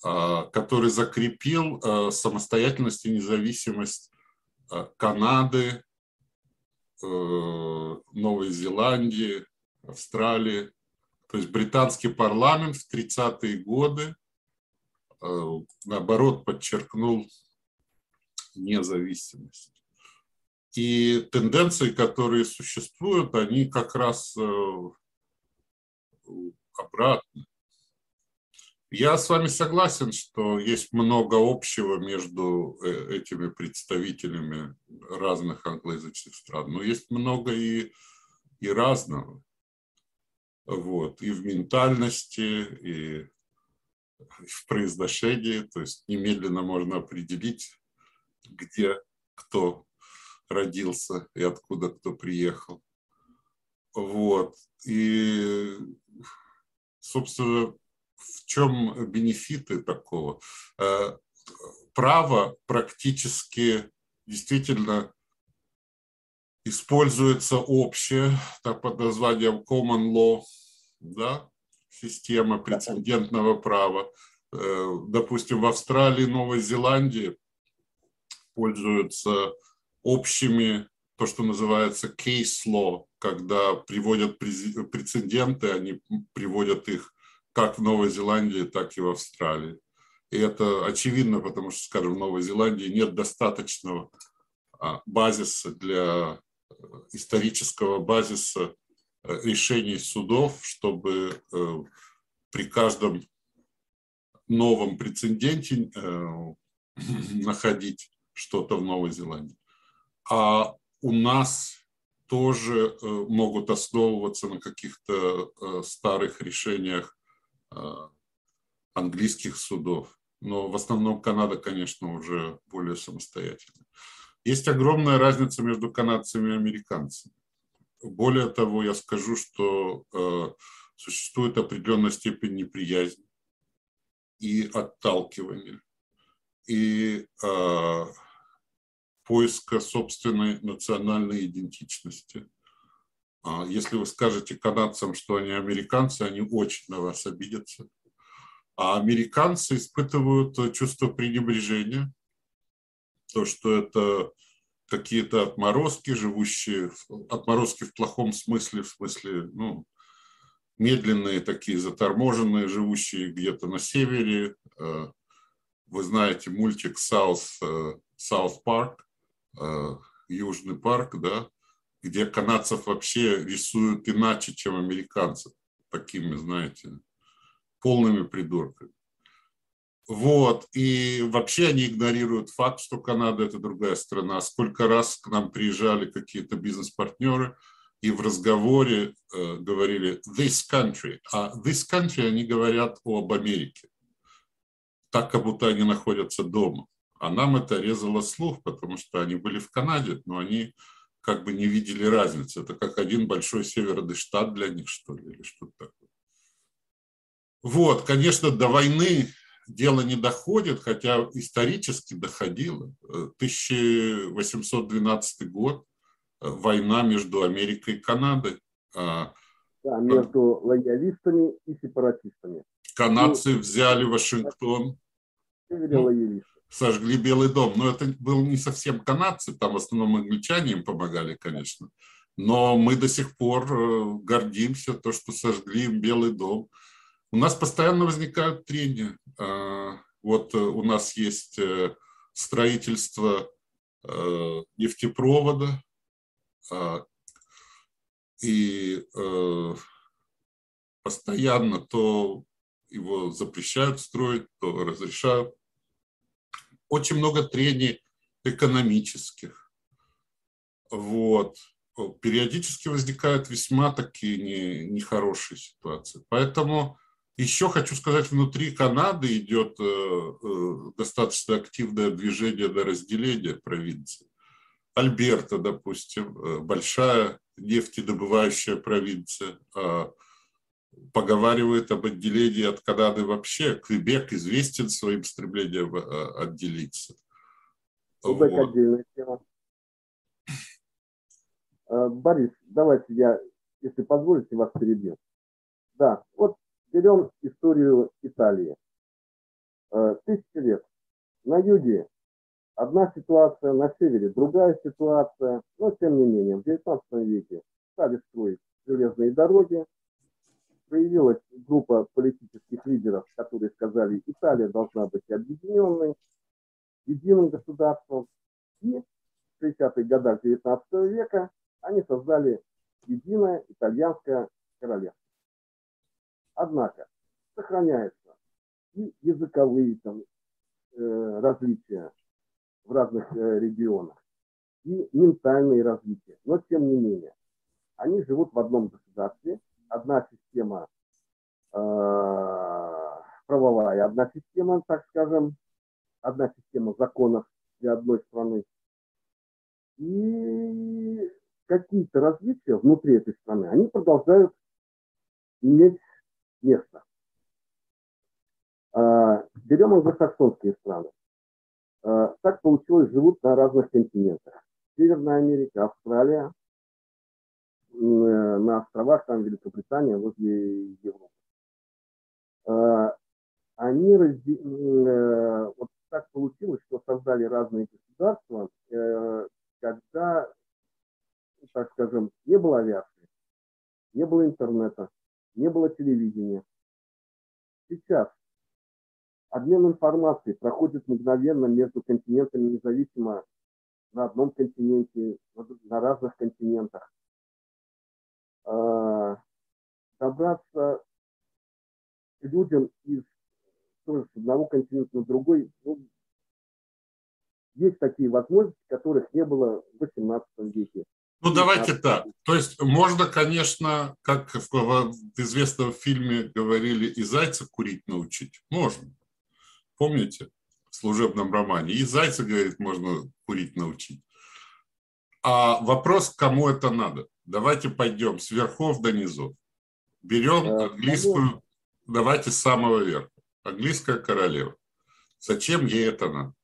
а, который закрепил а, самостоятельность и независимость а, Канады, э, Новой Зеландии, Австралии. То есть британский парламент в 30-е годы, наоборот, подчеркнул независимость. И тенденции, которые существуют, они как раз э, обратно. Я с вами согласен, что есть много общего между э, этими представителями разных англоязычных стран, но есть много и, и разного. Вот, и в ментальности, и в произношении, то есть немедленно можно определить, где кто родился и откуда кто приехал. Вот. И собственно, в чем бенефиты такого? Э, право практически действительно используется общее, так под названием common law, да, система прецедентного права. Э, допустим, в Австралии, Новой Зеландии пользуются общими, то, что называется case law, когда приводят прецеденты, они приводят их как в Новой Зеландии, так и в Австралии. И это очевидно, потому что, скажем, в Новой Зеландии нет достаточного а, базиса для э, исторического базиса э, решений судов, чтобы э, при каждом новом прецеденте находить что-то в Новой Зеландии. А у нас тоже э, могут основываться на каких-то э, старых решениях э, английских судов. Но в основном Канада, конечно, уже более самостоятельна. Есть огромная разница между канадцами и американцами. Более того, я скажу, что существует определенная степень неприязни и отталкивания. И поиска собственной национальной идентичности. А если вы скажете канадцам, что они американцы, они очень на вас обидятся. А американцы испытывают чувство пренебрежения то, что это какие-то отморозки, живущие, отморозки в плохом смысле, в смысле, ну, медленные такие, заторможенные, живущие где-то на севере. Э, вы знаете мультик South, э, South Park, э, Южный парк, да, где канадцев вообще рисуют иначе, чем американцев, такими, знаете, полными придурками. Вот. И вообще они игнорируют факт, что Канада – это другая страна. Сколько раз к нам приезжали какие-то бизнес-партнеры и в разговоре э, говорили «this country». А «this country» они говорят об Америке. Так, как будто они находятся дома. А нам это резало слух, потому что они были в Канаде, но они как бы не видели разницы. Это как один большой северный штат для них, что ли, или что-то такое. Вот, конечно, до войны дело не доходит, хотя исторически доходило. 1812 год, война между Америкой и Канадой. А, да, между лоялистами и сепаратистами. Канадцы и... взяли Вашингтон. Ну, сожгли Белый дом. Но это был не совсем канадцы, там в основном англичане им помогали, конечно. Но мы до сих пор э, гордимся, то, что сожгли Белый дом. У нас постоянно возникают трения. А, вот э, у нас есть э, строительство нефтепровода, а, и постоянно то его запрещают строить, то разрешают. Очень много трений экономических. Вот. Периодически возникают весьма такие нехорошие ситуации. Поэтому еще хочу сказать, внутри Канады идет э, э, достаточно активное движение на разделение провинций. Альберта, допустим, э, большая нефтедобывающая провинция, поговаривает об отделении от Канады вообще. Квебек известен своим стремлением отделиться. Квебек вот. отдельная тема. Борис, давайте я, если позволите, вас перебью. Да, вот Берем историю Италии. Э, тысячи лет. На юге одна ситуация, на севере другая ситуация, но тем не менее в 19 веке стали строить железные дороги, появилась группа политических лидеров, которые сказали, Италия должна быть объединенной, единым государством. И в 60-х годах 19 века они создали единое итальянское королевство. Однако сохраняются и языковые там, э, различия в разных э, регионах, и ментальные различия. Но тем не менее, они живут в одном государстве. Одна система э, правовая, одна система, так скажем, одна система законов для одной страны. И какие-то различия внутри этой страны, они продолжают иметь место. А, берем англосаксонские страны. А, так получилось, живут на разных континентах. Северная Америка, Австралия, э, на островах, там Великобритания, возле Европы. А, они э, вот так получилось, что создали разные государства, э, когда, так скажем, не было авиации, не было интернета, не было телевидения. Сейчас обмен информацией проходит мгновенно между континентами, независимо на одном континенте, на разных континентах. Добраться к людям из тоже с одного континента на другой, ну, есть такие возможности, которых не было в XVIII веке. Ну, давайте так. То есть можно, конечно, как в известном фильме говорили, и зайца курить научить. Можно. Помните? В служебном романе. И зайца, говорит, можно курить научить. А вопрос, кому это надо? Давайте пойдем с верхов до низов. Берем э, английскую, давайте с самого верха. Английская королева. Зачем ей это надо?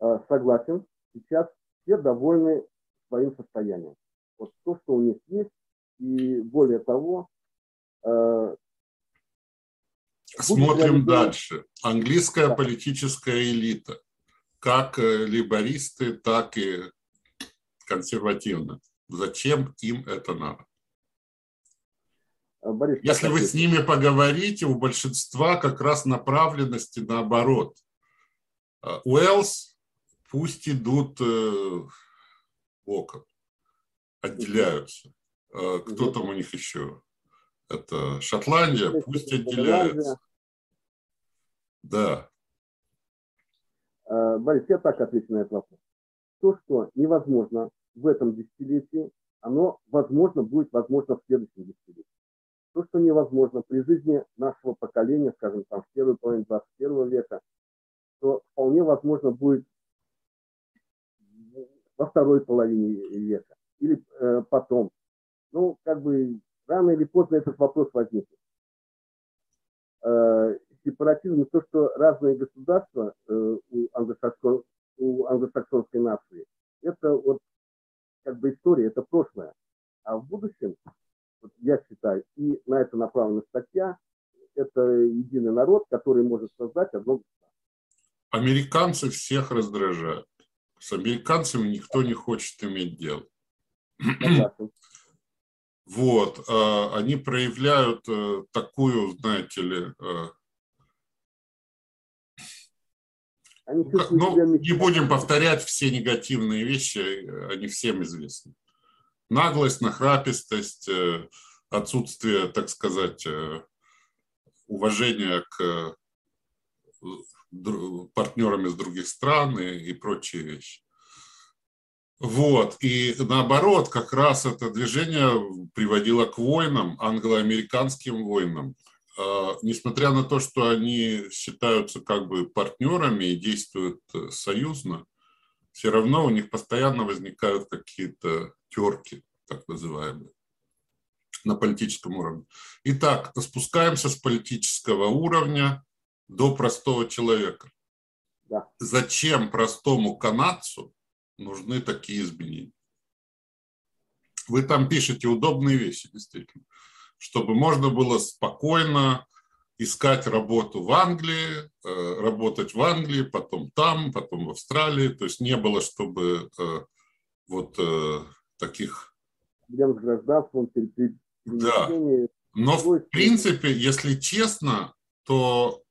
Э, согласен. Сейчас все довольны своим состоянием. Вот то, что у них есть, и более того... Э, Смотрим дальше. Английская да. политическая элита. как либористы, так и консервативно. Зачем им это надо? Борис, Если вы с ними поговорите, у большинства как раз направленности наоборот. Уэллс пусть идут боком, отделяются. Кто там у них еще? Это Шотландия, пусть отделяется. Да. Э, Борис, я так отвечу на этот вопрос. То, что невозможно в этом десятилетии, оно возможно будет возможно в следующем десятилетии. То, что невозможно при жизни нашего поколения, скажем, там, в первой половине 21 века, то вполне возможно будет во второй половине века или э, потом. Ну, как бы рано или поздно этот вопрос возникнет. Э, сепаратизм, то, что разные государства э, у, англосаксон, у англосаксонской нации, это вот как бы история, это прошлое. А в будущем, вот я считаю, и на это направлена статья, это единый народ, который может создать одно государство. Американцы всех раздражают. С американцами никто не хочет иметь дело. Вот, а, они проявляют э, такую, знаете ли, Они ну, не будем повторять все негативные вещи, они всем известны. Наглость, нахрапистость, э, отсутствие, так сказать, э, уважения к э, партнерам из других стран и, и прочие вещи. Вот. И наоборот, как раз это движение приводило к войнам, англо-американским войнам, несмотря на то, что они считаются как бы партнерами и действуют э, союзно, все равно у них постоянно возникают какие-то терки, так называемые, на политическом уровне. Итак, спускаемся с политического уровня до простого человека. Да. Зачем простому канадцу нужны такие изменения? Вы там пишете удобные вещи, действительно чтобы можно было спокойно искать работу в Англии, э, работать в Англии, потом там, потом в Австралии. То есть не было, чтобы э, вот э, таких... Проблем с гражданством, Да. Но в принципе, если честно, то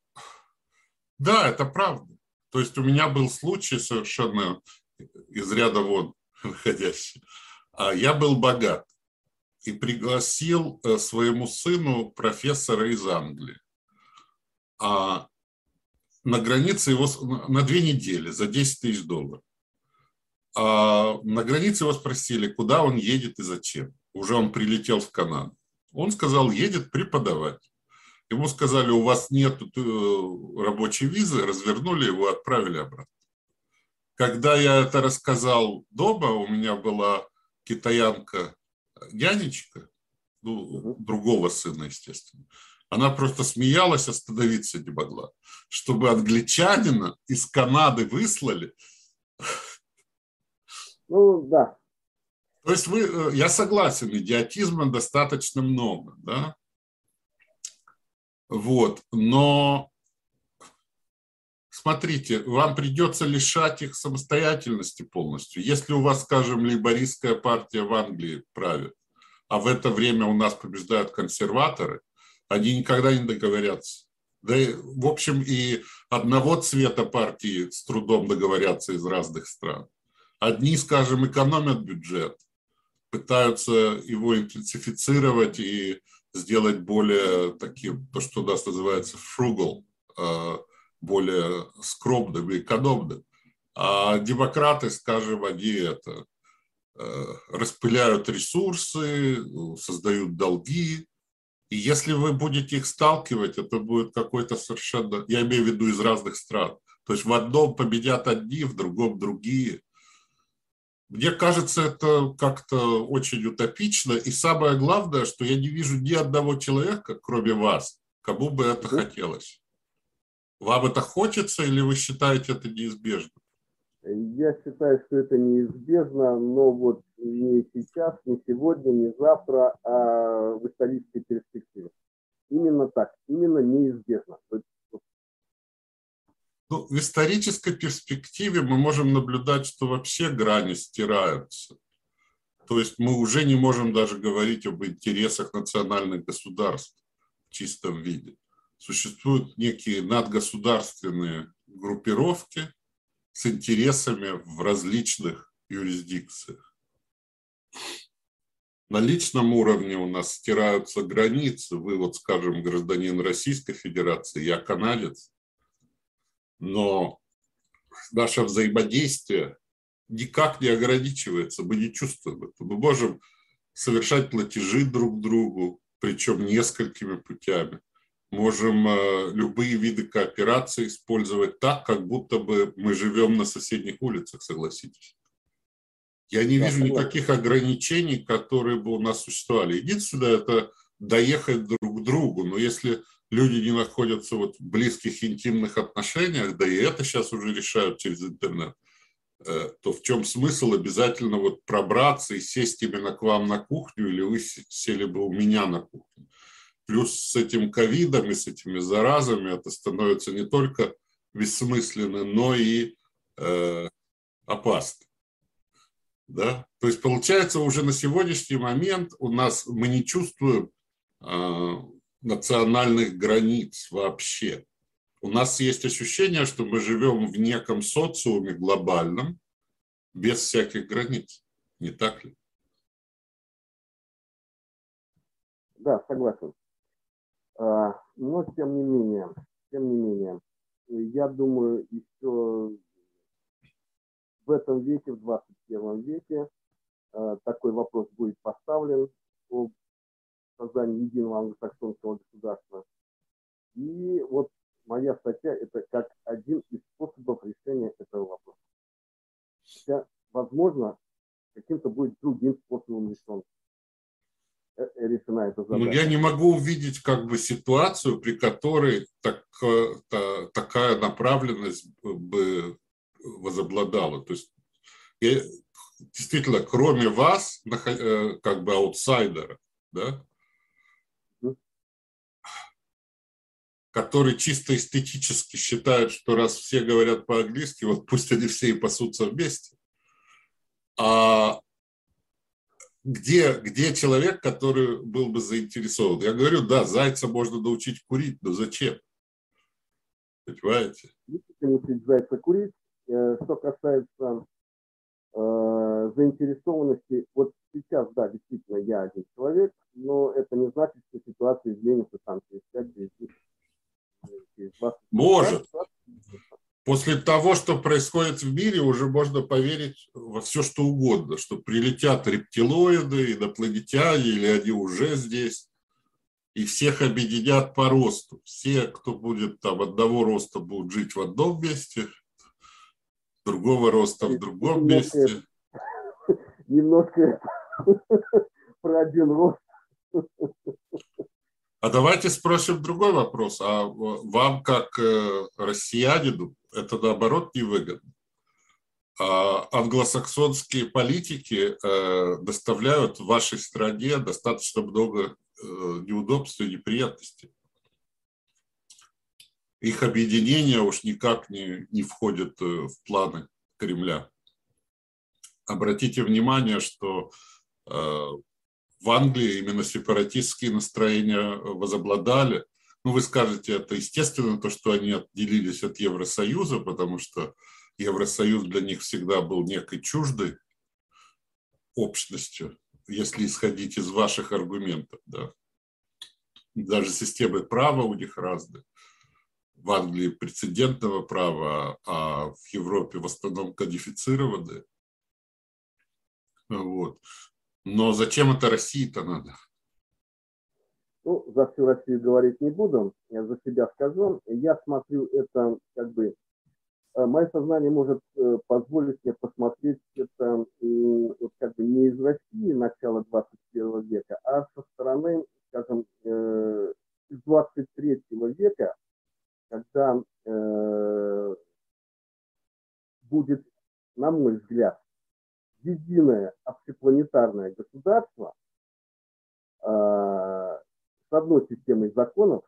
да, это правда. То есть у меня был случай совершенно из ряда вон выходящий. А я был богат и пригласил э, своему сыну профессора из Англии. А на границе его на две недели за 10 тысяч долларов. А на границе его спросили, куда он едет и зачем. Уже он прилетел в Канаду. Он сказал, едет преподавать. Ему сказали, у вас нет э, рабочей визы, развернули его, отправили обратно. Когда я это рассказал дома, у меня была китаянка Янечка, ну, другого сына, естественно, она просто смеялась, остановиться не могла. Чтобы англичанина из Канады выслали. Ну, да. То есть вы, э, я согласен, идиотизма достаточно много, да? Вот, но смотрите, вам придется лишать их самостоятельности полностью. Если у вас, скажем, лейбористская партия в Англии правит, а в это время у нас побеждают консерваторы, они никогда не договорятся. Да, и, в общем, и одного цвета партии с трудом договорятся из разных стран. Одни, скажем, экономят бюджет, пытаются его интенсифицировать и сделать более таким, то, что у нас называется frugal, а, более скромным и экономным. А демократы, скажем, они это э, распыляют ресурсы, создают долги. И если вы будете их сталкивать, это будет какой-то совершенно, я имею в виду из разных стран. То есть в одном победят одни, в другом другие. Мне кажется, это как-то очень утопично. И самое главное, что я не вижу ни одного человека, кроме вас, кому бы это хотелось. Вам это хочется или вы считаете это неизбежным? Я считаю, что это неизбежно, но вот не сейчас, не сегодня, не завтра, а в исторической перспективе. Именно так, именно неизбежно. Ну, в исторической перспективе мы можем наблюдать, что вообще грани стираются. То есть мы уже не можем даже говорить об интересах национальных государств в чистом виде. Существуют некие надгосударственные группировки с интересами в различных юрисдикциях. На личном уровне у нас стираются границы. Вы вот, скажем, гражданин Российской Федерации, я канадец. Но наше взаимодействие никак не ограничивается, мы не чувствуем это. Мы можем совершать платежи друг другу, причем несколькими путями. Можем э, любые виды кооперации использовать так, как будто бы мы живем на соседних улицах, согласитесь. Я не да, вижу согласен. никаких ограничений, которые бы у нас существовали. Единственное, это доехать друг к другу. Но если люди не находятся вот в близких интимных отношениях, да и это сейчас уже решают через интернет, э, то в чем смысл обязательно вот пробраться и сесть именно к вам на кухню, или вы сели бы у меня на кухню. Плюс с этим ковидом и с этими заразами это становится не только бессмысленным, но и э, опасно. Да? То есть получается уже на сегодняшний момент у нас мы не чувствуем э, национальных границ вообще. У нас есть ощущение, что мы живем в неком социуме глобальном, без всяких границ. Не так ли? Да, согласен. А, но тем не менее, тем не менее, я думаю, еще в этом веке, в 21 веке, а, такой вопрос будет поставлен об создании единого англосаксонского государства. И вот моя статья – это как один из способов решения этого вопроса. Хотя, возможно, каким-то будет другим способом решен решена эта задача. Ну, я не могу увидеть как бы ситуацию, при которой так, та, такая направленность бы возобладала. То есть я, действительно, кроме вас, э, как бы аутсайдера, да, который чисто эстетически считает, что раз все говорят по-английски, вот пусть они все и пасутся вместе. А где, где человек, который был бы заинтересован? Я говорю, да, зайца можно научить курить, но зачем? Понимаете? Научить зайца курить. Э, что касается э, заинтересованности, вот сейчас, да, действительно, я один человек, но это не значит, что ситуация изменится там через 5 через 10 через 20 Может. После того, что происходит в мире, уже можно поверить во все, что угодно, что прилетят рептилоиды, инопланетяне, или они уже здесь, и всех объединят по росту. Все, кто будет там одного роста, будут жить в одном месте, другого роста в другом месте. Немножко про один рост. А давайте спросим другой вопрос. А вам, как э, россиянину, это наоборот невыгодно? А англосаксонские политики э, доставляют в вашей стране достаточно много э, неудобств и неприятностей. Их объединение уж никак не, не входит в планы Кремля. Обратите внимание, что в Англии именно сепаратистские настроения возобладали. Ну, вы скажете, это естественно, то, что они отделились от Евросоюза, потому что Евросоюз для них всегда был некой чуждой общностью, если исходить из ваших аргументов. Да. Даже системы права у них разные. В Англии прецедентного права, а в Европе в основном кодифицированные. Вот. Но зачем это России-то надо? Ну, за всю Россию говорить не буду, я за себя скажу. Я смотрю это как бы... Э, мое сознание может э, позволить мне посмотреть это вот как бы не из России начала 21 века, а со стороны, скажем, э, из 23 века, когда будет, на мой взгляд, единое общепланетарное государство э, с одной системой законов,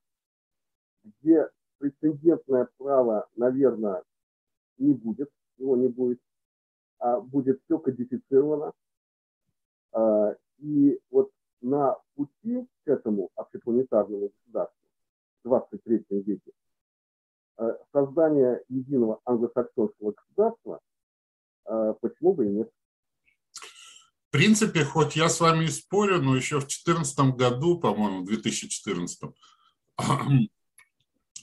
где прецедентное право, наверное, не будет, его не будет, а будет все кодифицировано. А, и вот на пути к этому общепланетарному государству в 23 веке а, создание единого англосаксонского государства, почему бы и нет. Принципе, хоть я с вами и спорю, но еще в 2014 году, по-моему, в 2014,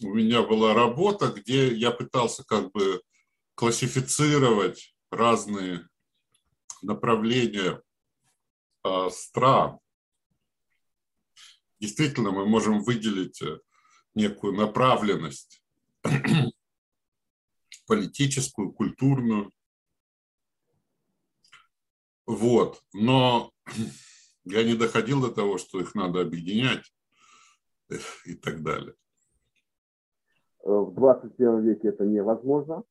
у меня была работа, где я пытался как бы классифицировать разные направления э, стран. Действительно, мы можем выделить э, некую направленность политическую, культурную. Вот. Но я не доходил до того, что их надо объединять и так далее. В 21 веке это невозможно.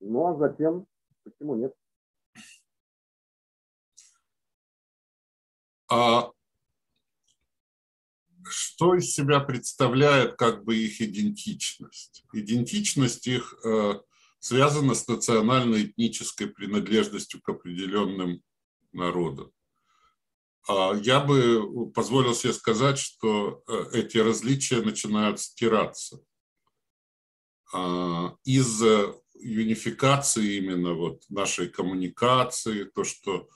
Ну а затем, почему нет? А что из себя представляет как бы их идентичность? Идентичность их э, связана с национально-этнической принадлежностью к определенным народам. А я бы позволил себе сказать, что э, эти различия начинают стираться. А, из юнификации именно вот нашей коммуникации, то, что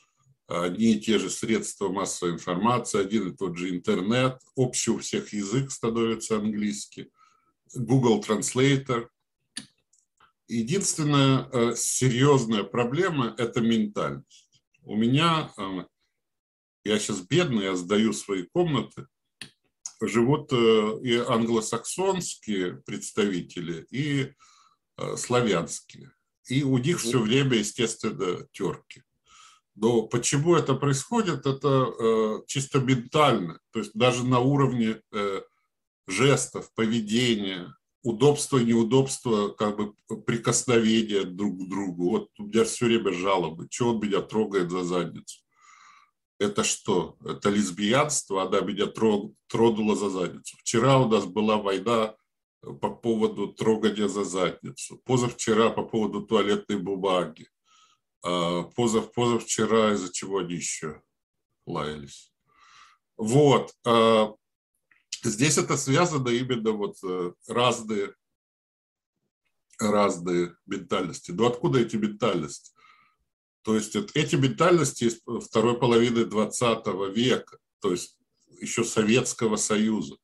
одни и те же средства массовой информации, один и тот же интернет, общий у всех язык становится английский, Google Translator. Единственная э, серьезная проблема – это ментальность. У меня, э, я сейчас бедный, я сдаю свои комнаты, живут э, и англосаксонские представители, и э, славянские. И у них все время, естественно, терки. Но почему это происходит, это э, чисто ментально, то есть даже на уровне жестов, поведения, удобства, неудобства, как бы прикосновения друг к другу. Вот у меня все время жалобы, что он меня трогает за задницу это что? Это лесбиянство, она меня тронула за задницу. Вчера у нас была война по поводу трогания за задницу. Позавчера по поводу туалетной бумаги. А, позав, позавчера из-за чего они еще лаялись. Вот. Здесь это связано именно вот э, разные, разные ментальности. Но откуда эти ментальности? То есть эти ментальности из второй половины 20 века, то есть еще Советского Союза.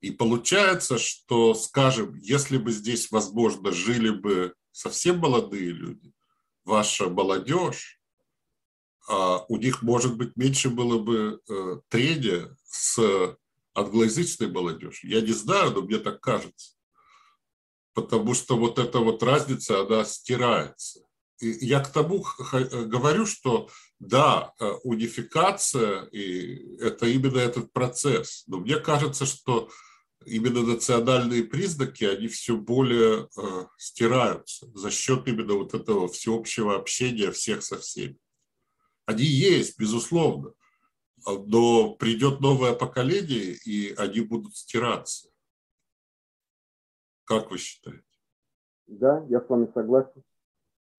И получается, что, скажем, если бы здесь, возможно, жили бы совсем молодые люди, ваша молодежь, а у них, может быть, меньше было бы э, трения с англоязычной молодежью. Я не знаю, но мне так кажется. Потому что вот эта вот разница, она стирается я к тому говорю, что да, э, унификация и это именно этот процесс. Но мне кажется, что именно национальные признаки, они все более э, стираются за счет именно вот этого всеобщего общения всех со всеми. Они есть, безусловно, но придет новое поколение, и они будут стираться. Как вы считаете? Да, я с вами согласен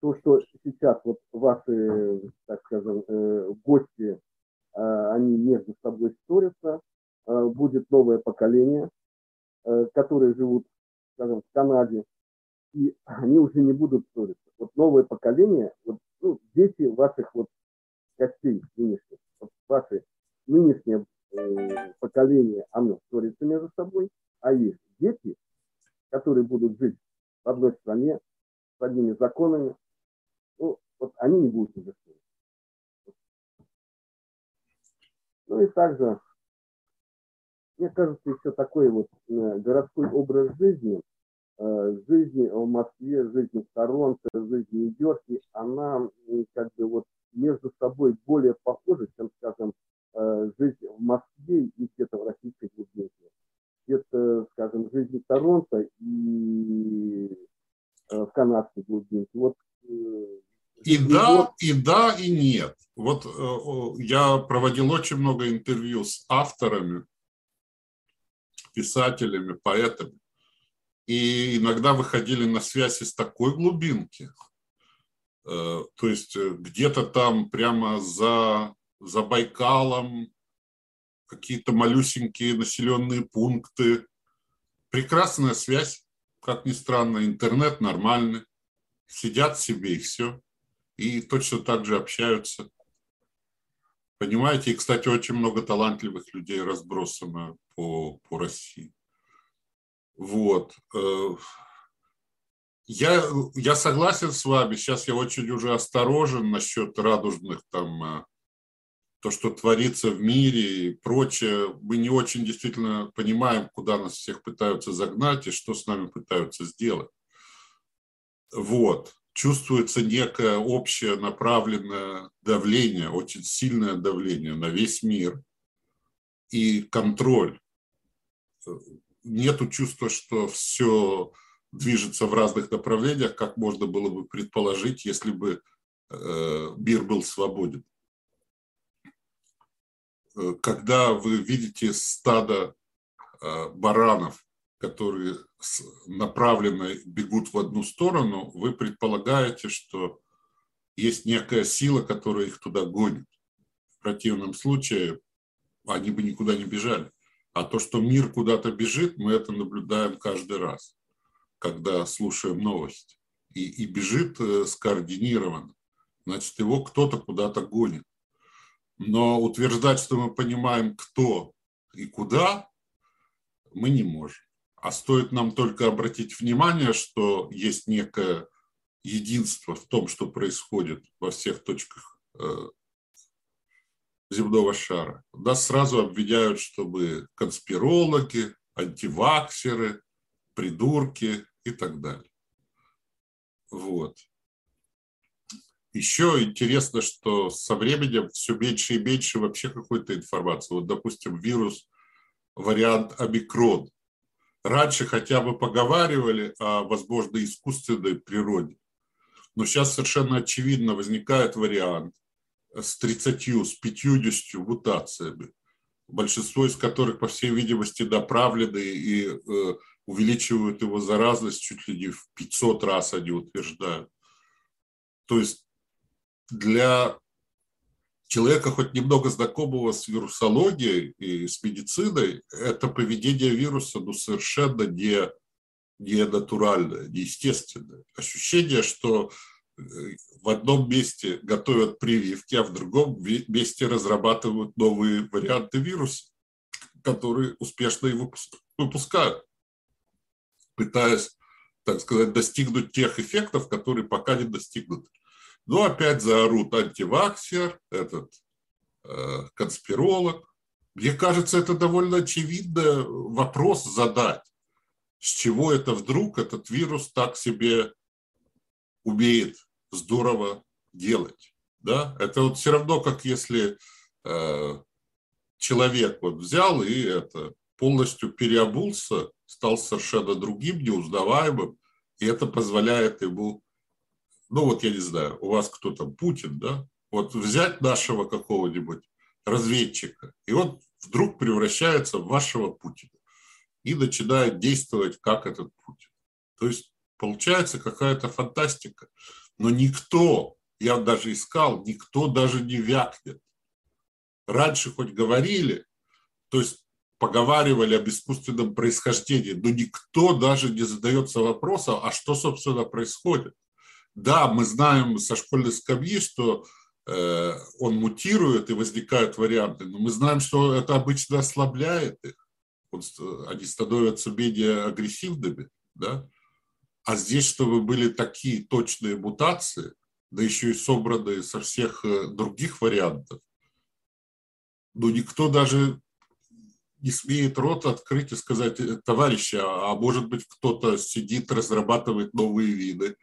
то, что сейчас вот ваши, так скажем, э, гости, э, они между собой ссорятся, э, будет новое поколение, которые живут, скажем, в Канаде, и они уже не будут ссориться. Вот новое поколение, вот, ну, дети ваших вот гостей нынешних, ваши нынешнее поколение, оно ссорится между собой, а их дети, которые будут жить в одной стране, с одними законами, ну, вот они не будут инвестировать. Ну и также, мне кажется, еще такой вот э, городской образ жизни, э, жизни в Москве, жизни в Торонто, жизни в Нью-Йорке, она как бы вот между собой более похожа, чем, скажем, э, жизнь в Москве и где-то в российской глубинке. Где-то, скажем, жизнь в Торонто и в канадской глубинке. Вот и да, и да, и нет. Вот э, я проводил очень много интервью с авторами, писателями, поэтами. и иногда выходили на связь из такой глубинки, э, то есть э, где-то там прямо за, за Байкалом какие-то малюсенькие населенные пункты. Прекрасная связь, как ни странно, интернет нормальный, сидят себе и все, и точно так же общаются. Понимаете, и, кстати, очень много талантливых людей разбросано по, по России. Вот. Э, я, я согласен с вами, сейчас я очень уже осторожен насчет радужных там, э, то, что творится в мире и прочее. Мы не очень действительно понимаем, куда нас всех пытаются загнать и что с нами пытаются сделать. Вот. Чувствуется некое общее направленное давление, очень сильное давление на весь мир и контроль нету чувства, что все движется в разных направлениях, как можно было бы предположить, если бы э, мир был свободен. Э, когда вы видите стадо э, баранов, которые направленно бегут в одну сторону, вы предполагаете, что есть некая сила, которая их туда гонит. В противном случае они бы никуда не бежали. А то, что мир куда-то бежит, мы это наблюдаем каждый раз, когда слушаем новости. И, и бежит э, скоординированно. Значит, его кто-то куда-то гонит. Но утверждать, что мы понимаем, кто и куда, мы не можем. А стоит нам только обратить внимание, что есть некое единство в том, что происходит во всех точках э, земного шара. Нас сразу обвиняют, чтобы конспирологи, антиваксеры, придурки и так далее. Вот. Еще интересно, что со временем все меньше и меньше вообще какой-то информации. Вот, допустим, вирус, вариант омикрон. Раньше хотя бы поговаривали о, возможно, искусственной природе. Но сейчас совершенно очевидно возникает вариант, с 30, с 50 мутациями, большинство из которых, по всей видимости, доправлены и э, увеличивают его заразность чуть ли не в 500 раз, они утверждают. То есть для человека, хоть немного знакомого с вирусологией и с медициной, это поведение вируса ну, совершенно не, не натуральное, не естественное. Ощущение, что в одном месте готовят прививки, а в другом месте разрабатывают новые варианты вируса, которые успешно и выпускают, пытаясь, так сказать, достигнуть тех эффектов, которые пока не достигнуты. Но опять заорут антиваксер, этот э, конспиролог. Мне кажется, это довольно очевидный вопрос задать. С чего это вдруг этот вирус так себе умеет здорово делать. Да? Это вот все равно, как если э, человек вот взял и это полностью переобулся, стал совершенно другим, неузнаваемым, и это позволяет ему, ну вот я не знаю, у вас кто там, Путин, да, вот взять нашего какого-нибудь разведчика, и он вдруг превращается в вашего Путина и начинает действовать как этот Путин. То есть получается какая-то фантастика. Но никто, я даже искал, никто даже не вякнет. Раньше хоть говорили, то есть поговаривали об искусственном происхождении, но никто даже не задается вопросом, а что, собственно, происходит. Да, мы знаем со школьной скамьи, что э, он мутирует и возникают варианты, но мы знаем, что это обычно ослабляет их. Э, они становятся менее агрессивными, да, а здесь, чтобы были такие точные мутации, да еще и собранные со всех э, других вариантов, ну, никто даже не смеет рот открыть и сказать, «Э, товарищи, а, а может быть кто-то сидит, разрабатывает новые виды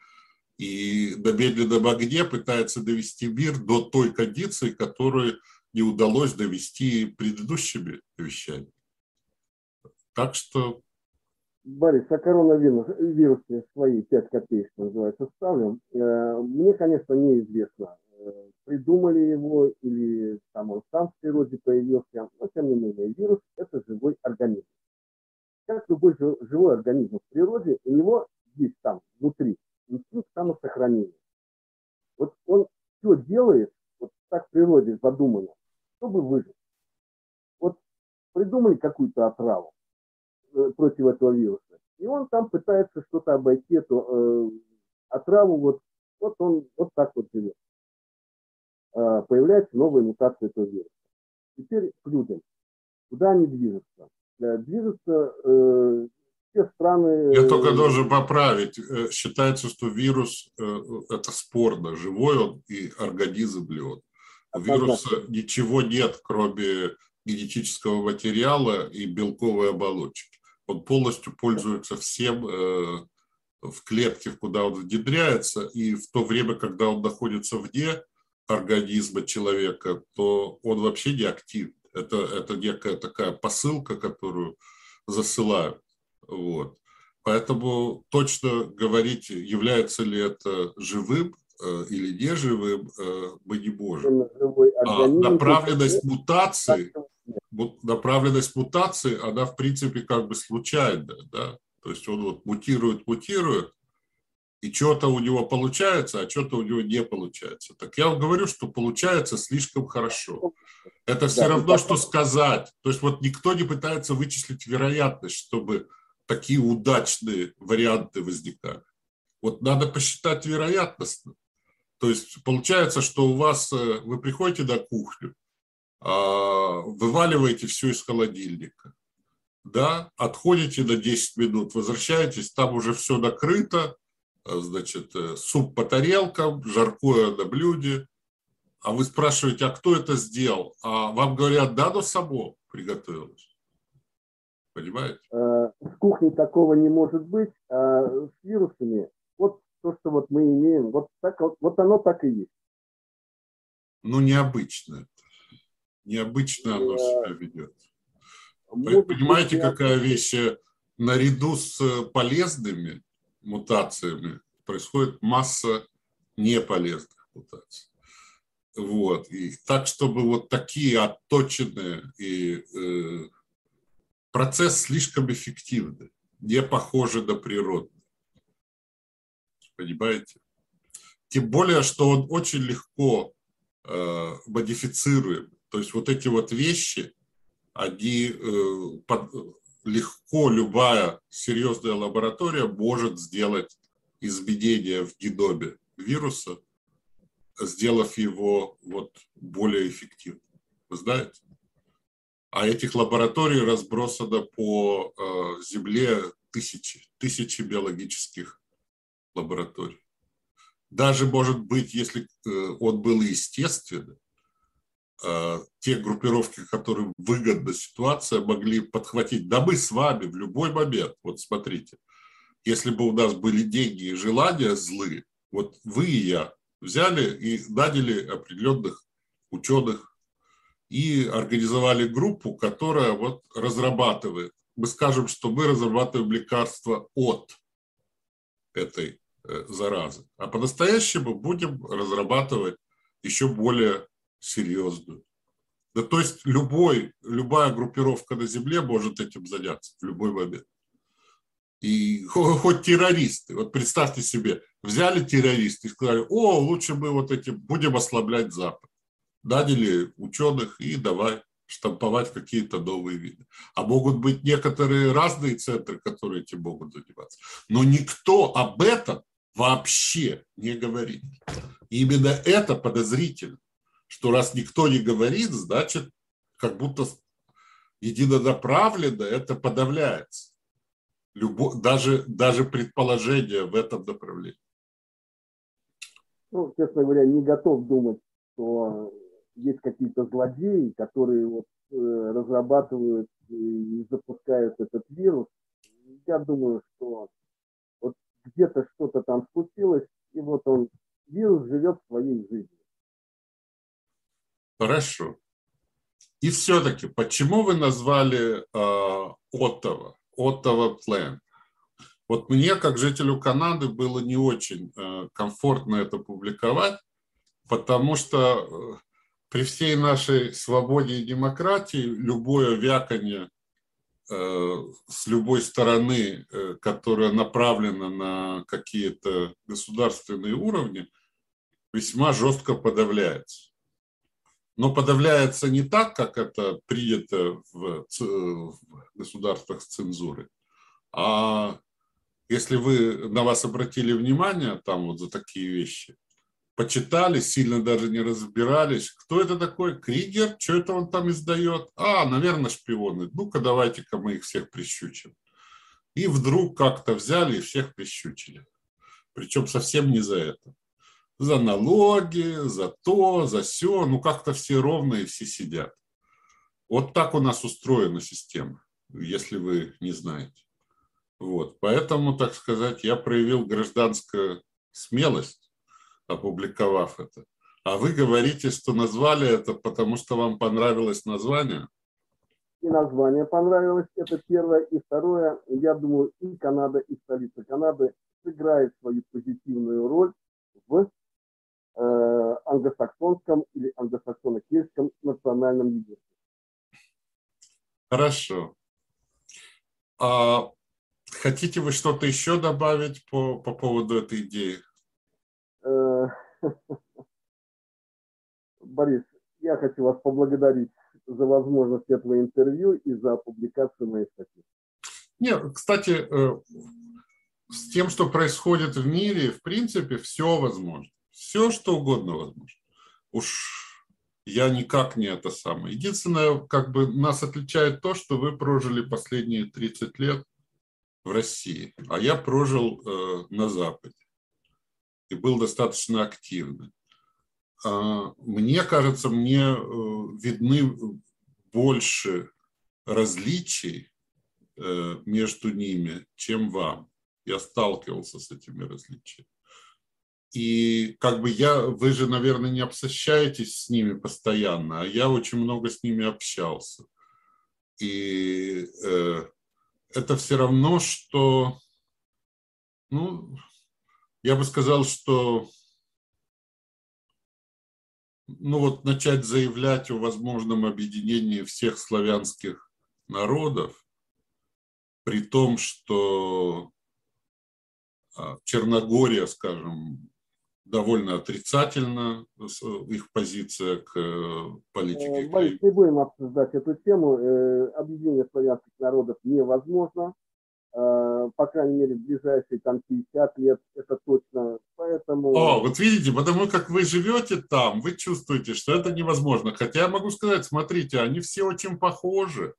и на медленном огне пытается довести мир до той кондиции, которую не удалось довести предыдущими вещами. Так что Борис, о коронавирусе свои 5 копеек, называется, ставлю. Э, мне, конечно, неизвестно, э, придумали его или там он сам в природе появился, но тем не менее вирус – это живой организм. Как любой живой организм в природе, у него есть там, внутри, инстинкт самосохранения. Вот он все делает, вот так в природе задумано, чтобы выжить. Вот придумали какую-то отраву э, против этого вируса, и он там пытается что-то обойти, эту э, отраву, вот, вот он вот так вот живет. Э, появляется новая мутация этого вируса. Теперь к людям. Куда они движутся? Э, движутся э, все страны... Я только должен поправить. Э, считается, что вирус э, – это спорно, живой он и организм ли он. У вируса ничего нет, кроме генетического материала и белковой оболочки. Он полностью пользуется всем э, в клетке, куда он внедряется, и в то время, когда он находится вне организма человека, то он вообще не активен. Это, это некая такая посылка, которую засылают. Вот. Поэтому точно говорить, является ли это живым э, или неживым, э, мы не можем. А направленность мутации, направленность мутации, она в принципе как бы случайная. Да? То есть он вот мутирует, мутирует, и что-то у него получается, а что-то у него не получается. Так я вам говорю, что получается слишком хорошо. Это все да, равно, что сказать. То есть вот никто не пытается вычислить вероятность, чтобы такие удачные варианты возникали. Вот надо посчитать вероятностно. То есть получается, что у вас, э, вы приходите на кухню, а, вываливаете все из холодильника, да, отходите на 10 минут, возвращаетесь, там уже все накрыто, значит, э, суп по тарелкам, жаркое на блюде, а вы спрашиваете, а кто это сделал? А вам говорят, да, но само приготовилось. Понимаете? Э, с кухней такого не может быть, а с вирусами, вот то, что вот мы имеем, вот, так, вот оно так и есть. Ну, необычно это. Необычно оно э, себя ведет. Может Понимаете, быть, какая вещь? Э, наряду с полезными мутациями происходит масса неполезных мутаций. Вот. И так, чтобы вот такие отточенные и э, процесс слишком эффективный, не похожий на природный. Понимаете? Тем более, что он очень легко э, модифицируем. То есть вот эти вот вещи, они э, под, легко любая серьезная лаборатория может сделать изменения в геноме вируса, сделав его вот более эффективным. Вы знаете? А этих лабораторий разбросано по э, Земле тысячи, тысячи биологических лабораторий. Даже, может быть, если э, он был естественным, те группировки, которым выгодна ситуация, могли подхватить. Да мы с вами в любой момент, вот смотрите, если бы у нас были деньги и желания злые, вот вы и я взяли и наняли определенных ученых, и организовали группу, которая вот разрабатывает. Мы скажем, что мы разрабатываем лекарства от этой э, заразы, а по-настоящему будем разрабатывать еще более серьезную. Да, то есть любой, любая группировка на Земле может этим заняться в любой момент. И хоть террористы, вот представьте себе, взяли террористы и сказали, о, лучше мы вот этим будем ослаблять Запад наняли ученых и давай штамповать какие-то новые виды. А могут быть некоторые разные центры, которые этим могут заниматься. Но никто об этом вообще не говорит. И именно это подозрительно, что раз никто не говорит, значит, как будто единонаправленно это подавляется. Любо, даже, даже предположение в этом направлении. Ну, честно говоря, не готов думать, что есть какие-то злодеи, которые вот, э, разрабатывают и запускают этот вирус. Я думаю, что вот где-то что-то там случилось, и вот он, вирус живет своей жизнью. Хорошо. И все-таки, почему вы назвали э, Оттава, Оттава План? Вот мне, как жителю Канады, было не очень э, комфортно это публиковать, потому что при всей нашей свободе и демократии любое вяканье с любой стороны, которая направлена на какие-то государственные уровни, весьма жестко подавляется. Но подавляется не так, как это принято в, в государствах с цензурой, а если вы на вас обратили внимание там вот за такие вещи, почитали, сильно даже не разбирались, кто это такой, Кригер, что это он там издает? А, наверное, шпионы. Ну-ка, давайте-ка мы их всех прищучим. И вдруг как-то взяли и всех прищучили. Причем совсем не за это за налоги, за то, за все. Ну, как-то все ровно и все сидят. Вот так у нас устроена система, если вы не знаете. Вот. Поэтому, так сказать, я проявил гражданскую смелость, опубликовав это. А вы говорите, что назвали это, потому что вам понравилось название? И название понравилось, это первое. И второе, я думаю, и Канада, и столица Канады сыграет свою позитивную роль в Э, англосаксонском или англосаксоно-кельтском национальном единстве. Хорошо. А хотите вы что-то еще добавить по, по поводу этой идеи? Э, Борис, я хочу вас поблагодарить за возможность этого интервью и за публикацию моей статьи. Нет, кстати, э, с тем, что происходит в мире, в принципе, все возможно. Все, что угодно возможно. Уж я никак не это самое. Единственное, как бы нас отличает то, что вы прожили последние 30 лет в России, а я прожил э, на Западе и был достаточно активный. А, мне кажется, мне э, видны больше различий э, между ними, чем вам. Я сталкивался с этими различиями. И как бы я, вы же, наверное, не общаетесь с ними постоянно, а я очень много с ними общался. И э, это все равно, что, ну, я бы сказал, что, ну вот начать заявлять о возможном объединении всех славянских народов, при том, что а, Черногория, скажем, довольно отрицательно их позиция к э, политике. Борис, не будем обсуждать эту тему. Э, объединение славянских народов невозможно. Э, по крайней мере, в ближайшие там 50 лет это точно. Поэтому... О, вот видите, потому как вы живете там, вы чувствуете, что это невозможно. Хотя я могу сказать, смотрите, они все очень похожи.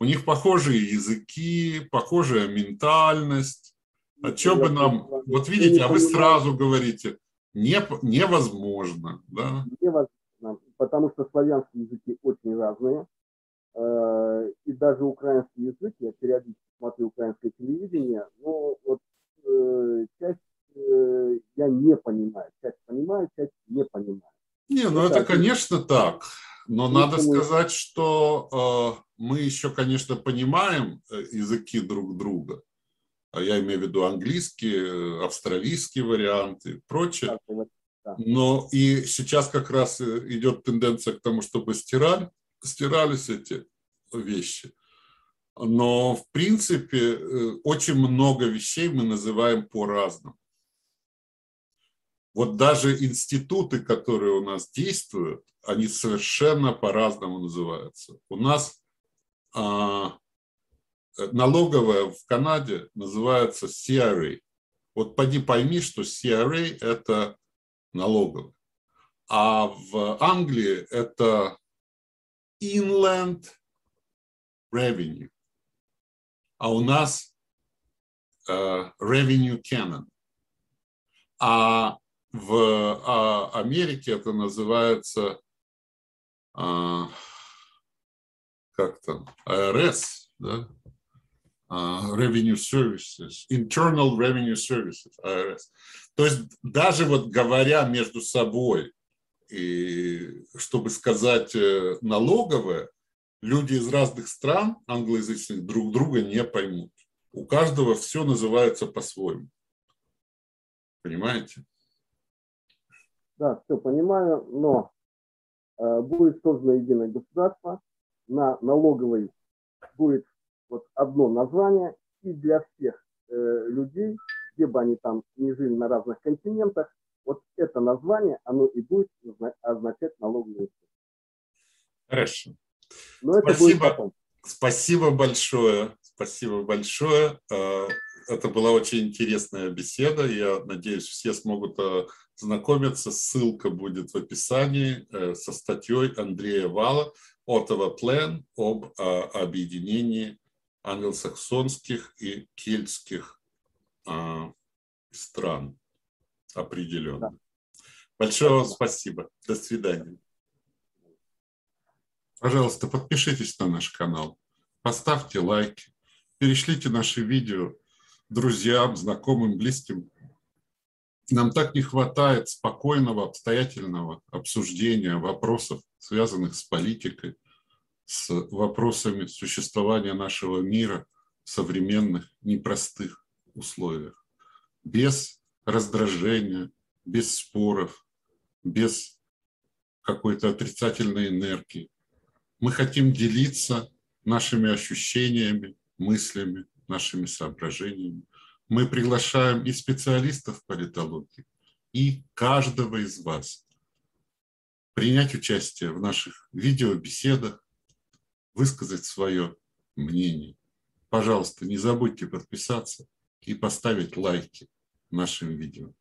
У них похожие языки, похожая ментальность. А что бы нам... Вот видите, а вы сразу говорите, не, невозможно. Да? Невозможно, потому что славянские языки очень разные. Э, и даже украинский язык, я периодически смотрю украинское телевидение, но вот э, часть э, я не понимаю, часть понимаю, часть не понимаю. Не, ну это, это конечно, так. Но надо сказать, что э, мы еще, конечно, понимаем языки друг друга я имею в виду английские, австралийские варианты и прочее. Но и сейчас как раз идет тенденция к тому, чтобы стирали, стирались эти вещи. Но в принципе очень много вещей мы называем по-разному. Вот даже институты, которые у нас действуют, они совершенно по-разному называются. У нас а, налоговая в Канаде называется CRA. Вот поди пойми, что CRA – это налоговая. А в Англии это Inland Revenue. А у нас uh, Revenue Canon. А в а, Америке это называется uh, как там, АРС, да? Revenue Services, Internal Revenue Services, IRS. То есть даже вот говоря между собой, и, чтобы сказать э, налоговое, люди из разных стран англоязычных друг друга не поймут. У каждого все называется по-своему. Понимаете? Да, все понимаю, но э, будет создано единое государство, на налоговой будет вот одно название и для всех э, людей, где бы они там не жили на разных континентах, вот это название, оно и будет означать налоговую Хорошо. Но это Спасибо. будет потом. Спасибо большое. Спасибо большое. Э, это была очень интересная беседа. Я надеюсь, все смогут э, знакомиться. Ссылка будет в описании э, со статьей Андрея Вала «Отова план об объединении англосаксонских и кельтских стран определенно. Да. Большое вам спасибо. До свидания. Пожалуйста, подпишитесь на наш канал, поставьте лайки, перешлите наши видео друзьям, знакомым, близким. Нам так не хватает спокойного, обстоятельного обсуждения вопросов, связанных с политикой, с вопросами существования нашего мира в современных, непростых условиях. Без раздражения, без споров, без какой-то отрицательной энергии. Мы хотим делиться нашими ощущениями, мыслями, нашими соображениями. Мы приглашаем и специалистов политологии, и каждого из вас принять участие в наших видеобеседах, высказать свое мнение. Пожалуйста, не забудьте подписаться и поставить лайки нашим видео.